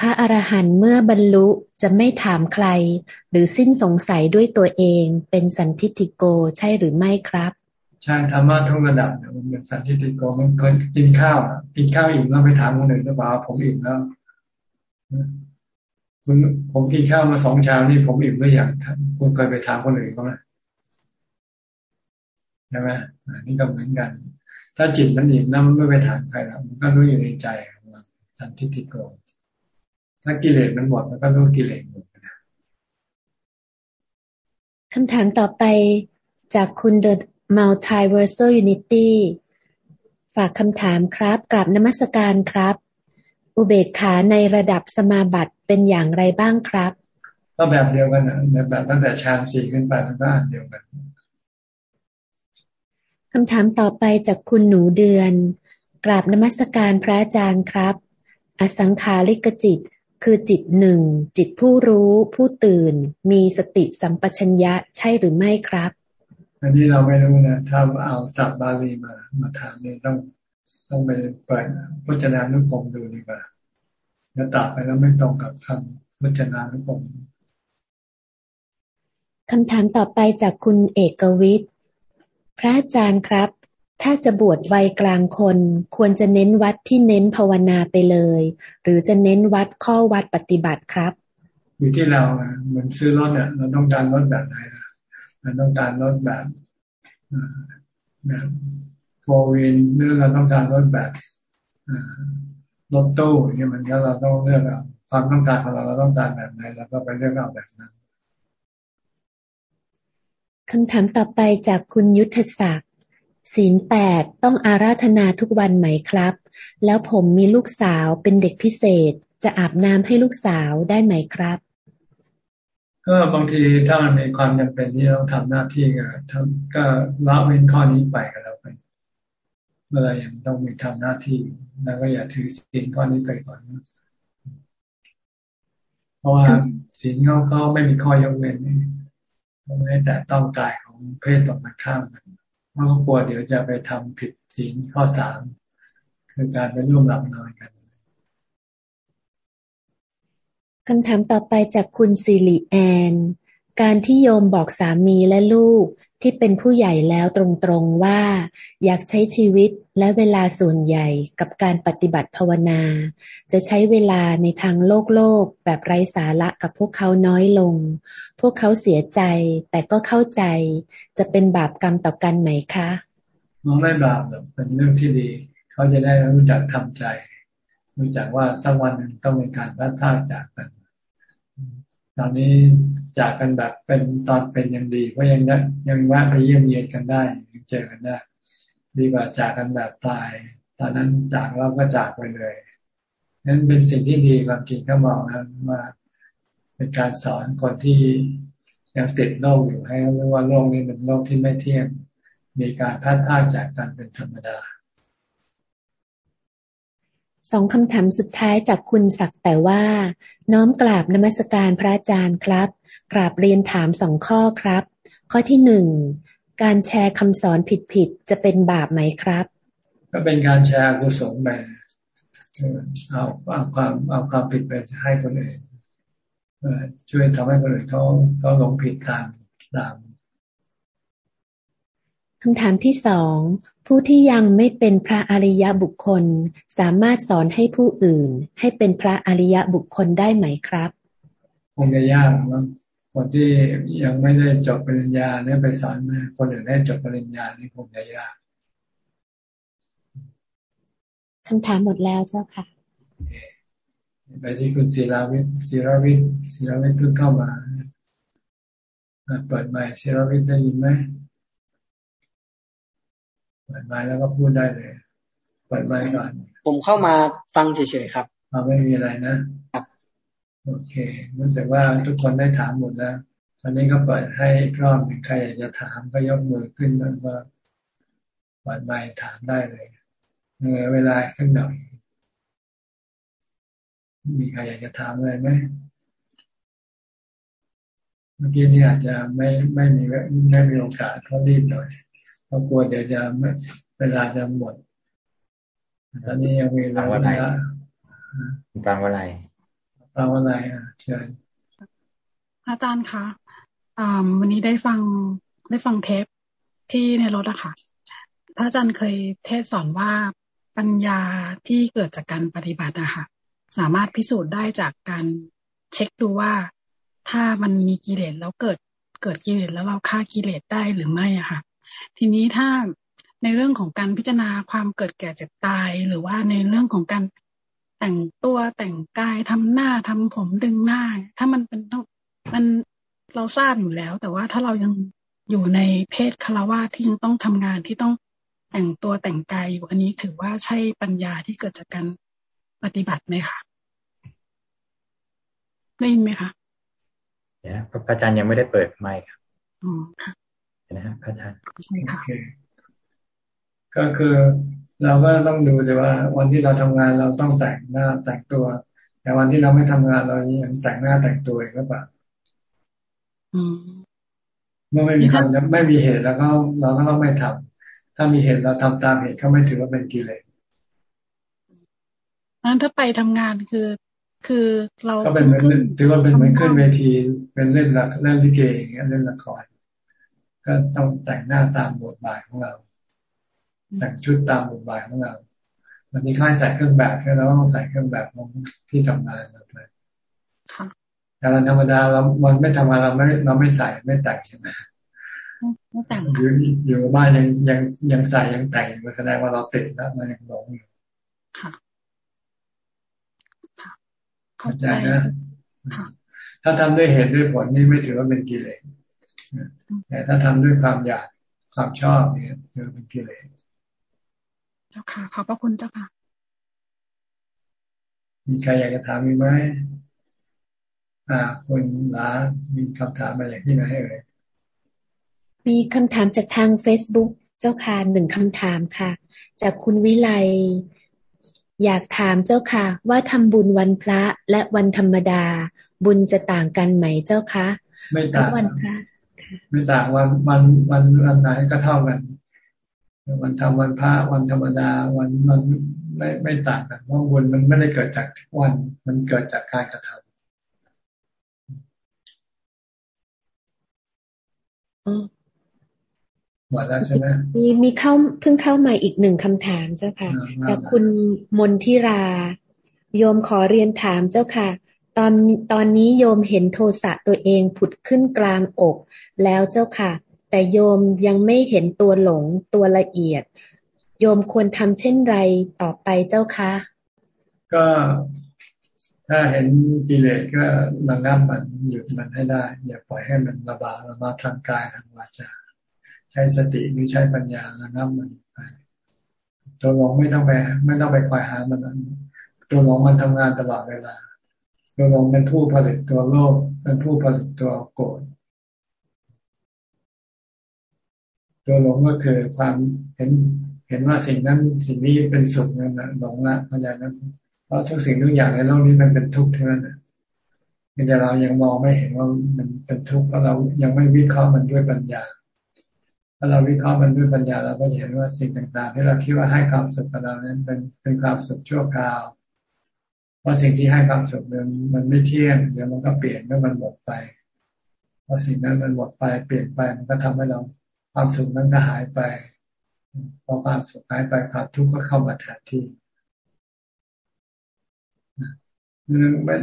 พระอรหันต์เมื่อบรรลุจะไม่ถามใคร หรือสิ้นสงสัยด้วยตัวเอง เป็นสันทิติโกใช่หรือไม่ครับ ใช่ธรรมะทุกระดับเนี่ยมันเป็นสันทิติโกมันเคยกินข้าวกินข้าวอิ่มแล้วไปถามคนอื่นหรือเปล่าผมอิ่มแล้วคุณผมกินข้าวมาสองชามนี่ผมอิ่มหรือยังคุณเคยไปถามคนอื่นเขาไหม ใช่ไหมอันนี้ก็เหมือนกัน ถ้าจิตมันอิ่มนั่นไม่ไปถามใครแล้วมันก็รู้อยู่ในใจของเราสันทิฏฐิโกถ้ากิเลสมันหมดมันก็รู้กิเลสหมดคำถามต่อไปจากคุณ The Multiversal Unity ฝากคำถามครับกราบนมัสการครับ อุเบกขาในระดับสมาบัติเป็นอย่างไรบ้างครับ ก็แบบเดียวกันนะแบบตั้งแต่ชามสี่ขึ้นไปมันก็เดียวกัน คำถามต่อไปจากคุณหนูเดือน กราบนมัสการพระอาจารย์ครับ อสังขาริกจิต คือจิตหนึ่ง จิตผู้รู้ ผู้ตื่น มีสติสัมปชัญญะใช่หรือไม่ครับ อันนี้เราไม่รู้นะถ้าเอาสับบาลีมา มาถามนี่ต้องต้องไปเปิดพจนานุกรมดูดีกว่าแล้วตอบไปแล้วไม่ตรงกับคำพจนานุกรมคำถามต่อไปจากคุณเอกวิทย์ พระอาจารย์ครับ ถ้าจะบวชวัยกลางคน ควรจะเน้นวัดที่เน้นภาวนาไปเลย หรือจะเน้นวัดข้อวัดปฏิบัติครับ อยู่ที่เราเหมือนซื้อรถเนี่ยเราต้องการรถแบบไหนเราต้องการรถแบบแบบโฟวินหรือเราต้องการรถแบบรถตู้เนี่ยมันก็เราต้องเลือกเอาความต้องการของเราเราต้องการแบบไหนเราก็ไปเลือกเอาแบบนั้น คำถามต่อไปจากคุณยุทธศักดิ์ศีลแปดต้องอาราธนาทุกวันไหมครับ แล้วผมมีลูกสาวเป็นเด็กพิเศษ จะอาบน้ำให้ลูกสาวได้ไหมครับก็บางทีถ้ามันมีความจำเป็นที่ต้องทำหน้าที่ก็ทำก็ละเว้นข้อนี้ไปก็แล้วไปเมื่อไรยังต้องมีทำหน้าที่แล้วก็อย่าถือศีลข้อนี้ไปก่อนเพราะว่าศีลเขาเขาไม่มีข้อยกเว้น ไม่แต่ต้องกายของเพศตรงกันข้ามกันเพราะกลัวเดี๋ยวจะไปทำผิดศีลข้อสามคือการไปร่วมหลับนอนกันคำถามต่อไปจากคุณสิริแอน การที่โยมบอกสามีและลูก ที่เป็นผู้ใหญ่แล้วตรงๆว่า อยากใช้ชีวิตและเวลาส่วนใหญ่กับการปฏิบัติภาวนา จะใช้เวลาในทางโลกโลกแบบไร้สาระกับพวกเขาน้อยลง พวกเขาเสียใจแต่ก็เข้าใจ จะเป็นบาปกรรมต่อกันไหมคะมันไม่บาปหรอกเป็นเรื่องที่ดี เขาจะได้รู้จักทำใจ รู้จักว่าสักวันหนึ่งต้องมีการพัดพาจากกัน ตอนนี้จากกันแบบเป็นตอนเป็นยังดีเพราะยังยังแวะไปเยี่ยมเยียนกันได้ยังเจอกันได้ ดีกว่าจากกันแบบตาย ตอนนั้นจากเราก็จากไปเลยนั้นเป็นสิ่งที่ดีความจริงถ้ามองนะมาเป็นการสอนคนที่ยังติดโลกอยู่ให้รู้ว่าโลกนี้เป็นโลกที่ไม่เที่ยง มีการพัดพาจากกันเป็นธรรมดา สองคำถามสุดท้ายจากคุณศักแต่ว่า น้อมกราบนมัสการพระอาจารย์ครับ กราบเรียนถามสองข้อครับ ข้อที่หนึ่งการแชร์คำสอนผิดๆจะเป็นบาปไหมครับ ก็ก็เป็นการแชร์กุศลไปเอาเอาความเอาความผิดไปให้คนอื่นช่วยทำให้คนอื่นเขาเขาหลงผิดตามตามคำถามที่สอง ผู้ที่ยังไม่เป็นพระอริยบุคคล สามารถสอนให้ผู้อื่น ให้เป็นพระอริยบุคคลได้ไหมครับคงจะยากนะคนที่ยังไม่ได้จบปริญญาเนี่ยไปสอนคนอื่นให้จบปริญญานี่คงจะยากคำถามหมดแล้วเจ้าค่ะ ไปที่คุณศิราวิทย์ศิราวิทย์ศิราวิทย์เพิ่งเข้ามาเปิดไมค์ศิราวิทย์ได้ยินไหม เปิดไมค์แล้วก็พูดได้เลย เปิดไมค์ก่อน ผมเข้ามาฟังเฉยๆครับไม่มีอะไรนะครับ โอเครู้สึกว่าทุกคนได้ถามหมดแล้วตอนนี้ก็เปิดให้รอบหนึ่งใครอยากจะถามก็ยกมือขึ้นแล้วก็เปิดไมค์ถามได้เลยเหลือเวลาขึ้นหน่อยมีใครอยากจะถามอะไรไหมเมื่อกี้นี่อาจจะไม่ไม่มีไม่มีโอกาสเขารีบหน่อย เพราะกลัวเดี๋ยวจะเวลาจะหมดตอนนี้ยังมีเวลาฟังอะไรฟังอะไรอะเชิญอาจารย์คะวันนี้ได้ฟังได้ฟังเทปที่ในรถอะค่ะพระอาจารย์เคยเทศสอนว่าปัญญาที่เกิดจากการปฏิบัติอะค่ะ สามารถพิสูจน์ได้จากการเช็คดูว่า ถ้ามันมีกิเลสแล้วเกิดเกิดกิเลสแล้วเราฆ่ากิเลสได้หรือไม่อะค่ะ ทีนี้ถ้าในเรื่องของการพิจารณาความเกิดแก่เจ็บตาย หรือว่าในเรื่องของการแต่งตัวแต่งกายทำหน้าทำผมดึงหน้า ถ้ามันเป็นต้องมันเราทราบอยู่แล้ว แต่ว่าถ้าเรายังอยู่ในเพศคารวะที่ยังต้องทำงานที่ต้องแต่งตัวแต่งกายอยู่อันนี้ถือว่าใช่ปัญญาที่เกิดจากการปฏิบัติไหมคะได้ยินไหมคะเนี่ยพระอาจารย์ยังไม่ได้เปิดไมค์ครับอ๋อค่ะ นะฮะพระอาจารย์ใช่ค่ะก็คือเราก็ต้องดูสิว่า วันที่เราทำงานเราต้องแต่งหน้าแต่งตัว แต่วันที่เราไม่ทำงานเรายังแต่งหน้าแต่งตัวอีกหรือเปล่าเมื่อไม่มีความไม่มีเหตุแล้วก็เราก็ต้องไม่ทำถ้ามีเหตุเราทำตามเหตุเขาไม่ถือว่าเป็นกิเลสนั้นถ้าไปทำงานคือ คือเราก็เป็นเหมือนถือว่าเป็นเหมือนขึ้นเวทีเป็นเล่นละเล่นลิเกอย่างเงี้ยเล่นละคร ก็ต้องแต่งหน้าตามบทบาทของเรา แต่งชุดตามบทบาทของเราวันนี้ค่ายใส่เครื่องแบบเราต้องใส่เครื่องแบบของที่ทำงานเราไปแต่เราธรรมดาเรามันไม่ทำงานเราไม่เราไม่ใส่ไม่แต่งใช่ไหมอยู่อยู่บ้านยังยังยังใส่ยังแต่งแสดงว่าเราติดแล้วมันยังหลงอยู่ค่ะเข้าใจนะถ้าทำด้วยเหตุด้วยผลนี่ไม่ถือว่าเป็นกิเลส แต่ถ้าทำด้วยความอยากความชอบเนี่ยถือเป็นกิเลสเจ้าค่ะ ขอบพระคุณเจ้าค่ะ มีใครอยากจะถามมีไหมอ่าคุณลามีคำถามอะไรที่ไหนเอ่ยมีคำถามจากทาง Facebook เจ้าค่ะหนึ่งคำถามค่ะ จากคุณวิไลอยากถามเจ้าค่ะ ว่าทำบุญวันพระและวันธรรมดา บุญจะต่างกันไหมเจ้าคะไม่ต่างวันพระ ไม่ต่างวันวันวันวันไหนก็เท่ากัน วันทำวันพระวันธรรมดา วันมันไม่ไม่ต่างกันเพราะบุญมันไม่ได้เกิดจากวัน มันเกิดจากการกระทำอ๋อหมดแล้วใช่ไหมมีมีเข้าเพิ่งเข้ามาอีกหนึ่งคำถามเจ้าค่ะ จากคุณมนทิรา โยมขอเรียนถามเจ้าค่ะ ตอนตอนนี้โยมเห็นโทสะตัวเองผุดขึ้นกลางอก แล้วเจ้าค่ะ แต่โยมยังไม่เห็นตัวหลงตัวละเอียด โยมควรทำเช่นไรต่อไปเจ้าคะ ก็ถ้าเห็นกิเลสก็ระงับมันหยุดมันให้ได้ อย่าปล่อยให้มันระบาดระมาทางกายทางวาจาใช้สติหรือใช้ปัญญาระงับมันไปตัวหลงไม่ต้องไปไม่ต้องไปคอยหามันตัวหลงมันทำงานตลอดเวลา ตัวหลงเป็นผู้ผลิตตัวโลภเป็นผู้ผลิตตัวโกรธตัวหลงก็คือความเห็นเห็นว่าสิ่งนั้นสิ่งนี้เป็นสุขนั่นแหละหลงละเพรานั้นเพราะทุกสิ่งทุกอย่างในโลกนี้มันเป็นทุกข์เท่านั้นแต่เรายังมองไม่เห็นว่ามันเป็นทุกข์เพราะเรายังไม่วิเคราะห์มันด้วยปัญญาถ้าเราวิเคราะห์มันด้วยปัญญาเราก็เห็นว่าสิ่งต่างๆ ที่เราคิดว่าให้ความสุขกับเรานั้นเป็นเป็นความสุขชั่วคราว ราะสิ่งที่ให้ความสุขนั้นมันไม่เที่ยงเดี๋ยวมันก็เปลี่ยนเมื่อมันหมดไปพอสิ่งนั้นมันหมดไปเปลี่ยนไปมันก็ทำให้เราความสุขนั้นก็หายไปพอความสุขหายไปความทุกข์ก็เข้ามาแทนที่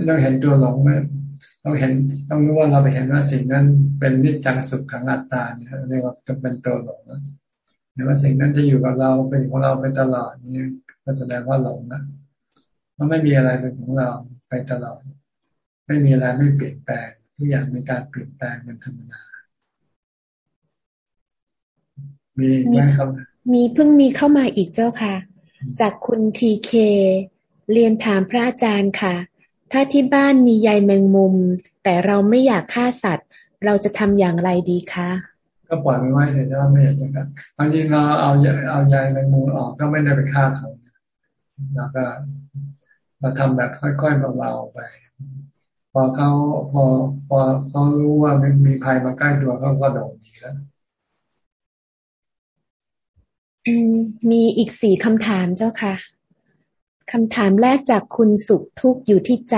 เราเห็นตัวหลงไหมเราเห็นต้องรู้ว่าเราไปเห็นว่าสิ่งนั้นเป็นนิจจังสุขขังอัตตาเนี่ยเรียกว่าเป็นตัวหลงนะเห็นว่าสิ่งนั้นจะอยู่กับเราเป็นของเราไปตลอดนี่ก็แสดงว่าหลงนะ มันไม่มีอะไรเป็นของเราไปตลอด ไม่มีอะไรไม่เปลี่ยนแปลงทุกอย่างมีการเปลี่ยนแปลงเป็นธรรมดามีไหมครับมีเพิ่งมีเข้ามาอีกเจ้าค่ะ จากคุณทีเคเรียนถามพระอาจารย์ค่ะ ถ้าที่บ้านมีใยแมงมุม แต่เราไม่อยากฆ่าสัตว์ เราจะทำอย่างไรดีคะก็ปล่อยมันไว้เลยถ้าไม่อยากจะกัดบางทีเราเอาเอาใยแมงมุมออกก็ไม่ได้ไปฆ่าเขาแล้วก็ เราทำแบบค่อยๆเบาๆไป พอเขาพอพอเขารู้ว่าไม่มีภัยมาใกล้ตัวเขาก็โดดหนีแล้วมีอีกสี่คำถามเจ้าค่ะคำถามแรกจากคุณสุขทุกอยู่ที่ใจ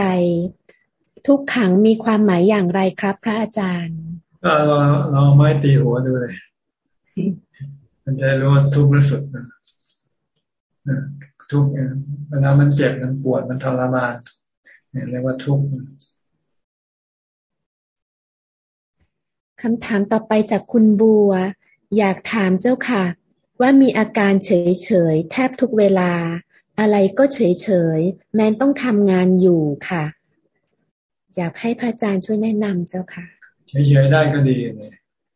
ทุกขังมีความหมายอย่างไรครับ พระอาจารย์ก็เราเราไม่ตีหัวดูเลยมันจะรู้ว่าทุกข์หรือสุดนะ ทุกข์เนี่ยเวลามันเจ็บมันปวดมันทรมานเนี่ยเรียกว่าทุกข์คำถามต่อไปจากคุณบัว อยากถามเจ้าค่ะ ว่ามีอาการเฉยเฉยแทบทุกเวลา อะไรก็เฉยเฉยแม้ต้องทำงานอยู่ค่ะ อยากให้พระอาจารย์ช่วยแนะนำเจ้าค่ะ เฉยเฉยได้ก็ดีเลย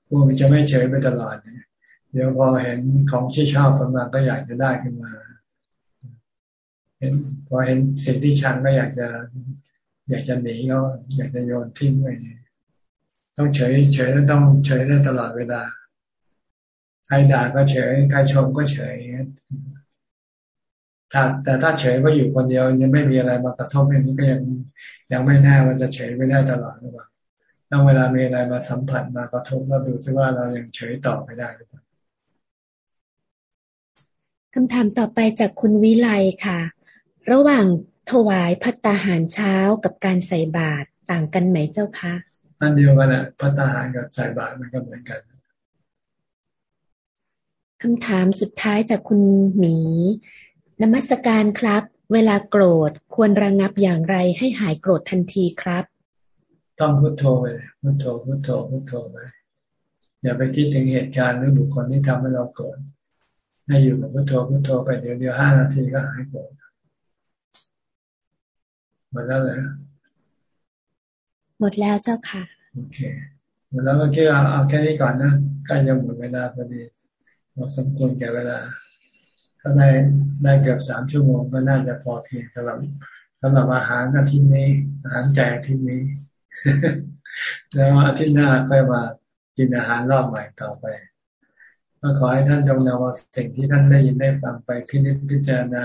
พวกมันจะไม่เฉยไปตลอดเนี่ยเดี๋ยวพอเห็นของที่ชอบประมาก็อยากจะได้ขึ้นมา เห็นพอเห็นสิ่งที่ชังก็อยากจะ อยากจะหนีก็อยากจะโยนทิ้งไปต้องเฉยเฉยต้องเฉยได้ตลอดเวลาใครด่าก็เฉยใครชมก็เฉยถ้าแต่ถ้าเฉยก็อยู่คนเดียวยังไม่มีอะไรมากระทบอย่างนี้ก็ยังยังไม่แน่ว่าจะเฉยไม่ได้ตลอดหรือเปล่าต้องเวลามีอะไรมาสัมผัสมากระทบเราดูซิว่าเรายังเฉยต่อไม่ได้หรือเปล่าคำถามต่อไปจากคุณวิไลค่ะ ระหว่างถวายพัตตาหารเช้ากับการใส่บาตรต่างกันไหมเจ้าคะอันเดียวกันแหละพัตตาหารกับใส่บาตรมันก็เหมือนกันคำถามสุดท้ายจากคุณหมีนมัสการครับ เวลาโกรธควรระงงับอย่างไรให้หายโกรธทันทีครับ ต้องพุโทโธไปพุโทโธพุโทโธพุโทโธไปอย่าไปคิดถึงเหตุการณ์หรือบุคคลที่ทำให้เราโกรธให้อยู่กับพุโทโธพุโทโธไปเดี๋ยวเดียวห้านาทีก็หายโกรธ หมดแล้วเลยหมดแล้วเจ้าค่ะ โอเคหมดแล้วก็คิดเอาเอาแค่นี้ก่อนนะใกล้จะหมดเวลาพอดีพอสมควรแก่เวลา ถ้าได้ได้เกือบสามชั่วโมงก็น่าจะพอเพียงสำหรับสำหรับอาหารอาทิตย์นี้ อาหารใจอาทิตย์นี้ แล้วอาทิตย์หน้าค่อยมากินอาหารรอบใหม่ต่อไปก็ขอให้ท่านจงนำสิ่งที่ท่านได้ยินได้ฟังไปพิจิตรพิจารณา